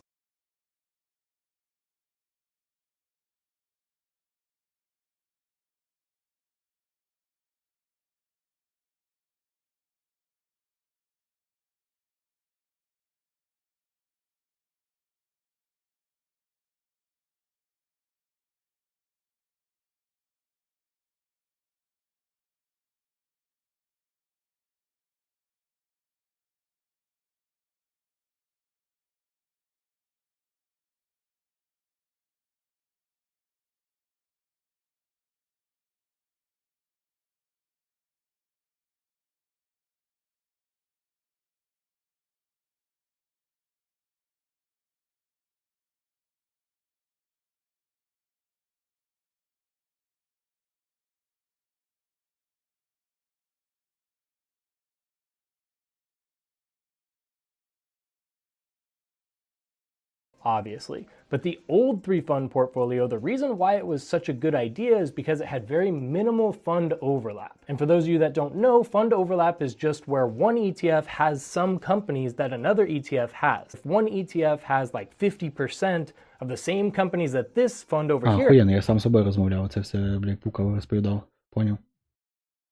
obviously. But the old three fund portfolio, the reason why it was such a good idea is because it had very minimal fund overlap. And for those of you that don't know, fund overlap is just where one ETF has some companies that another ETF has. If one ETF has like 50% of the same companies that this fund over А, here охуєнно, я сам з собою розмовляв, це все, блядь, пукав, розповідав. Поняв.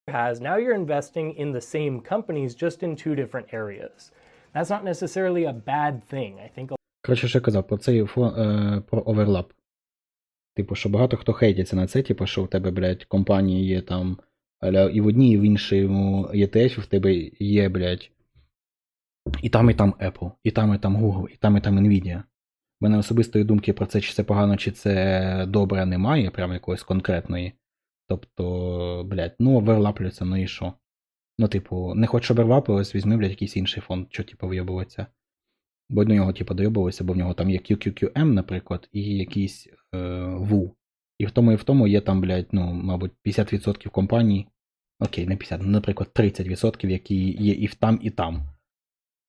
has, now you're investing in the same companies just in two different areas. That's not necessarily a bad thing. I think Коротше, що я казав про цей фо, е, про оверлап. Типу, що багато хто хейтиться на це, типу, що в тебе, блядь, компанії є там. і в одній, і в іншому ETF в тебе є, блядь. І там, і там Apple, і там, і там Google, і там, і там Nvidia. В мене особистої думки про це, чи це погано, чи це добре, немає, прям якоїсь конкретної. Тобто, блядь, ну оверлаплюється, ну і що? Ну, типу, не хочеш оверлапилось, візьми, блядь, якийсь інший фонд, що, типу, вийобуватися. Бо до нього, типу, дойобувалися, бо в нього там є QQQM, наприклад, і якийсь е, WU. І в тому і в тому є там, блядь, ну, мабуть, 50% компаній. Окей, не 50, ну, наприклад, 30%, які є і в там, і там.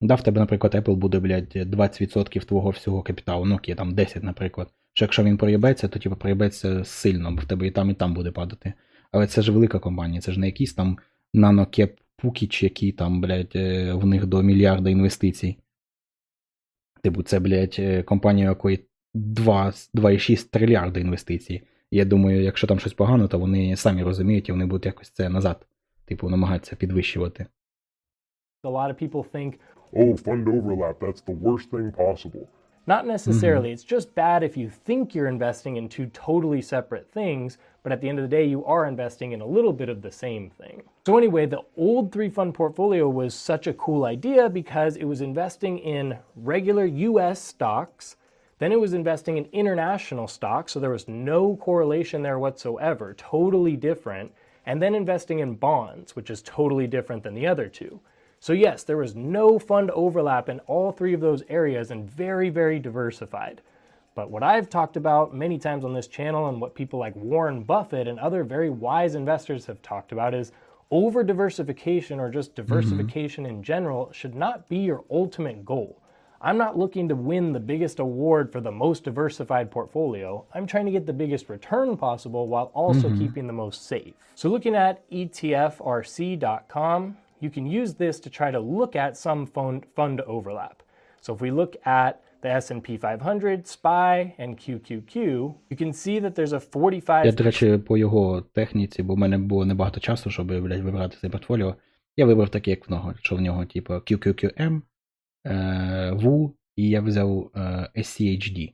Да, в тебе, наприклад, Apple буде, блядь, 20% твого всього капіталу, ну окей, там 10, наприклад. Що якщо він проїбеться, то типу проїбеться сильно, бо в тебе і там, і там буде падати. Але це ж велика компанія, це ж не якийсь там нанокеп Пукіч, який там, блядь, е, в них до мільярда інвестицій. Типу, це, блядь, е, компанія, у якої 2,6 трильярда інвестицій. Я думаю, якщо там щось погано, то вони самі розуміють і вони будуть якось це назад, типу, намагатися підвищувати. A lot of people think, Oh, fund overlap, that's the worst thing possible. Not necessarily. Mm-hmm. It's just bad if you think you're investing in two totally separate things, but at the end of the day, you are investing in a little bit of the same thing. So, anyway, the old three fund portfolio was such a cool idea because it was investing in regular US stocks. Then it was investing in international stocks, so there was no correlation there whatsoever, totally different. And then investing in bonds, which is totally different than the other two. So, yes, there was no fund overlap in all three of those areas and very, very diversified. But what I've talked about many times on this channel and what people like Warren Buffett and other very wise investors have talked about is over diversification or just diversification in general should not be your ultimate goal. I'm not looking to win the biggest award for the most diversified portfolio. I'm trying to get the biggest return possible while also Mhm. keeping the most safe. So, looking at ETFRC.com, you can use this to try to look at some fund, overlap. So, if we look at the S&P 500, SPY, and QQQ, you can see that there's a 45 Я, до речі, по його техніці, бо в мене було небагато часу, щоб блядь, вибрати це портфоліо. Я вибрав таке, як в нього, що в нього, типу, QQQM, е, WU, і я взяв е, SCHD.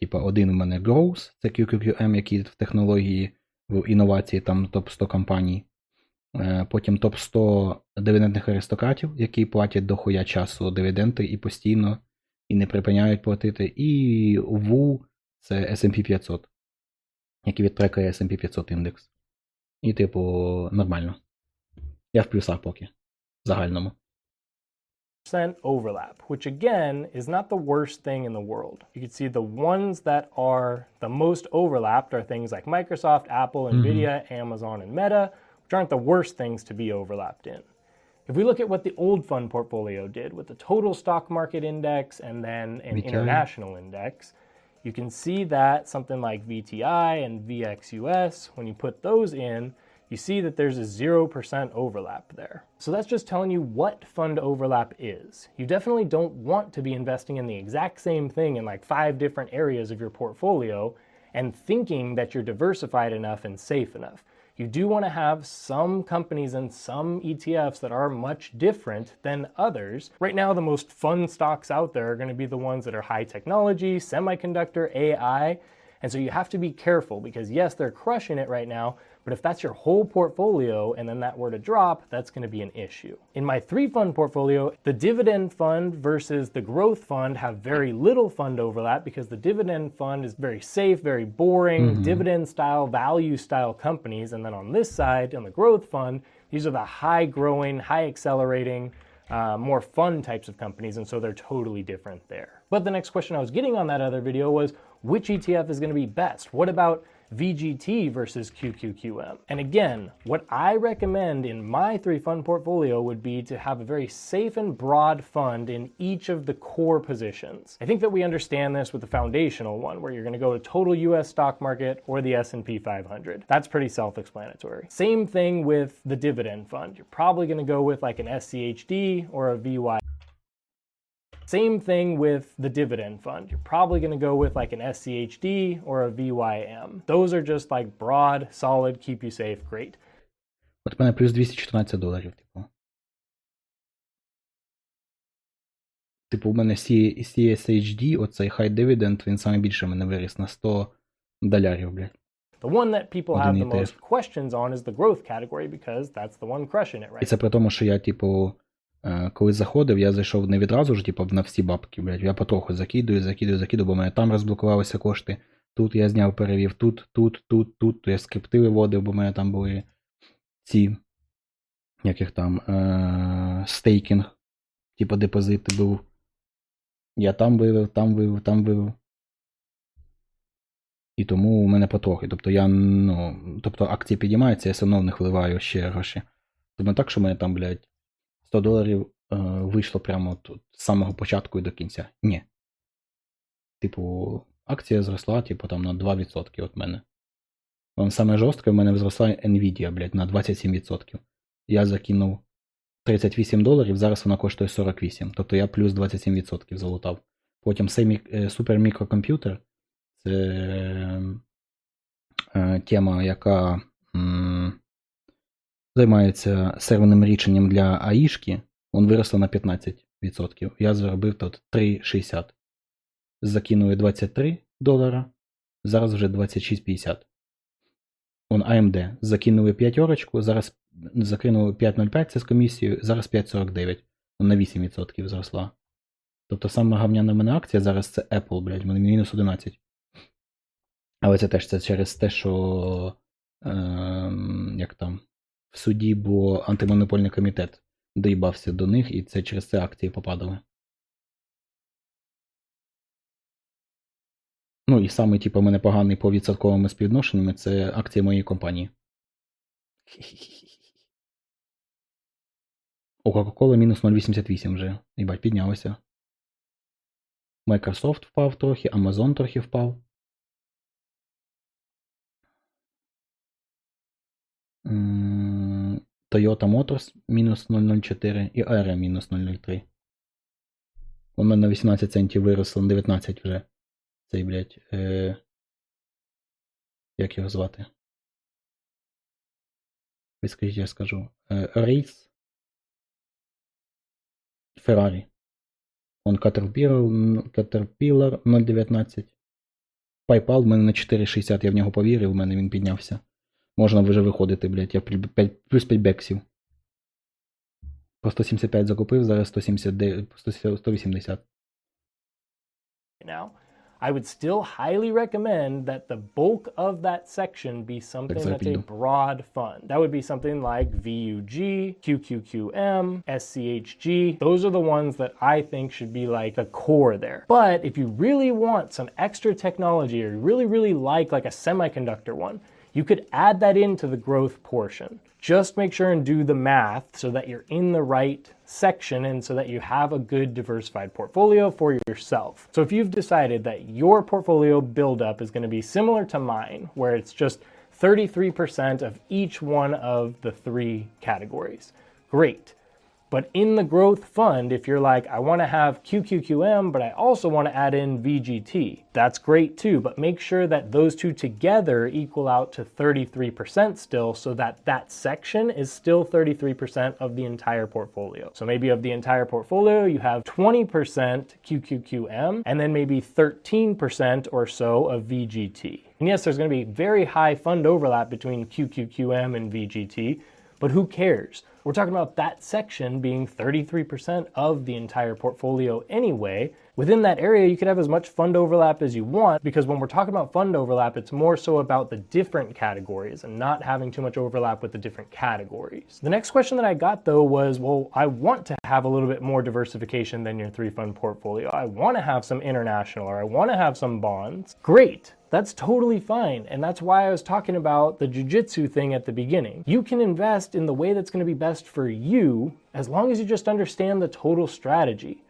Типа, один у мене Growth, це QQQM, який в технології, в інновації, там топ-100 компаній. Е, Потім топ-100 дивідендних аристократів, які платять до хуя часу дивіденди і постійно, і не припиняють платити. І WU це S&P 500, який відтрекає S&P 500 індекс. І, типу, нормально. Я в плюсах поки. В загальному. overlap, which again is not the worst thing in the world. You can see the ones that are the most overlapped are things like Microsoft, Apple, Nvidia, Amazon, and Meta, which aren't the worst things to be overlapped in. If we look at what the old fund portfolio did with the total stock market index and then an VTI. international index, you can see that something like VTI and VXUS, when you put those in, you see that there's a 0% overlap there. So that's just telling you what fund overlap is. You definitely don't want to be investing in the exact same thing in like five different areas of your portfolio and thinking that you're diversified enough and safe enough. You do want to have some companies and some ETFs that are much different than others. Right now, the most fun stocks out there are going to be the ones that are high technology, semiconductor, AI. And so you have to be careful because, yes, they're crushing it right now, but if that's your whole portfolio and then that were to drop, that's going to be an issue. In my three fund portfolio, the dividend fund versus the growth fund have very little fund overlap because the dividend fund is very safe, very boring, Mhm. dividend style, value style companies. And then on this side, on the growth fund, these are the high growing, high accelerating, uh, more fun types of companies, and so they're totally different there. But the next question I was getting on that other video was which ETF is going to be best? What about VGT versus QQQM? And again, what I recommend in my three fund portfolio would be to have a very safe and broad fund in each of the core positions. I think that we understand this with the foundational one where you're going to go to total US stock market or the S&P 500. That's pretty self-explanatory. Same thing with the dividend fund. You're probably going to go with like an SCHD or a VY same thing with the dividend fund. You're probably going to go with like an SCHD or a VYM. Those are just like broad, solid, keep you safe, great. От в мене плюс 214 доларів, типу. Типу, у мене C- CSHD, оцей High Dividend, він саме більше в мене виріс на 100, долярів, блядь. The one that people have Один the ETF. most questions on is the growth category because that's the one crushing it right І це при тому, що я, типу, е, коли заходив, я зайшов не відразу ж, типу, на всі бабки, блядь. Я потроху закидую, закидую, закидую, бо в мене там розблокувалися кошти. Тут я зняв, перевів, тут, тут, тут, тут. Я скрипти виводив, бо в мене там були ці. Яких там е- стейкінг, типу депозити був. Я там вивів, там вивів, там вивів. І тому у мене потрохи. Тобто я, ну, тобто акції підіймаються, я все одно в них вливаю ще гроші. Тобто не так, що в мене там, блядь, 100 доларів е, вийшло прямо тут з самого початку і до кінця. Ні. Типу, акція зросла, типу, там на 2% от мене. Вон саме жорстке в мене зросла Nvidia, блядь, на 27%. Я закинув 38 доларів, зараз вона коштує 48. Тобто я плюс 27% залутав. Потім цей е, супермікрокомп'ютер це е, тема, яка м, займається серверним рішенням для АІшки, він виросла на 15%. Я заробив тут 3,60. Закинули 23 долара, зараз вже 26,50. Он AMD. Закинули 5 орочку, зараз закинули 5,05 це з комісією, зараз 5,49. На 8% зросла. Тобто сама гавняна мене акція зараз це Apple, блядь, в мене мінус 11. Але це теж це через те, що ем, як там, в суді, бо антимонопольний комітет доїбався до них, і це через це акції попадали. Ну і саме, типу, мене поганий по відсотковими співвідношеннями це акції моєї компанії. У Coca-Cola мінус 0,88 вже. Їбать, піднялося. Microsoft впав трохи, Amazon трохи впав. М, Toyota Motors мінус 0,04 і Aera мінус 0,03. У мене на 18 центів виросло на 19 вже. Цей, блядь. Е... Як його звати? Ви скажіть, я скажу. Е, Рейс. Ferrari. Он Caterpillar 0,19. PayPal в мене на 4,60, я в нього повірив, в мене він піднявся. Можна вже виходити, блядь, я при- п'ять- плюс 5 бексів. По 175 закупив, зараз 179, 100 180. now, I would still highly recommend that the bulk of that section be something that's a Exactly. broad fund. That would be something like VUG, QQQM, SCHG. Those are the ones that I think should be like the core there. But if you really want some extra technology or you really, really like like a semiconductor one, you could add that into the growth portion. Just make sure and do the math so that you're in the right section and so that you have a good diversified portfolio for yourself. So if you've decided that your portfolio buildup is going to be similar to mine, where it's just 33% of each one of the three categories, great. But in the growth fund, if you're like, I want to have QQQM, but I also want to add in VGT, that's great too. But make sure that those two together equal out to 33% still, so that that section is still 33% of the entire portfolio. So maybe of the entire portfolio, you have 20% QQQM, and then maybe 13% or so of VGT. And yes, there's going to be very high fund overlap between QQQM and VGT, but who cares? We're talking about that section being 33% of the entire portfolio anyway. Within that area, you could have as much fund overlap as you want because when we're talking about fund overlap, it's more so about the different categories and not having too much overlap with the different categories. The next question that I got though was well, I want to have a little bit more diversification than your three fund portfolio. I want to have some international or I want to have some bonds. Great. That's totally fine. And that's why I was talking about the jujitsu thing at the beginning. You can invest in the way that's going to be best for you as long as you just understand the total strategy.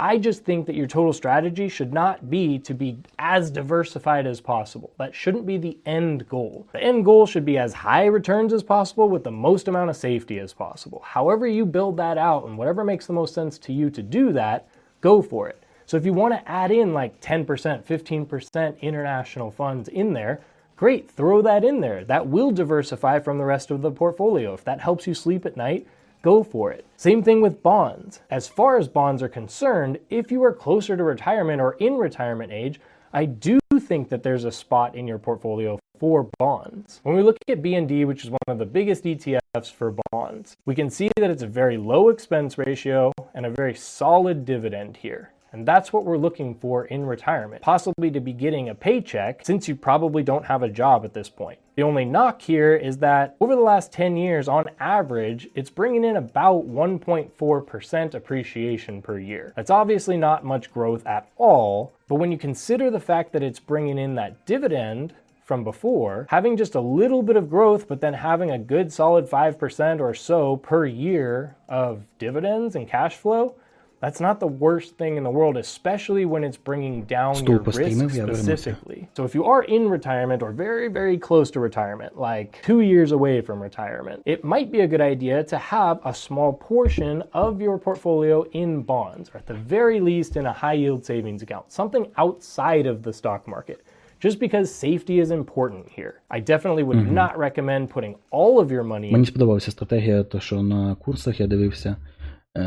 I just think that your total strategy should not be to be as diversified as possible. That shouldn't be the end goal. The end goal should be as high returns as possible with the most amount of safety as possible. However, you build that out and whatever makes the most sense to you to do that, go for it. So if you want to add in like 10%, 15% international funds in there, great, throw that in there. That will diversify from the rest of the portfolio. If that helps you sleep at night, go for it. Same thing with bonds. As far as bonds are concerned, if you are closer to retirement or in retirement age, I do think that there's a spot in your portfolio for bonds. When we look at BND, which is one of the biggest ETFs for bonds, we can see that it's a very low expense ratio and a very solid dividend here. And that's what we're looking for in retirement, possibly to be getting a paycheck since you probably don't have a job at this point. The only knock here is that over the last 10 years, on average, it's bringing in about 1.4% appreciation per year. That's obviously not much growth at all, but when you consider the fact that it's bringing in that dividend, from before, having just a little bit of growth, but then having a good solid 5% or so per year of dividends and cash flow, that's not the worst thing in the world, especially when it's bringing down your Ступо risk стримів, я вернуся. specifically. So if you are in retirement or very, very close to retirement, like two years away from retirement, it might be a good idea to have a small portion of your portfolio in bonds, or at the very least in a high yield savings account, something outside of the stock market. Just because safety is important here. I definitely would Mhm. not recommend putting all of your money Мені сподобалася стратегія, то що на курсах я дивився, е,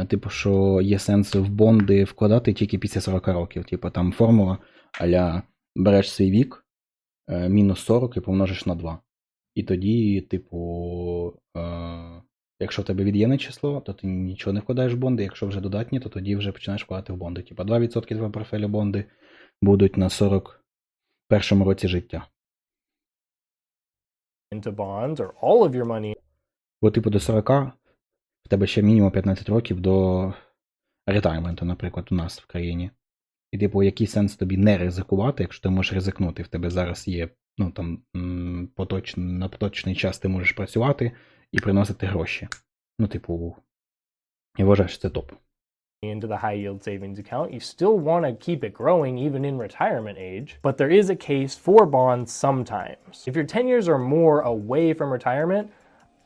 Типу, що є сенс в бонди вкладати тільки після 40 років. Типу там формула аля береш свій вік, е, мінус 40 і помножиш на 2. І тоді, типу, е, якщо в тебе від'ємне число, то ти нічого не вкладаєш в бонди. Якщо вже додатні, то тоді вже починаєш вкладати в бонди. Типу 2% твого портфеля бонди будуть на 41 році життя. into bonds or all of your money Бо, типу, до 40 в тебе ще мінімум 15 років до ретайменту, наприклад, у нас в країні. І, типу, який сенс тобі не ризикувати, якщо ти можеш ризикнути, в тебе зараз є, ну там поточ... на поточний час ти можеш працювати і приносити гроші. Ну, типу, я вважаю, що це топ. into the high yield savings account. You still want to keep it growing even in retirement age, but there is a case for bonds sometimes. If you're 10 years or more away from retirement,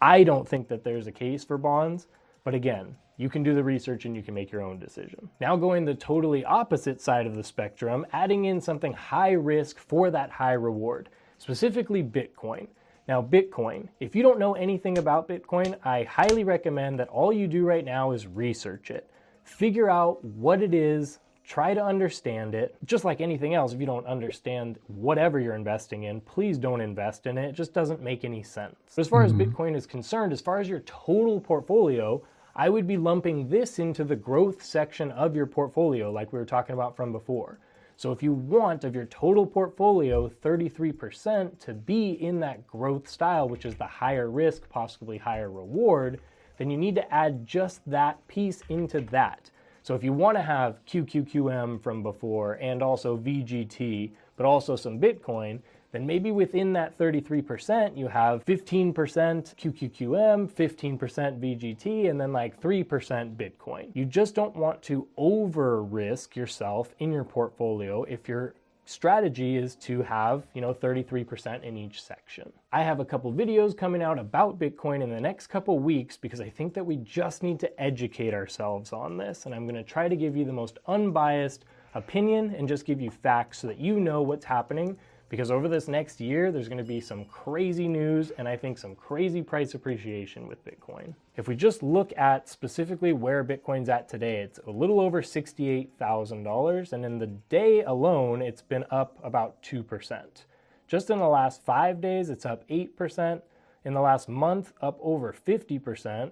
I don't think that there's a case for bonds, but again, you can do the research and you can make your own decision. Now, going the totally opposite side of the spectrum, adding in something high risk for that high reward, specifically Bitcoin. Now, Bitcoin, if you don't know anything about Bitcoin, I highly recommend that all you do right now is research it. Figure out what it is, try to understand it. Just like anything else, if you don't understand whatever you're investing in, please don't invest in it. It just doesn't make any sense. But as far as mm-hmm. Bitcoin is concerned, as far as your total portfolio, I would be lumping this into the growth section of your portfolio, like we were talking about from before. So if you want of your total portfolio 33% to be in that growth style, which is the higher risk, possibly higher reward, then you need to add just that piece into that. So if you want to have QQQM from before and also VGT, but also some Bitcoin, then maybe within that 33% you have 15% QQQM, 15% VGT, and then like 3% Bitcoin. You just don't want to over risk yourself in your portfolio if your strategy is to have, you know, 33% in each section. I have a couple videos coming out about Bitcoin in the next couple weeks because I think that we just need to educate ourselves on this. And I'm going to try to give you the most unbiased opinion and just give you facts so that you know what's happening. Because over this next year, there's going to be some crazy news and I think some crazy price appreciation with Bitcoin. If we just look at specifically where Bitcoin's at today, it's a little over $68,000. And in the day alone, it's been up about 2%. Just in the last five days, it's up 8%. In the last month, up over 50%.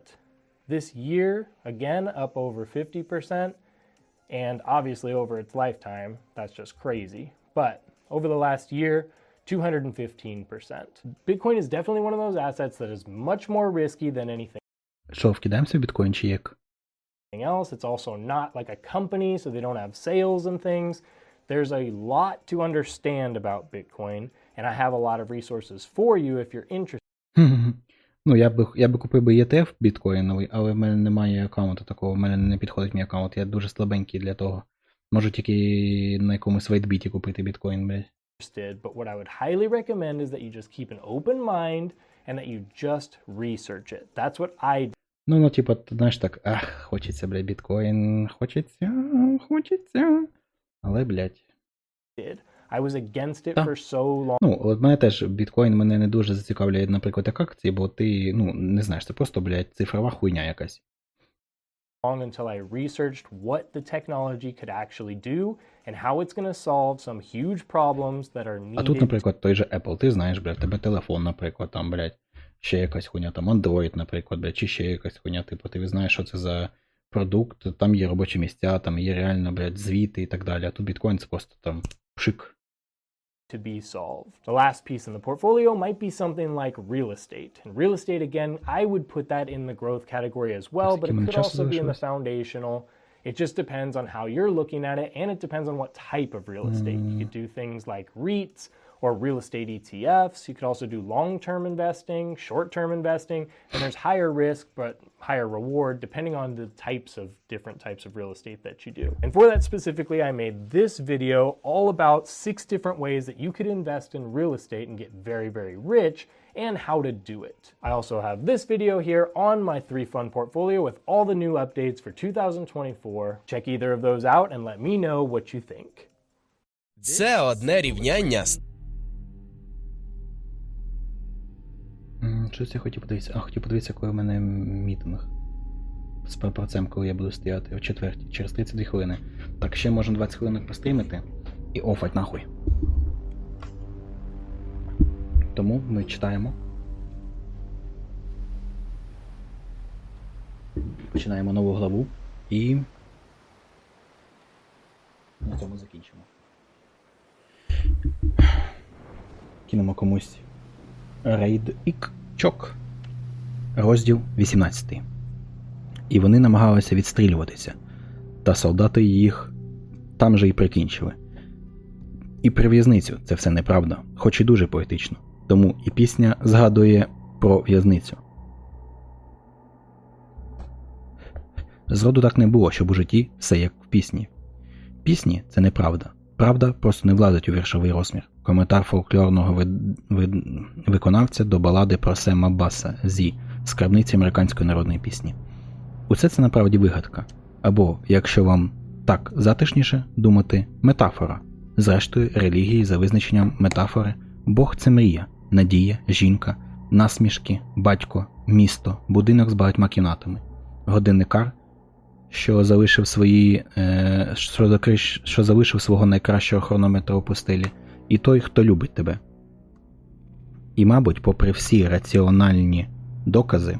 This year, again, up over 50%. And obviously, over its lifetime, that's just crazy. But over the last year, 215%. Bitcoin is definitely one of those assets that is much more risky than anything Що, вкидаємося в біткоін чи як? else. It's also not like a company, so they don't have sales and things. There's a lot to understand about Bitcoin, and I have a lot of resources for you if you're interested. Хм-хм-хм. Ну, я би, я би купив би ETF біткоїновий, але в мене немає аккаунту такого, в мене не підходить мій аккаунт, я дуже слабенький для того. Можу тільки на якомусь вайтбіті купити біткоін, блядь. But what I would highly recommend is that you just keep an open mind and that you just research it. That's what I Ну, ну, типа, ти знаєш так, ах, хочеться, блядь, біткоін, хочеться, хочеться. Але, блядь. did. I was against it for so long. Ну, от мене теж біткоін мене не дуже зацікавлює, наприклад, як акції, бо ти, ну, не знаєш, це просто, блядь, цифрова хуйня якась. Long until I researched what the technology could actually do and how it's going to solve some huge problems that are А тут, наприклад, той же Apple, ти знаєш, блядь, тебе телефон, наприклад, там, блядь, ще якась хуйня, там Android, наприклад, блядь, чи ще якась хуйня, типу, ти знаєш, що це за продукт, там є робочі місця, там є реально, блядь, звіти і так далі. А тут біткоін це просто там пшик. to be solved. The last piece in the portfolio might be something like real estate. And real estate, again, I would put that in the growth category as well, but it could also be in the foundational. It just depends on how you're looking at it, and it depends on what type of real estate. You could do things like REITs, or real estate ETFs. You could also do long term investing, short term investing, and there's higher risk but higher reward depending on the types of different types of real estate that you do. And for that specifically, I made this video all about six different ways that you could invest in real estate and get very, very rich and how to do it. I also have this video here on my three fund portfolio with all the new updates for 2024. Check either of those out and let me know what you think. Це одне рівняння Щось я хотів подивитися. А, хотів подивитися, коли в мене мітинг. З прапорцем, коли я буду стояти о четвертій, через 32 хвилини. Так, ще можна 20 хвилин пострімити і офать нахуй. Тому ми читаємо. Починаємо нову главу і. На цьому закінчимо. Кинемо комусь Рейд Ікчок. Розділ 18. І вони намагалися відстрілюватися, та солдати їх там же і прикінчили. І при в'язницю це все неправда, хоч і дуже поетично. Тому і пісня згадує про в'язницю. Зроду так не було, щоб у житті все як в пісні. Пісні це неправда. Правда просто не влазить у віршовий розмір. Коментар фольклорного вид... вид... виконавця до балади про Сема Баса зі скарбниці американської народної пісні. Усе це насправді вигадка. Або, якщо вам так затишніше думати, метафора. Зрештою, релігії за визначенням метафори Бог це мрія, надія, жінка, насмішки, батько, місто, будинок з багатьма кімнатами, годинникар, що залишив свої, е, що залишив свого найкращого хронометра у пустелі, і той, хто любить тебе. І, мабуть, попри всі раціональні докази,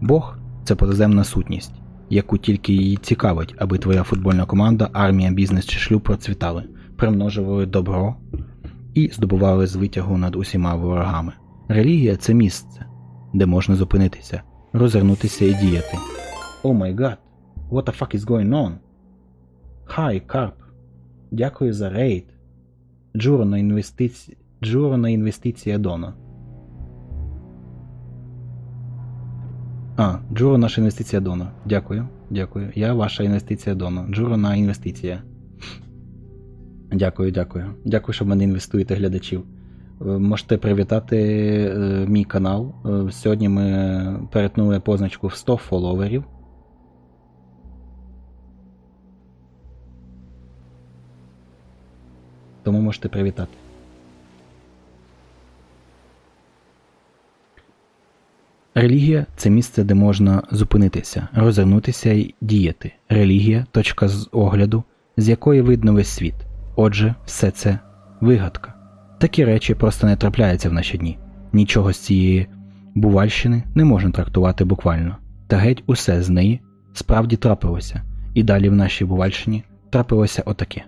Бог це позаземна сутність, яку тільки й цікавить, аби твоя футбольна команда, армія, бізнес чи шлюб процвітали, примножували добро і здобували звитягу над усіма ворогами. Релігія це місце, де можна зупинитися, розвернутися і діяти. Oh my God! What the fuck is going on? Хай, Карп. Дякую за рейд. Джуро на інвестиції. Інвестиція Дона. А, Джуро наша інвестиція Дона. Дякую. Дякую. Я ваша інвестиція Дона. Джуро на інвестиція. Дякую, дякую. Дякую, що в мене інвестуєте глядачів. Е, Можете привітати е, мій канал. Е, Сьогодні ми перетнули позначку в 100 фоловерів. Тому можете привітати. Релігія це місце, де можна зупинитися, розвернутися і діяти. Релігія точка з огляду, з якої видно весь світ. Отже, все це вигадка. Такі речі просто не трапляються в наші дні. Нічого з цієї бувальщини не можна трактувати буквально. Та геть усе з неї справді трапилося, і далі в нашій бувальщині трапилося отаке.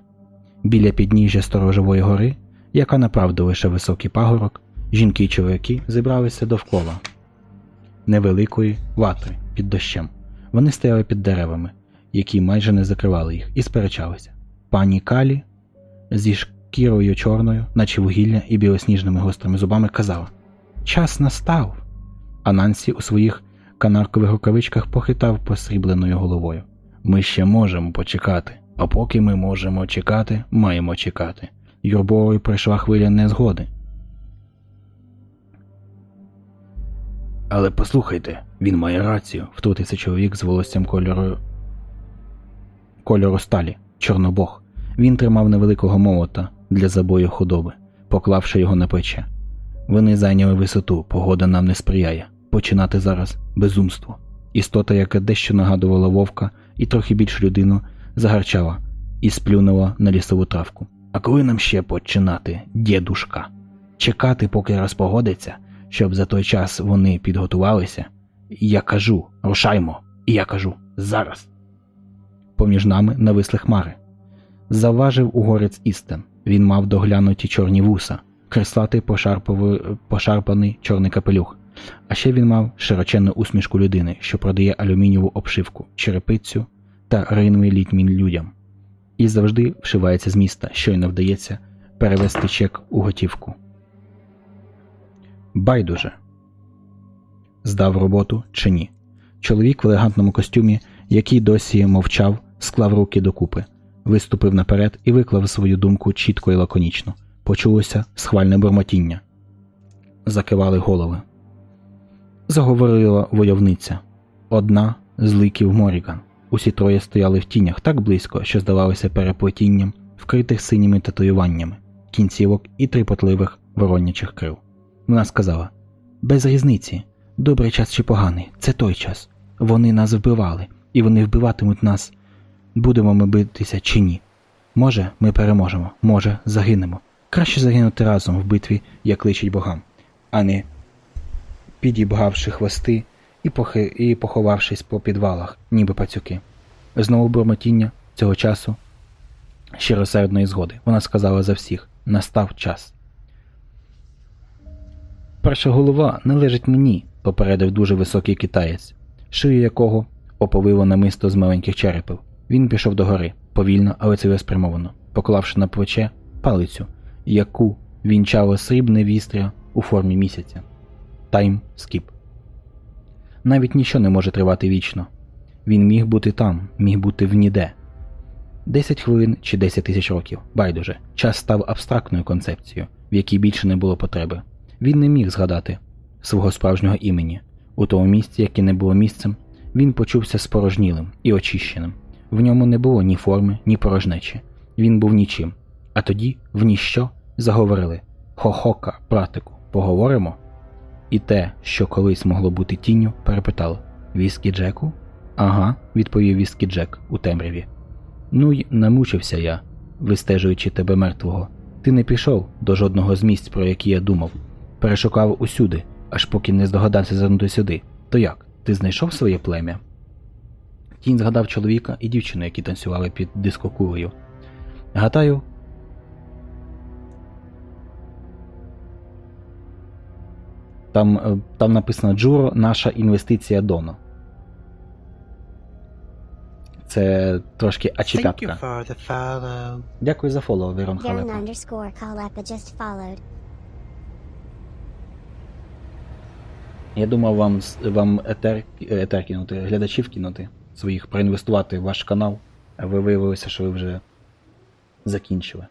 Біля підніжжя Сторожової гори, яка направду лише високий пагорок, жінки й чоловіки зібралися довкола невеликої ватри під дощем. Вони стояли під деревами, які майже не закривали їх, і сперечалися. Пані Калі зі шкірою чорною, наче вугілля і білосніжними гострими зубами, казала: Час настав. А Нансі у своїх канаркових рукавичках похитав посрібленою головою. Ми ще можемо почекати. А поки ми можемо чекати, маємо чекати. Юрбовою прийшла хвиля незгоди. Але послухайте, він має рацію, втрутився чоловік з волоссям кольору кольору сталі, чорнобог. Він тримав невеликого молота для забою худоби, поклавши його на плече. Вони зайняли висоту, погода нам не сприяє. Починати зараз безумство. Істота, яка дещо нагадувала вовка і трохи більш людину, загарчала і сплюнула на лісову травку. А коли нам ще починати, дідушка? Чекати, поки розпогодиться, щоб за той час вони підготувалися? Я кажу, рушаймо, і я кажу зараз. Поміж нами нависли хмари. Завважив угорець Істен. Він мав доглянуті чорні вуса, креслатий пошарпаний чорний капелюх. А ще він мав широченну усмішку людини, що продає алюмінієву обшивку, черепицю та ринви літнім людям. І завжди вшивається з міста, щойно вдається перевести чек у готівку. Байдуже. Здав роботу чи ні. Чоловік в елегантному костюмі, який досі мовчав, склав руки докупи, виступив наперед і виклав свою думку чітко і лаконічно. Почулося схвальне бурмотіння. Закивали голови. Заговорила войовниця. Одна з ликів Моріган. Усі троє стояли в тінях так близько, що здавалося переплетінням, вкритих синіми татуюваннями, кінцівок і тріпотливих воронячих крил. Вона сказала: Без різниці, добрий час чи поганий, це той час. Вони нас вбивали, і вони вбиватимуть нас. Будемо ми битися чи ні. Може, ми переможемо, може, загинемо. Краще загинути разом в битві, як личить богам, а не підібгавши хвости і, похи... і поховавшись по підвалах, ніби пацюки. Знову бурмотіння цього часу щиросердної згоди. Вона сказала за всіх настав час. Перша голова належить мені, попередив дуже високий китаєць, шию якого оповило намисто з маленьких черепів. Він пішов до гори, повільно, але цілеспрямовано, поклавши на плече палицю, яку вінчало срібне вістря у формі місяця. Тайм скіп. Навіть ніщо не може тривати вічно. Він міг бути там, міг бути вніде. Десять хвилин чи десять тисяч років. Байдуже, час став абстрактною концепцією, в якій більше не було потреби. Він не міг згадати свого справжнього імені. У тому місці, яке не було місцем, він почувся спорожнілим і очищеним. В ньому не було ні форми, ні порожнечі. Він був нічим. А тоді, в ніщо, заговорили Хохока, братику, поговоримо? І те, що колись могло бути тінню, перепитало Віскі Джеку? Ага, відповів Віскі Джек у темряві. Ну й намучився я, вистежуючи тебе мертвого. Ти не пішов до жодного з місць, про які я думав. Перешукав усюди, аж поки не здогадався звернути сюди. То як? Ти знайшов своє плем'я? Тінь згадав чоловіка і дівчину, які танцювали під дискокулею. Гадаю, Там, е, там написано Джуро, наша інвестиція Доно. Це трошки ачіпятка. Дякую за фоллоу, Вірон Халепа. Я думав вам, вам етер, етер кинути, глядачів кинути, своїх проінвестувати в ваш канал, а ви виявилося, що ви вже закінчили.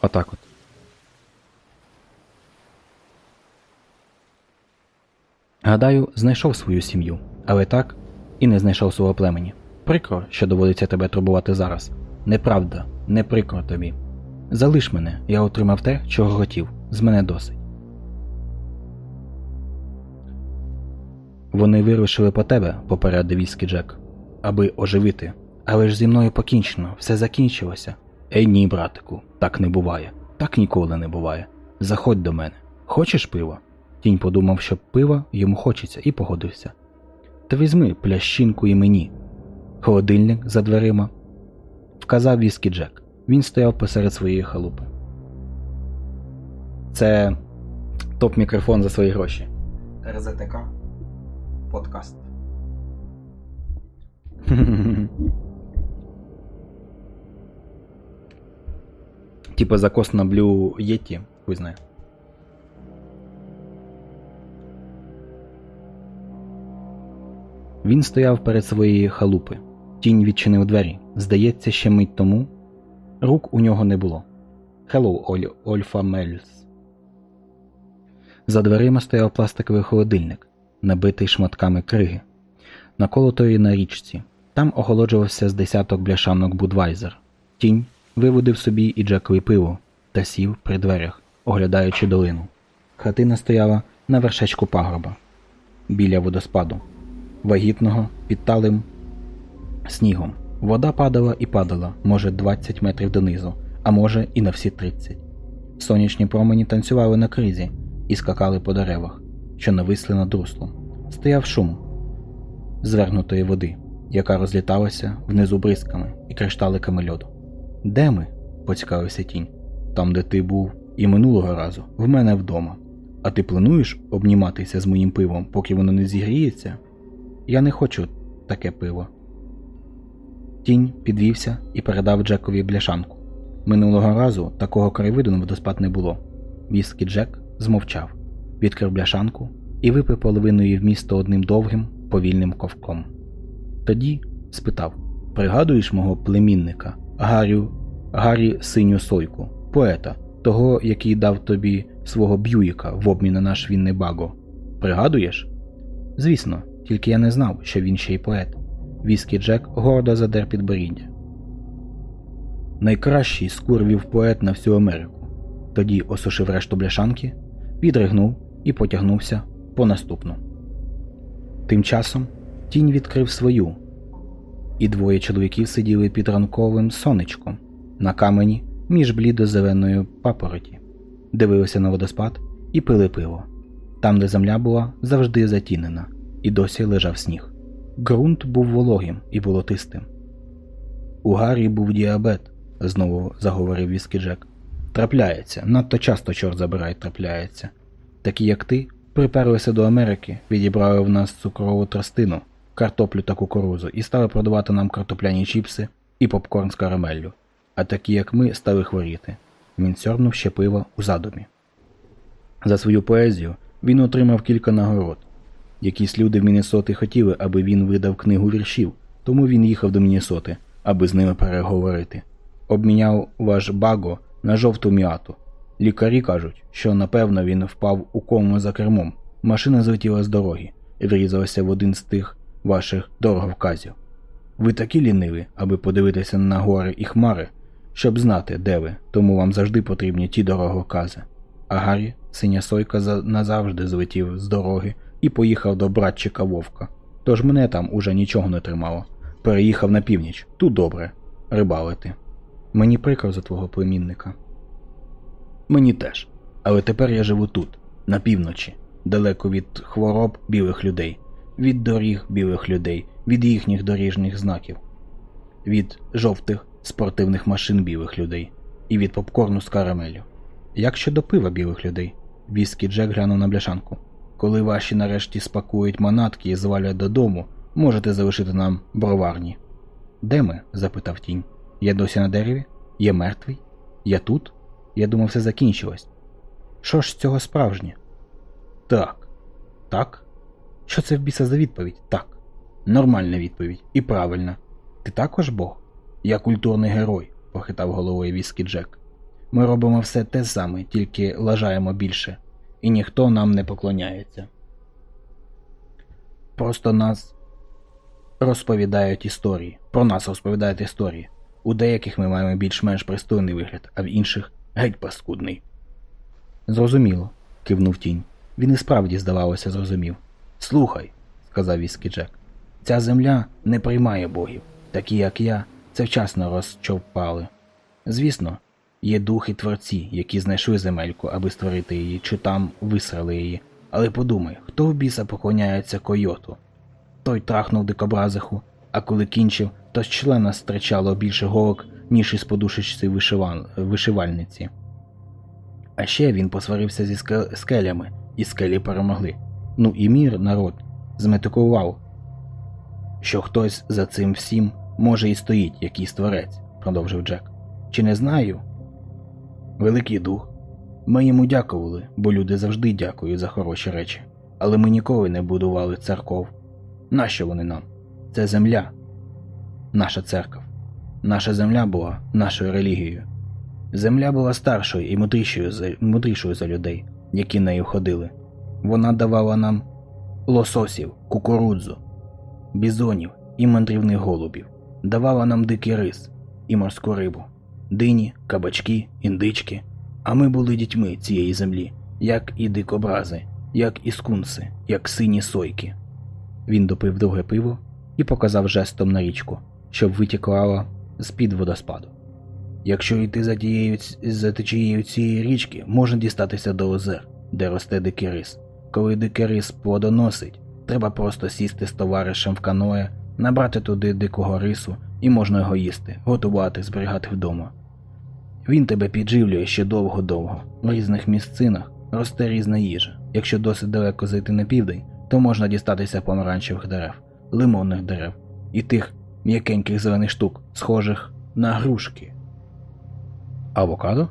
Отак от. Гадаю, знайшов свою сім'ю, але так і не знайшов свого племені. Прикро, що доводиться тебе турбувати зараз. Неправда, не прикро тобі. Залиш мене, я отримав те, чого хотів. З мене досить. Вони вирушили по тебе, попередив віскі Джек, аби оживити. Але ж зі мною покінчено, все закінчилося. Ей ні, братику, так не буває. Так ніколи не буває. Заходь до мене. Хочеш пива? Тінь подумав, що пива йому хочеться, і погодився. Та візьми плящинку і мені. Холодильник за дверима. Вказав віскі Джек. Він стояв посеред своєї халупи. Це топ-мікрофон за свої гроші. РЗТК. Подкаст. Типа закос на Blue Yeti, хуй знає. Він стояв перед своєю халупи. Тінь відчинив двері. Здається, ще мить тому. Рук у нього не було. Hello, Оль... Ольфа Мельс. За дверима стояв пластиковий холодильник, набитий шматками криги, наколотої на річці. Там охолоджувався з десяток бляшанок Будвайзер. Тінь виводив собі і Джекові пиво та сів при дверях, оглядаючи долину. Хатина стояла на вершечку пагорба, біля водоспаду. Вагітного під талим снігом. Вода падала і падала, може 20 метрів донизу, а може і на всі 30. Сонячні промені танцювали на кризі і скакали по деревах, що нависли над руслом. Стояв шум звернутої води, яка розліталася внизу бризками і кришталиками льоду. Де ми? поцікавився тінь. Там, де ти був і минулого разу, в мене вдома. А ти плануєш обніматися з моїм пивом, поки воно не зігріється? Я не хочу таке пиво. Тінь підвівся і передав Джекові бляшанку. Минулого разу такого краєвиду на водоспад не було. Віскі Джек змовчав, відкрив бляшанку і випив половину її вмісто одним довгим, повільним ковком. Тоді спитав: Пригадуєш мого племінника Гарю, Гаррі Синю Сойку, поета, того, який дав тобі свого б'юїка в обмін на наш Віннебаго? Пригадуєш? Звісно, тільки я не знав, що він ще й поет. Віскі Джек гордо задер підборіддя. Найкращий скурвів поет на всю Америку. Тоді осушив решту бляшанки, підригнув і потягнувся по наступну. Тим часом тінь відкрив свою, і двоє чоловіків сиділи під ранковим сонечком на камені між блідо-зеленою папороті, дивилися на водоспад і пили пиво. Там, де земля була завжди затінена, і досі лежав сніг. Ґрунт був вологим і болотистим. У Гаррі був діабет, знову заговорив Віскі Джек. Трапляється, надто часто чорт забирай, трапляється. Такі, як ти, приперлися до Америки, відібрали в нас цукрову тростину, картоплю та кукурузу і стали продавати нам картопляні чіпси і попкорн з карамеллю. А такі, як ми, стали хворіти. Він сьорбнув ще пиво у задумі. За свою поезію він отримав кілька нагород. Якісь люди в Міннесоти хотіли, аби він видав книгу віршів, тому він їхав до Міннесоти, аби з ними переговорити. Обміняв ваш баго на жовту м'яту. Лікарі кажуть, що напевно він впав у кому за кермом. Машина злетіла з дороги і врізалася в один з тих ваших дороговказів. Ви такі ліниві, аби подивитися на гори і хмари, щоб знати, де ви, тому вам завжди потрібні ті дороговкази. А Гаррі, синя сойка, за- назавжди злетів з дороги і поїхав до братчика Вовка. Тож мене там уже нічого не тримало. Переїхав на північ, тут добре, рибалити. Мені прикро за твого племінника. Мені теж. Але тепер я живу тут, на півночі, далеко від хвороб білих людей, від доріг білих людей, від їхніх доріжних знаків, від жовтих спортивних машин білих людей і від попкорну з карамелю. Як щодо пива білих людей? Віскі Джек глянув на бляшанку. Коли ваші нарешті спакують манатки і звалять додому, можете залишити нам броварні. Де ми? запитав тінь. Я досі на дереві? Я мертвий? Я тут? Я думав, все закінчилось. Що ж з цього справжнє? Так. Так? Що це в біса за відповідь? Так. Нормальна відповідь. І правильна. Ти також Бог? Я культурний герой, похитав головою Віскі Джек. Ми робимо все те саме, тільки лажаємо більше, і ніхто нам не поклоняється. Просто нас розповідають історії. Про нас розповідають історії. У деяких ми маємо більш-менш пристойний вигляд, а в інших геть паскудний. Зрозуміло, кивнув тінь. Він і справді, здавалося, зрозумів. Слухай, сказав Віскі Джек, ця земля не приймає богів. Такі, як я, це вчасно розчовпали. Звісно, є духи творці, які знайшли земельку, аби створити її, чи там висрали її. Але подумай, хто в біса поклоняється койоту? Той трахнув дикобразиху, а коли кінчив, то з члена стричало більше голок, ніж із подушечці вишиван... вишивальниці. А ще він посварився зі скелями, і скелі перемогли. Ну і мір, народ, зметикував, що хтось за цим всім може і стоїть, якийсь творець, продовжив Джек. Чи не знаю? Великий дух. Ми йому дякували, бо люди завжди дякують за хороші речі. Але ми ніколи не будували церков. Нащо вони нам? Це земля. Наша церква. Наша земля була нашою релігією. Земля була старшою і мудрішою за, мудрішою за людей, які нею ходили. Вона давала нам лососів, кукурудзу, бізонів і мандрівних голубів, давала нам дикий рис і морську рибу, дині, кабачки, індички. А ми були дітьми цієї землі, як і дикобрази, як і скунси, як сині сойки. Він допив друге пиво і показав жестом на річку, щоб витікала з-під водоспаду. Якщо йти за тією за течією цієї річки, можна дістатися до озер, де росте дикий рис. Коли дикий рис плодоносить, треба просто сісти з товаришем в каное, набрати туди дикого рису і можна його їсти, готувати, зберігати вдома. Він тебе підживлює ще довго-довго. В різних місцинах росте різна їжа. Якщо досить далеко зайти на південь, то можна дістатися помаранчевих дерев, лимонних дерев і тих м'якеньких зелених штук, схожих на грушки. Авокадо?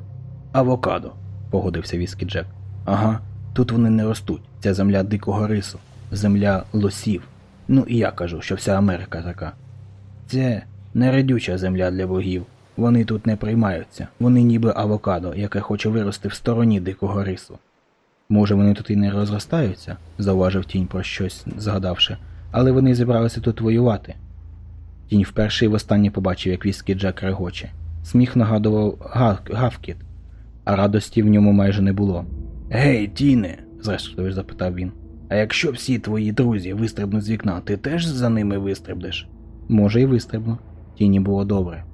Авокадо, погодився Віскі Джек. Ага, тут вони не ростуть. Ця земля дикого рису, земля лосів. Ну і я кажу, що вся Америка така. Це нерадюча земля для богів. Вони тут не приймаються. Вони ніби авокадо, яке хоче вирости в стороні дикого рису. Може, вони тут і не розростаються, зауважив тінь про щось, згадавши, але вони зібралися тут воювати. Тінь вперше і востаннє побачив, як віскі Джек регоче. Сміх нагадував гав- гавкіт, а радості в ньому майже не було. Гей, Тіне, зрештою запитав він. А якщо всі твої друзі вистрибнуть з вікна, ти теж за ними вистрибнеш? Може, і вистрибну. Тіні було добре.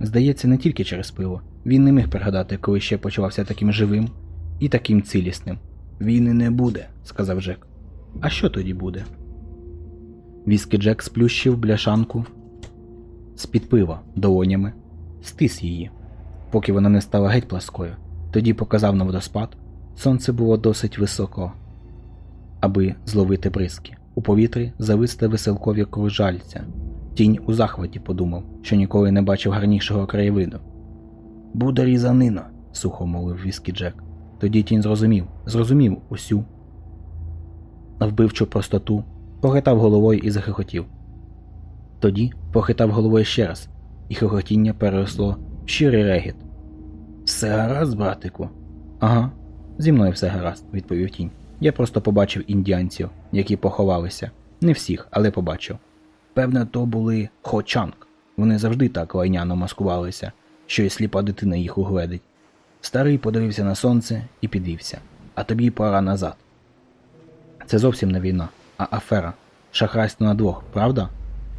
Здається, не тільки через пиво. Він не міг пригадати, коли ще почувався таким живим і таким цілісним. Війни не буде, сказав Джек. А що тоді буде? Віскі Джек сплющив бляшанку з-під пива долонями, стис її, поки вона не стала геть пласкою. Тоді показав на водоспад. Сонце було досить високо, аби зловити бризки. У повітрі зависли веселкові кружальця. Тінь у захваті подумав, що ніколи не бачив гарнішого краєвиду. Буде різанина, сухо мовив віскі Джек. Тоді тінь зрозумів, зрозумів усю вбивчу простоту, похитав головою і захихотів. Тоді похитав головою ще раз, і хохотіння переросло в щирий регіт. Все гаразд, братику? Ага, зі мною все гаразд, відповів тінь. Я просто побачив індіанців, які поховалися. Не всіх, але побачив. Певне, то були хочанг. Вони завжди так лайняно маскувалися, що й сліпа дитина їх угледить. Старий подивився на сонце і підвівся. А тобі пора назад. Це зовсім не війна, а афера. Шахрайство на двох, правда?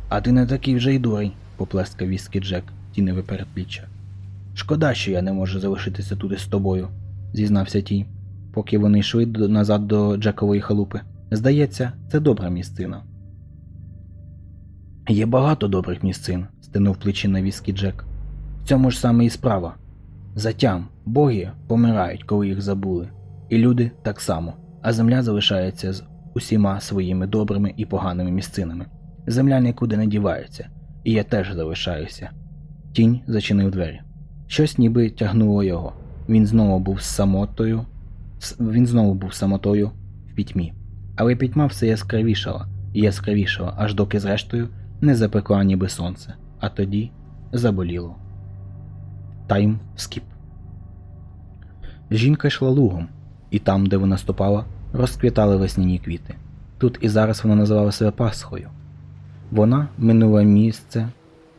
А ти не такий вже й дурень, поплескав віскі Джек, тіневе передпліччя. Шкода, що я не можу залишитися тут із тобою, зізнався тінь, поки вони йшли назад до Джекової халупи. Здається, це добра місцина. Є багато добрих місцин, стинув плечі на віскі Джек. В цьому ж саме і справа. Затям, боги помирають, коли їх забули, і люди так само, а земля залишається з усіма своїми добрими і поганими місцинами. Земля нікуди не дівається, і я теж залишаюся. Тінь зачинив двері. Щось ніби тягнуло його. Він знову був самотою. Він знову був самотою в пітьмі. Але пітьма все яскравішала і яскравішала, аж доки зрештою не запекла ніби сонце, а тоді заболіло. Тайм скіп. Жінка йшла лугом, і там, де вона ступала, розквітали весняні квіти. Тут і зараз вона називала себе Пасхою. Вона минула місце,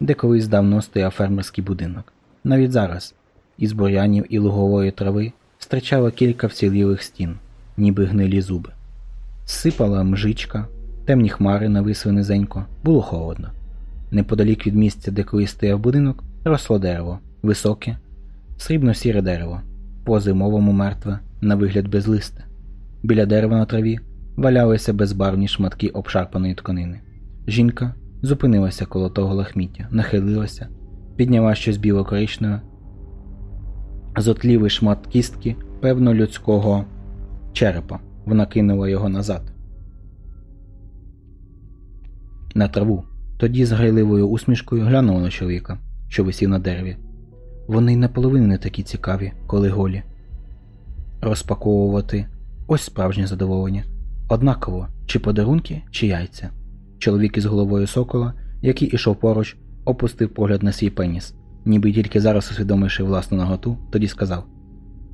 де колись давно стояв фермерський будинок. Навіть зараз, із бур'янів і лугової трави, стирчало кілька вцілілих стін, ніби гнилі зуби. Сипала мжичка, темні хмари нависли низенько, було холодно. Неподалік від місця, де колись стояв будинок, росло дерево, високе, срібно-сіре дерево, по зимовому мертве, на вигляд безлисте. Біля дерева на траві валялися безбарвні шматки обшарпаної тканини. Жінка зупинилася коло того лахміття, нахилилася, підняла щось біло-коричневе, зотлівий шмат кістки, певно, людського черепа. Вона кинула його назад. На траву. Тоді з грайливою усмішкою глянула на чоловіка, що висів на дереві. Вони й наполовину не такі цікаві, коли голі. Розпаковувати ось справжнє задоволення. Однаково, чи подарунки, чи яйця. Чоловік із головою сокола, який ішов поруч, опустив погляд на свій пеніс, ніби тільки зараз усвідомивши власну наготу, тоді сказав: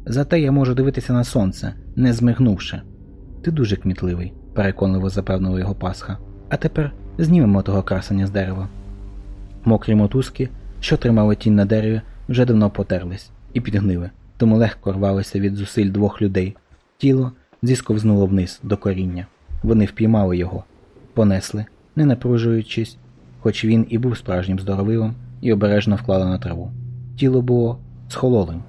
Зате я можу дивитися на сонце, не змигнувши. Ти дуже кмітливий, переконливо запевнила його Пасха. А тепер знімемо того красення з дерева. Мокрі мотузки, що тримали тінь на дереві, вже давно потерлись і підгнили, тому легко рвалися від зусиль двох людей. Тіло зісковзнуло вниз до коріння. Вони впіймали його. понесли, не напружуючись, хоч він і був справжнім здоровилом, і обережно вклали на траву. Тіло було схололим,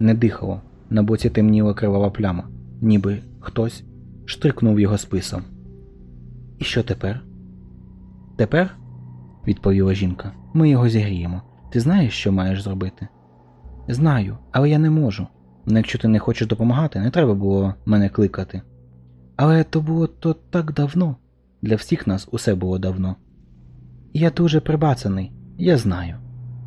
не дихало, на боці темніла кривава пляма, ніби хтось штрикнув його списом. І що тепер? Тепер, відповіла жінка, ми його зігріємо. Ти знаєш, що маєш зробити? Знаю, але я не можу. Ну, якщо ти не хочеш допомагати, не треба було мене кликати. Але то було то так давно. Для всіх нас усе було давно. Я дуже прибацаний, я знаю.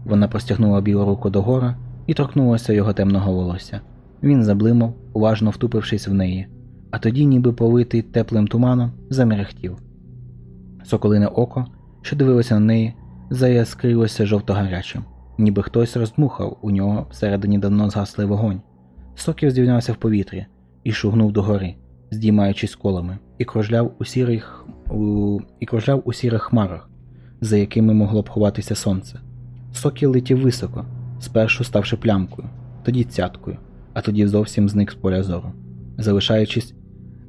Вона простягнула білу руку до гора і торкнулася його темного волосся. Він заблимав, уважно втупившись в неї, а тоді, ніби политий теплим туманом, замерехтів. Соколине око, що дивилося на неї, заяскрилося жовто-гарячим, ніби хтось роздмухав у нього всередині давно згаслий вогонь. Сокіл здійнявся в повітрі і шугнув догори, здіймаючись колами, і кружляв у сірих, у... і кружляв у сірих хмарах, за якими могло б ховатися сонце. Сокіл летів високо, спершу ставши плямкою, тоді цяткою, а тоді зовсім зник з поля зору, залишаючись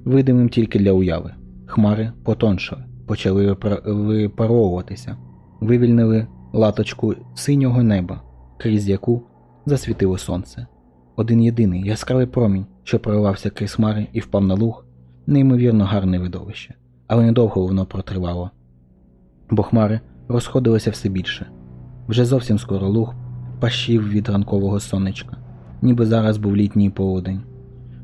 видимим тільки для уяви. Хмари потоншали, почали випаровуватися, вивільнили латочку синього неба, крізь яку засвітило сонце. Один єдиний яскравий промінь, що проривався крізь хмари і впав на луг, неймовірно гарне видовище, але недовго воно протривало, бо хмари розходилися все більше. Вже зовсім скоро луг пащив від ранкового сонечка, ніби зараз був літній полудень.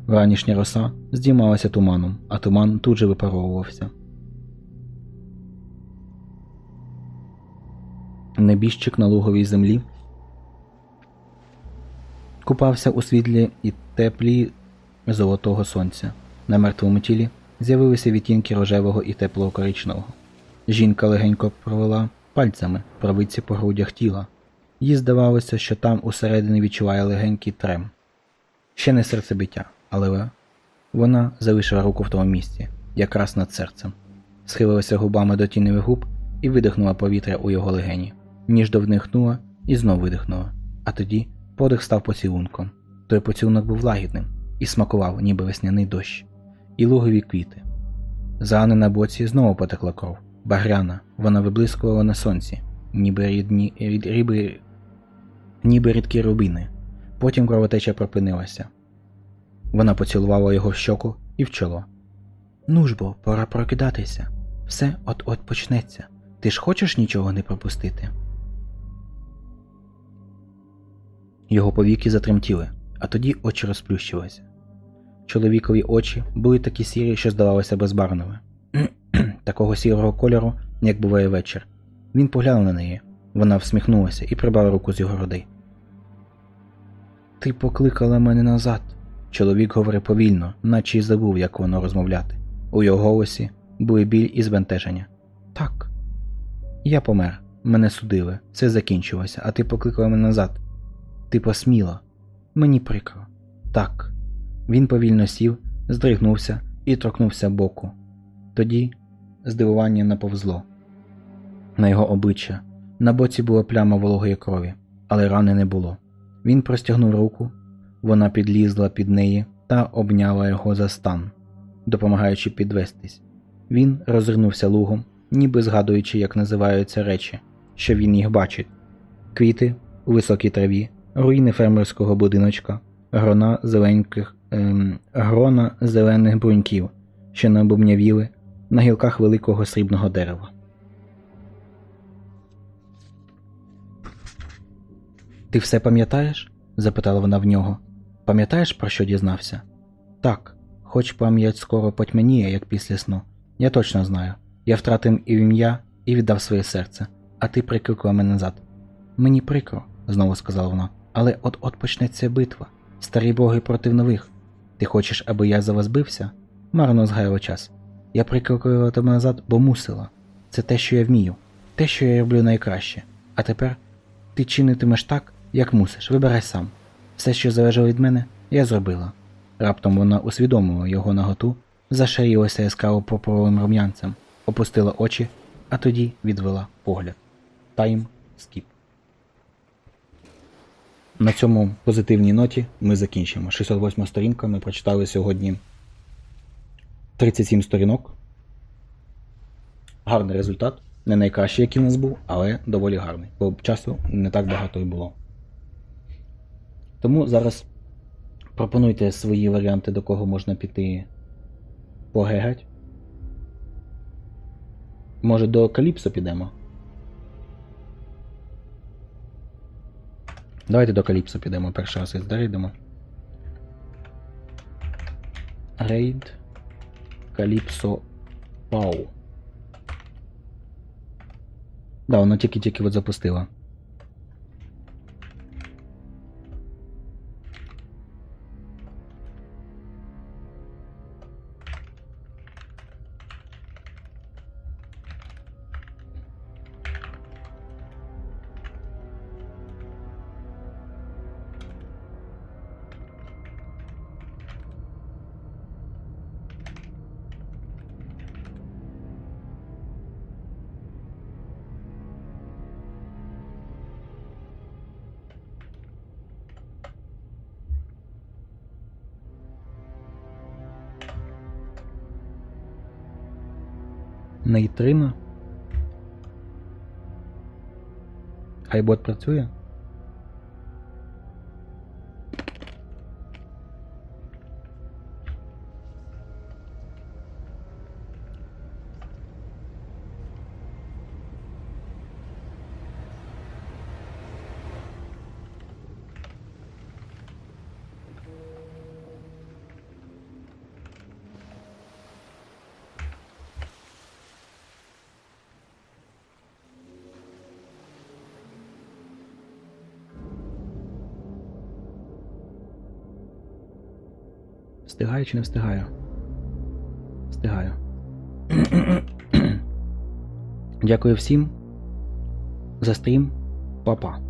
Вранішня роса здіймалася туманом, а туман тут же випаровувався. Небіжчик на луговій землі купався у світлі і теплі золотого сонця. На мертвому тілі з'явилися відтінки рожевого і теплого коричневого. Жінка легенько провела пальцями правиці по грудях тіла. Їй здавалося, що там усередині відчуває легенький трем. Ще не серцебиття, але вона залишила руку в тому місці, якраз над серцем, схилилася губами до тіневих губ і видихнула повітря у його легені. Ніжно вдихнула і знов видихнула, а тоді подих став поцілунком. Той поцілунок був лагідним і смакував, ніби весняний дощ, і лугові квіти. З рани на боці знову потекла кров. Багряна, вона виблискувала на сонці, ніби рідні, рід, ріби, ніби рідкі рубини. Потім кровотеча припинилася. Вона поцілувала його в щоку і в чоло. Ну ж бо, пора прокидатися. Все от-от почнеться. Ти ж хочеш нічого не пропустити? Його повіки затремтіли, а тоді очі розплющилися. Чоловікові очі були такі сірі, що здавалися безбарвними. Такого сірого кольору, як буває вечір. Він поглянув на неї. Вона всміхнулася і прибрала руку з його грудей. Ти покликала мене назад. Чоловік говорив повільно, наче й забув, як воно розмовляти. У його голосі були біль і збентеження. Так. Я помер. Мене судили. Все закінчилося, а ти покликала мене назад. Ти посміла. Мені прикро. Так. Він повільно сів, здригнувся і торкнувся боку. Тоді здивування наповзло. На його обличчя на боці була пляма вологої крові, але рани не було. Він простягнув руку, вона підлізла під неї та обняла його за стан, допомагаючи підвестись. Він розвернувся лугом, ніби згадуючи, як називаються речі, що він їх бачить: квіти у високій траві, руїни фермерського будиночка, грона зеленьких, ем, грона зелених бруньків, що набубнявіли на гілках великого срібного дерева. Ти все пам'ятаєш? запитала вона в нього. Пам'ятаєш, про що дізнався? Так, хоч пам'ять скоро потьмяніє, як після сну. Я точно знаю. Я втратив і ім'я і віддав своє серце, а ти прикликала мене назад. Мені прикро, знову сказала вона, але от-от почнеться битва. Старі боги проти нових. Ти хочеш, аби я за вас бився? Марно згаяла час. Я прикликала тебе назад, бо мусила. Це те, що я вмію, те, що я роблю найкраще. А тепер ти чинитимеш так, як мусиш, вибирай сам. Все, що залежало від мене, я зробила. Раптом вона усвідомила його наготу, зашарілася яскраво пурпуровим рум'янцем, опустила очі, а тоді відвела погляд. Тайм скіп. На цьому позитивній ноті ми закінчимо. 608 сторінка. Ми прочитали сьогодні 37 сторінок. гарний результат. Не найкращий, який в нас був, але доволі гарний. Бо часу не так багато і було. Тому зараз пропонуйте свої варіанти, до кого можна піти погегать. Може до Каліпсо підемо? Давайте до Каліпсо підемо перший раз із рейдемо. Рейд Каліпсо Пау. Да, воно тільки-тільки от запустило. Нейтрино. Хай бот працює. Чи не встигаю? Встигаю. Дякую всім за стрім. Па-па.